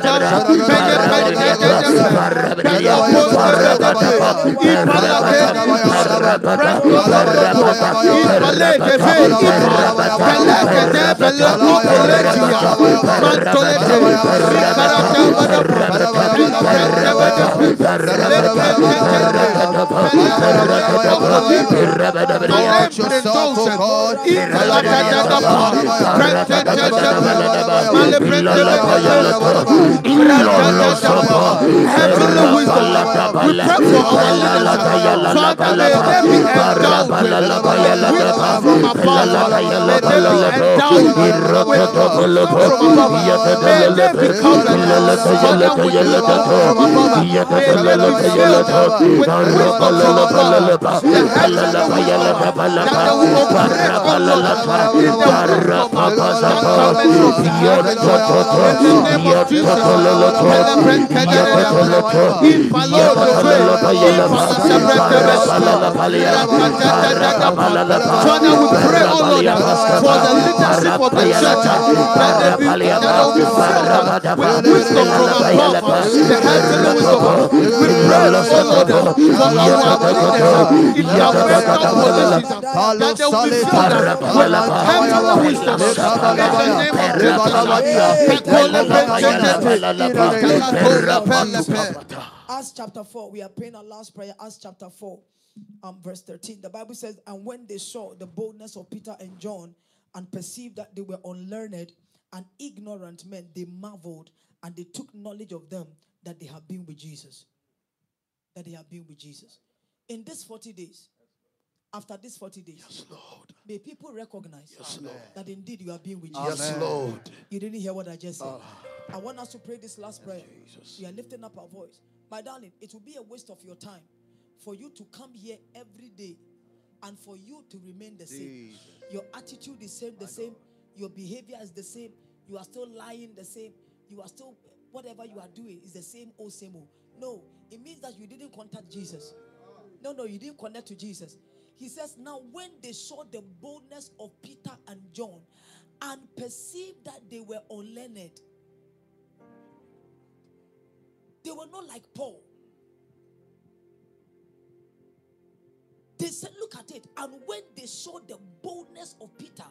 Entonces, Heavenly wisdom. We pray for our leaders. Father, may they be endowed with wisdom from above. May they be endowed with wisdom from above. May they be covered, Father, with wisdom from above. May they be filled with wisdom from above. The heavens of wisdom that they will operate, O Lord, in the wisdom of God. In the name of Jesus. Father, we pray, oh Lord, for the the. We pray, oh Lord, for our. Acts chapter 4, we are praying our last prayer. Acts chapter 4, um, verse 13. The Bible says, And when they saw the boldness of Peter and John and perceived that they were unlearned and ignorant men, they marveled and they took knowledge of them that they have been with Jesus. That they have been with Jesus. In these 40 days, after these 40 days, Yes, Lord. may people recognize Yes, Lord. that indeed you have been with Jesus. Yes, Lord. You didn't hear what I just said. I want us to pray this last prayer. We are lifting up our voice. My darling, it will be a waste of your time for you to come here every day and for you to remain the same. Your attitude is same, the same. Your behavior is the same. You are still lying the same. You are still whatever you are doing is the same old same old. No, it means that you didn't contact Jesus. No, no, you didn't connect to Jesus. He says, Now when they saw the boldness of Peter and John and perceived that they were unlearned, they were not like Paul. They said, Look at it. And when they saw the boldness of Peter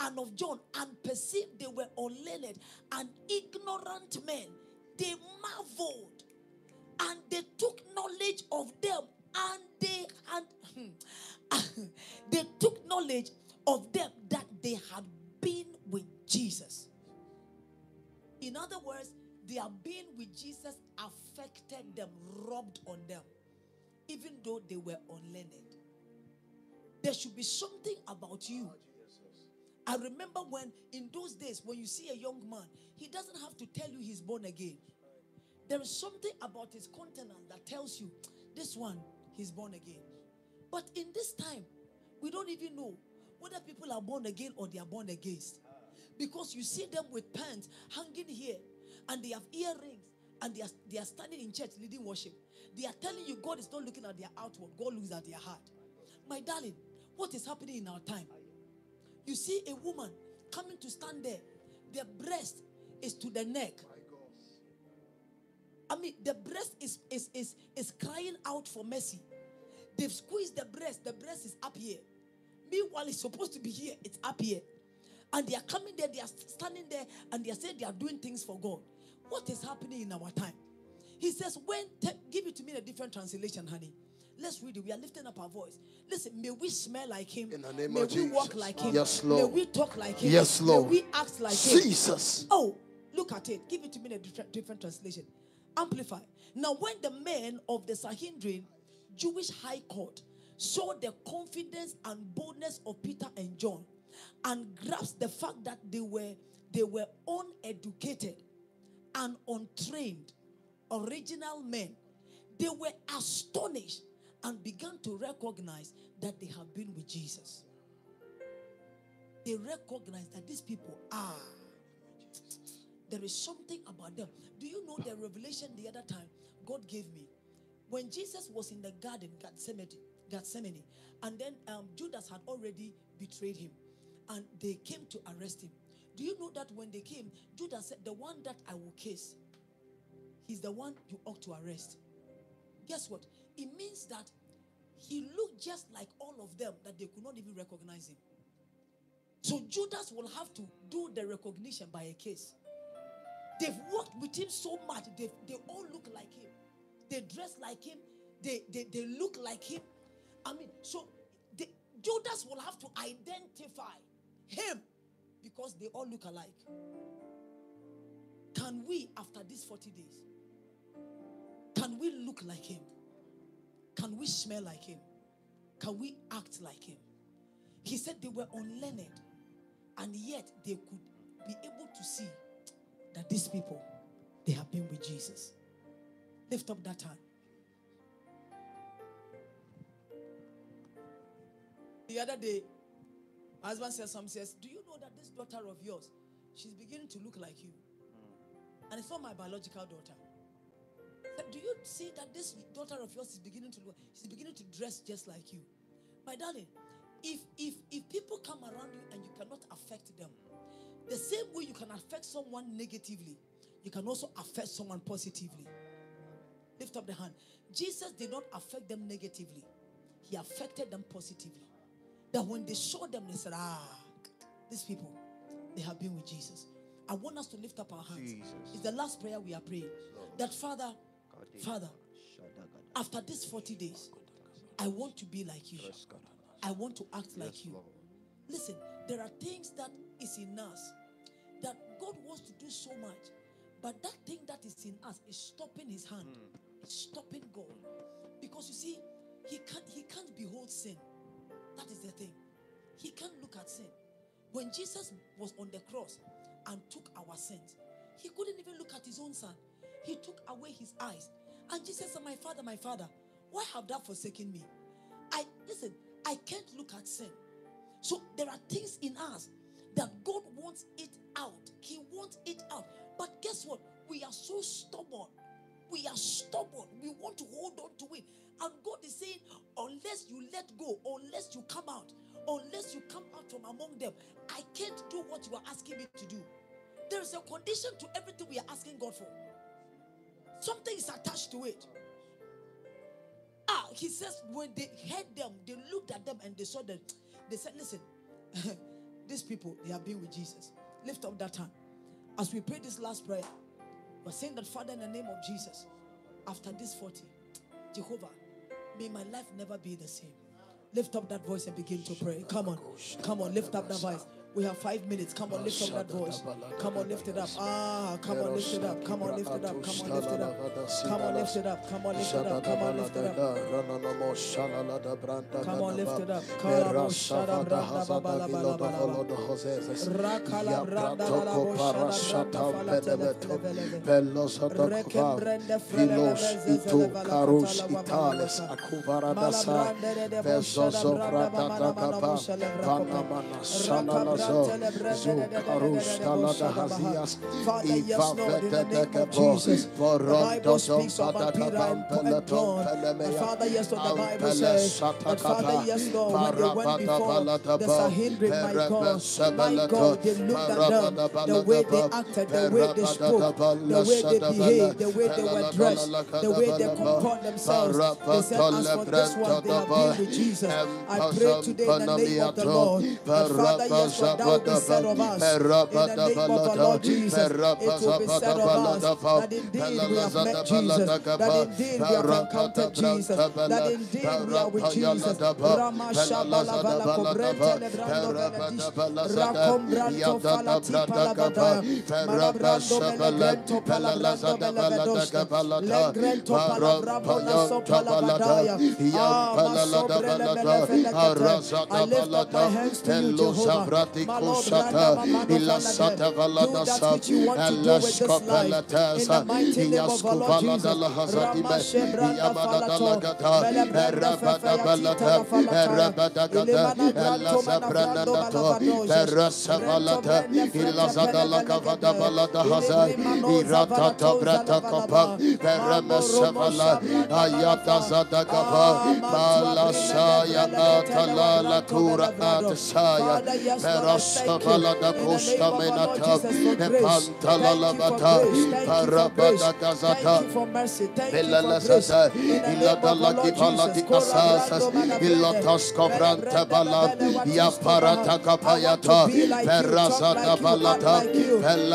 and of John and perceived they were unlearned and ignorant men, they marveled and they took knowledge of them and they had *laughs* they took knowledge of them that they had been with Jesus. In other words, their being with Jesus affected them, robbed on them, even though they were unlearned. There should be something about you. I remember when, in those days, when you see a young man, he doesn't have to tell you he's born again. There is something about his countenance that tells you this one, he's born again. But in this time, we don't even know whether people are born again or they are born against. Because you see them with pants hanging here and they have earrings and they are, they are standing in church leading worship. They are telling you God is not looking at their outward, God looks at their heart. My darling, what is happening in our time? You see a woman coming to stand there, their breast is to the neck. I mean, the breast is, is, is, is crying out for mercy. They've squeezed the breast, the breast is up here. Meanwhile, it's supposed to be here, it's up here. And they are coming there, they are standing there, and they are saying they are doing things for God. What is happening in our time? He says, When give it to me in a different translation, honey. Let's read it. We are lifting up our voice. Listen, may we smell like him. In the name may of we walk like him. Yes, May we talk like him. Yes, Lord. May we act like him. Jesus. Oh, look at it. Give it to me in a different, different translation. Amplify. Now, when the men of the Sanhedrin, Jewish high court, saw the confidence and boldness of Peter and John, and grasped the fact that they were they were uneducated and untrained, original men, they were astonished and began to recognize that they have been with Jesus. They recognize that these people are there is something about them. Do you know the revelation the other time God gave me? When Jesus was in the garden, Gethsemane, Gethsemane and then um, Judas had already betrayed him, and they came to arrest him. Do you know that when they came, Judas said, The one that I will kiss, he's the one you ought to arrest. Guess what? It means that he looked just like all of them, that they could not even recognize him. So Judas will have to do the recognition by a case. They've worked with him so much, they, they all look like him. They dress like him, they, they, they look like him. I mean, so Judas will have to identify him because they all look alike. Can we, after these 40 days, can we look like him? Can we smell like him? Can we act like him? He said they were unlearned and yet they could be able to see that these people they have been with Jesus. Lift up that hand. The other day, my husband says something says, Do you know that this daughter of yours, she's beginning to look like you? And it's not my biological daughter. Said, Do you see that this daughter of yours is beginning to look, she's beginning to dress just like you? My darling, if if if people come around you and you cannot affect them, the same way you can affect someone negatively, you can also affect someone positively. Lift up the hand. Jesus did not affect them negatively, he affected them positively. That when they saw them, they said, Ah, these people, they have been with Jesus. I want us to lift up our hands. Jesus. It's the last prayer we are praying. That Father, Father, after these 40 days, I want to be like you. I want to act like you. Listen, there are things that is in us that God wants to do so much, but that thing that is in us is stopping His hand, it's stopping God, because you see, He can't He can't behold sin. That is the thing. He can't look at sin. When Jesus was on the cross and took our sins, He couldn't even look at His own Son. He took away His eyes, and Jesus said, "My Father, my Father, why have thou forsaken me?" I listen. I can't look at sin. So there are things in us that God wants it out. He wants it out. But guess what? We are so stubborn. We are stubborn. We want to hold on to it. And God is saying, unless you let go, unless you come out, unless you come out from among them, I can't do what you are asking me to do. There is a condition to everything we are asking God for. Something is attached to it. Ah, he says when they heard them, they looked at them and they saw them. *tsk* They said, Listen, *laughs* these people, they have been with Jesus. Lift up that hand. As we pray this last prayer, we're saying that, Father, in the name of Jesus, after this 40, Jehovah, may my life never be the same. Lift up that voice and begin to pray. Come on. Come on, lift up that voice. We have five minutes. Come on, lift up that voice. Come on, lift it up. Ah, come on, lift it up. Come on, lift it up. Come on, lift it up. Come on, lift it up. Come on, lift it up. Come on, lift it up. Come on, lift it up. Kalabo shada branda babala bala bala bala. Rakala branda bala bo shada branda fala tele tele tele. Reke brende frele breze zele bala kotala babala bala. Malabrande de bo shada branda mamana mana bo shele brako. Father, yes, the name of Jesus, the Bible speaks about Peter and, and John. And Father, yes, Lord, the Bible says that Father, yes, Lord, when they went before the Sanhedrin, my God, my God, they looked at them, the way they acted, the way they spoke, the way they behaved, the way they were dressed, the way they comport themselves. They said, as for this one, they have been with Jesus. I pray today in the name of the Lord that Father, yes, Lord, that will be said of us. In the name of the Lord Jesus, it will be said of us that indeed we have met Jesus, that indeed we have encountered Jesus, that indeed we are with Jesus. Rama Shabala Vala Cobrente Lebrando Benedish, Racom Branto Falati Palabada, Malabrando Belegrento Palabrando Belevedoska, Legrento Palabramo Lasso Palabadaya, Ah, Maso Brele I lift up my hands to you, Jehovah. My Lord, Randa Mamano Falade. Do that which you want to do with this life. In the mighty name of our Lord Jesus. Rama Shebranda Falato. Melebranda Fefeatita Falata. Ilimana Granto Manabrando Malavadoja. Ayata Zadagaba, Balasaya Atala La Kura Atasaya, Rasta balada costa menata, Epantala labata, Parabada gazata, Thank you for mercy. Thank you Bella illa illa tasco ya parata capayata,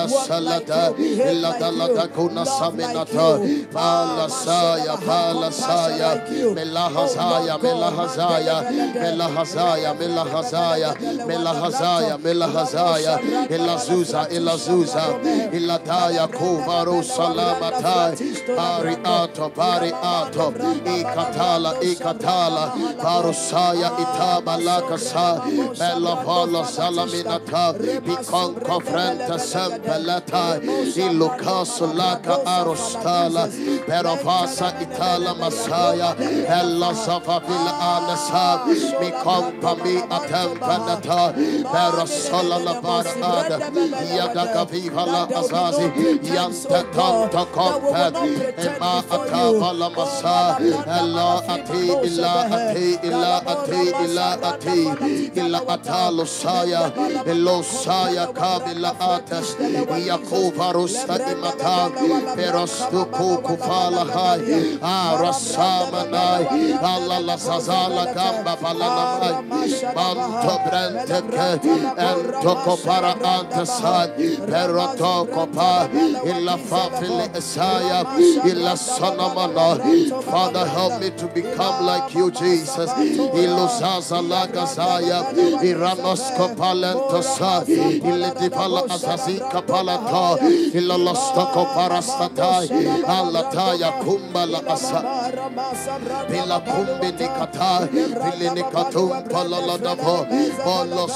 salata, illa saminata, melahazaya, melahazaya, Mandelebelede. melahazaya, melahazaya, melahazaya, melahazaya, ilazuza, ilazuza, iladaya kuvaru salamata, bariato, bariato, ikatala, ikatala, barusaya, itabalakasa, belavala salaminata, bikonko frente sempeleta, ilukasulaka arostala, perovasa itala masaya, ella zavavila anasa, mi compa mi perasola la barada, yadaga viva la azazi, yanta tanto compa, ema akava la masa, ella ati, illa ati, illa ati, illa ati, illa atalo saya, elo saya kabila atas, yakuva rusta imata, perastu kuku fala hai, arasamanai, alla la sazala gamba balana mai, manto brente ke, ento kopara antasai, peroto kopa, illa fafili esaya, illa sanamana. Father, help me to become like you, Jesus. Iluzaza lagazaya, iranos kopalentosa, ille divala azazi kapalata, illa losto koparastatai, alataya kumbala asa. Pila kumbi nikata, pili nikatum palala davo, bolo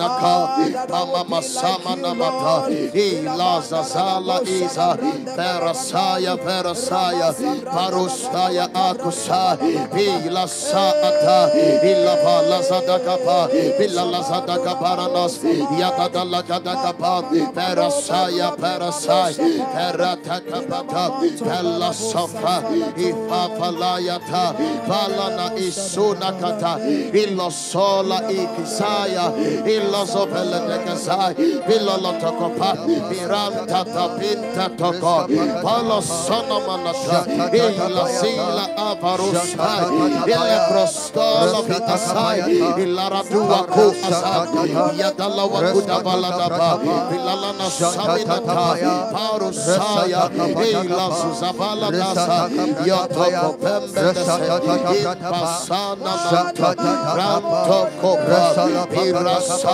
sovinaka, pama masama namata, ila zazala iza, perasaya, perasaya, parustaya akusa, ila saata, ila vala zadakapa, ila la zadakaparanos, yadada la gadakapa, perasaya, perasaya, peratakapata, pela sofa, ifafalayata, palana isunakata, ilo sola ikisaya, ilo zopele nekasai, ilo lotokopa, miranta tapinta toko, palo sonomanata, ila sila avarusai, ile krostola vitasai, ila radua ku asai, yadala wakuda baladaba, ila lana saminata, parusaya, ila zuzabala dasa, yotoko pembedese, impasana nata, ranto kopa,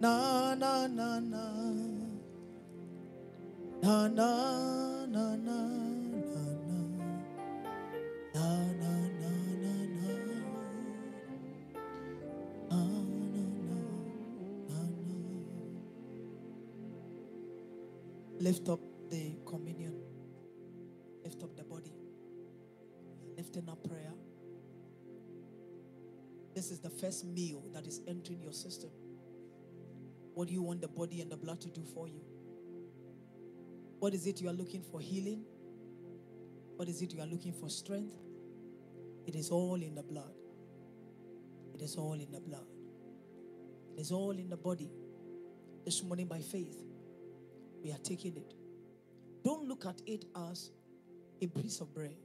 na na na Na na na na. Na na na na na. Lift up the communion. Lift up the body. Lifting up prayer. This is the first meal that is entering your system. What do you want the body and the blood to do for you? What is it you are looking for? Healing? What is it you are looking for? Strength? It is all in the blood. It is all in the blood. It is all in the body. This morning, by faith, we are taking it. Don't look at it as a piece of bread.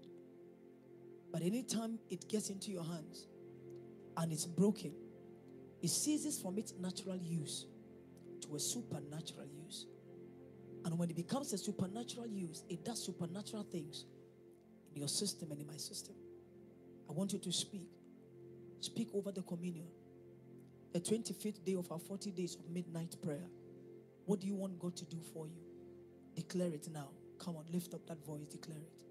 But anytime it gets into your hands and it's broken, it ceases from its natural use to a supernatural use. And when it becomes a supernatural use, it does supernatural things in your system and in my system. I want you to speak. Speak over the communion. The 25th day of our 40 days of midnight prayer. What do you want God to do for you? Declare it now. Come on, lift up that voice. Declare it.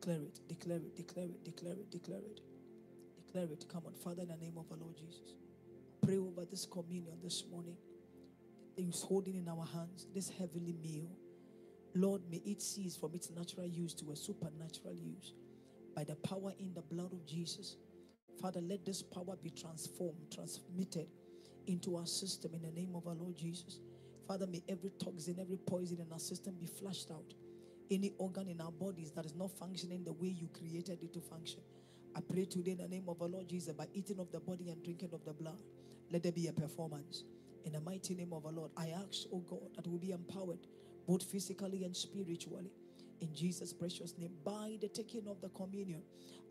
Declare it. Declare it. Declare it. Declare it. Declare it. Declare it. Come on, Father, in the name of our Lord Jesus. Pray over this communion this morning. Things holding in our hands this heavenly meal. Lord, may it cease from its natural use to a supernatural use. By the power in the blood of Jesus. Father, let this power be transformed, transmitted into our system in the name of our Lord Jesus. Father, may every toxin, every poison in our system be flushed out. Any organ in our bodies that is not functioning the way you created it to function. I pray today in the name of our Lord Jesus by eating of the body and drinking of the blood, let there be a performance. In the mighty name of our Lord, I ask, oh God, that we be empowered both physically and spiritually. In Jesus' precious name, by the taking of the communion,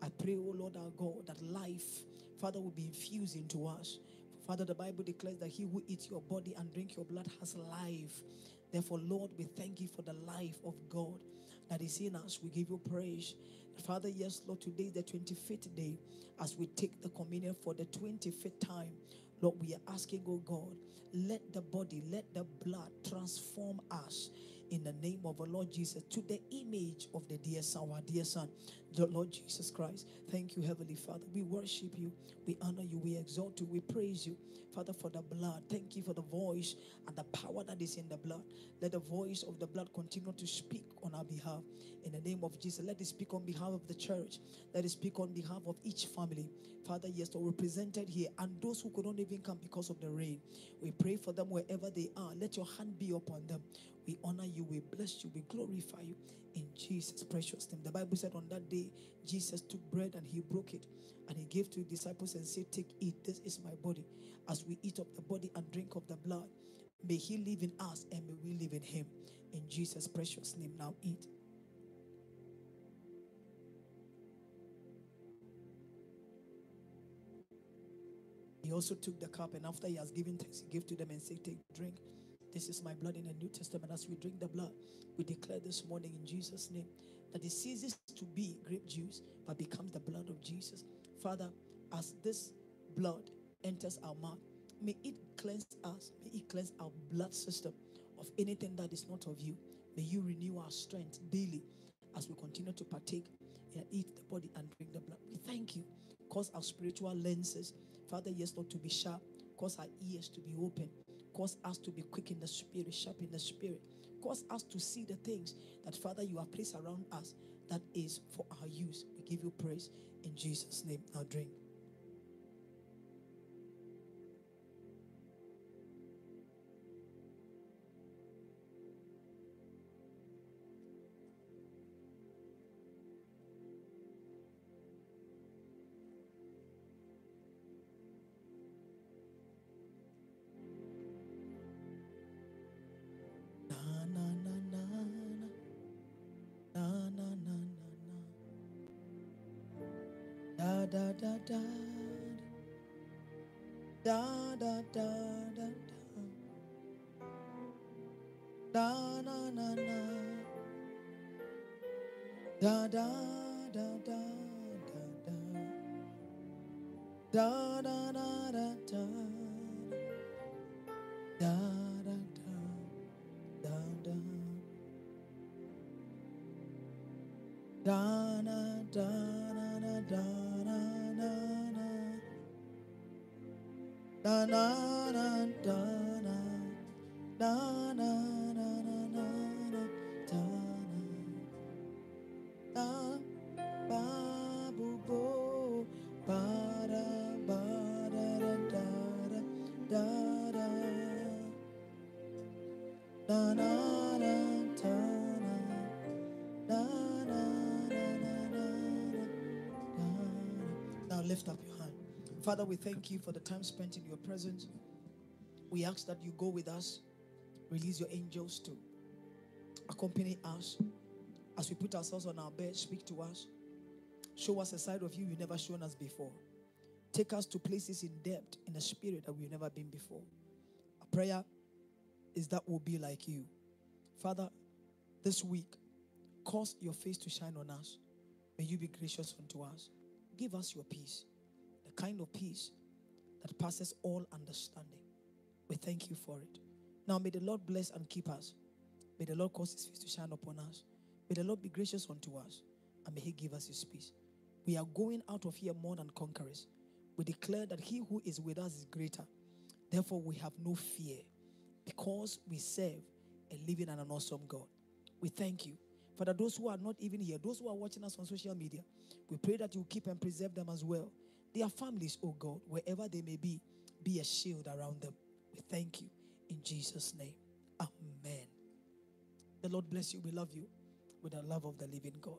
I pray, oh Lord our God, that life, Father, will be infused into us. Father, the Bible declares that he who eats your body and drink your blood has life. Therefore, Lord, we thank you for the life of God that is in us. We give you praise. Father, yes, Lord, today is the 25th day as we take the communion for the 25th time. Lord, we are asking, oh God, let the body, let the blood transform us in the name of our Lord Jesus to the image of the dear Son, our dear Son, the Lord Jesus Christ. Thank you, Heavenly Father. We worship you, we honor you, we exalt you, we praise you, Father, for the blood. Thank you for the voice and the power that is in the blood. Let the voice of the blood continue to speak on our behalf. In the name of Jesus, let it speak on behalf of the church. Let it speak on behalf of each family. Father, yes, Lord, represented here, and those who could not even come because of the rain. We pray for them wherever they are. Let your hand be upon them. We honor you, we bless you, we glorify you in Jesus' precious name. The Bible said on that day, Jesus took bread and he broke it and he gave to his disciples and said, Take, eat, this is my body. As we eat of the body and drink of the blood, may he live in us and may we live in him. In Jesus' precious name, now eat. He also took the cup, and after he has given thanks, he gave to them and said, Take, drink. This is my blood in the New Testament. As we drink the blood, we declare this morning in Jesus' name that it ceases to be grape juice, but becomes the blood of Jesus. Father, as this blood enters our mouth, may it cleanse us, may it cleanse our blood system of anything that is not of you. May you renew our strength daily as we continue to partake and eat the body and drink the blood. We thank you. Cause our spiritual lenses, Father, yes, Lord, to be sharp. Cause our ears to be open. Cause us to be quick in the spirit, sharp in the spirit. Cause us to see the things that, Father, you have placed around us that is for our use. We give you praise in Jesus' name. Now drink. Father, we thank you for the time spent in your presence. We ask that you go with us, release your angels to accompany us as we put ourselves on our bed. Speak to us, show us a side of you you've never shown us before. Take us to places in depth in the spirit that we've never been before. Our prayer is that we'll be like you. Father, this week, cause your face to shine on us. May you be gracious unto us. Give us your peace, kind of peace that passes all understanding. We thank you for it. Now, may the Lord bless and keep us. May the Lord cause his face to shine upon us. May the Lord be gracious unto us. And may he give us his peace. We are going out of here more than conquerors. We declare that he who is with us is greater. Therefore, we have no fear because we serve a living and an awesome God. We thank you. Father, those who are not even here, those who are watching us on social media, we pray that you keep and preserve them as well. Their families, oh God, wherever they may be, be a shield around them. We thank you in Jesus' name. Amen. The Lord bless you. We love you with the love of the living God.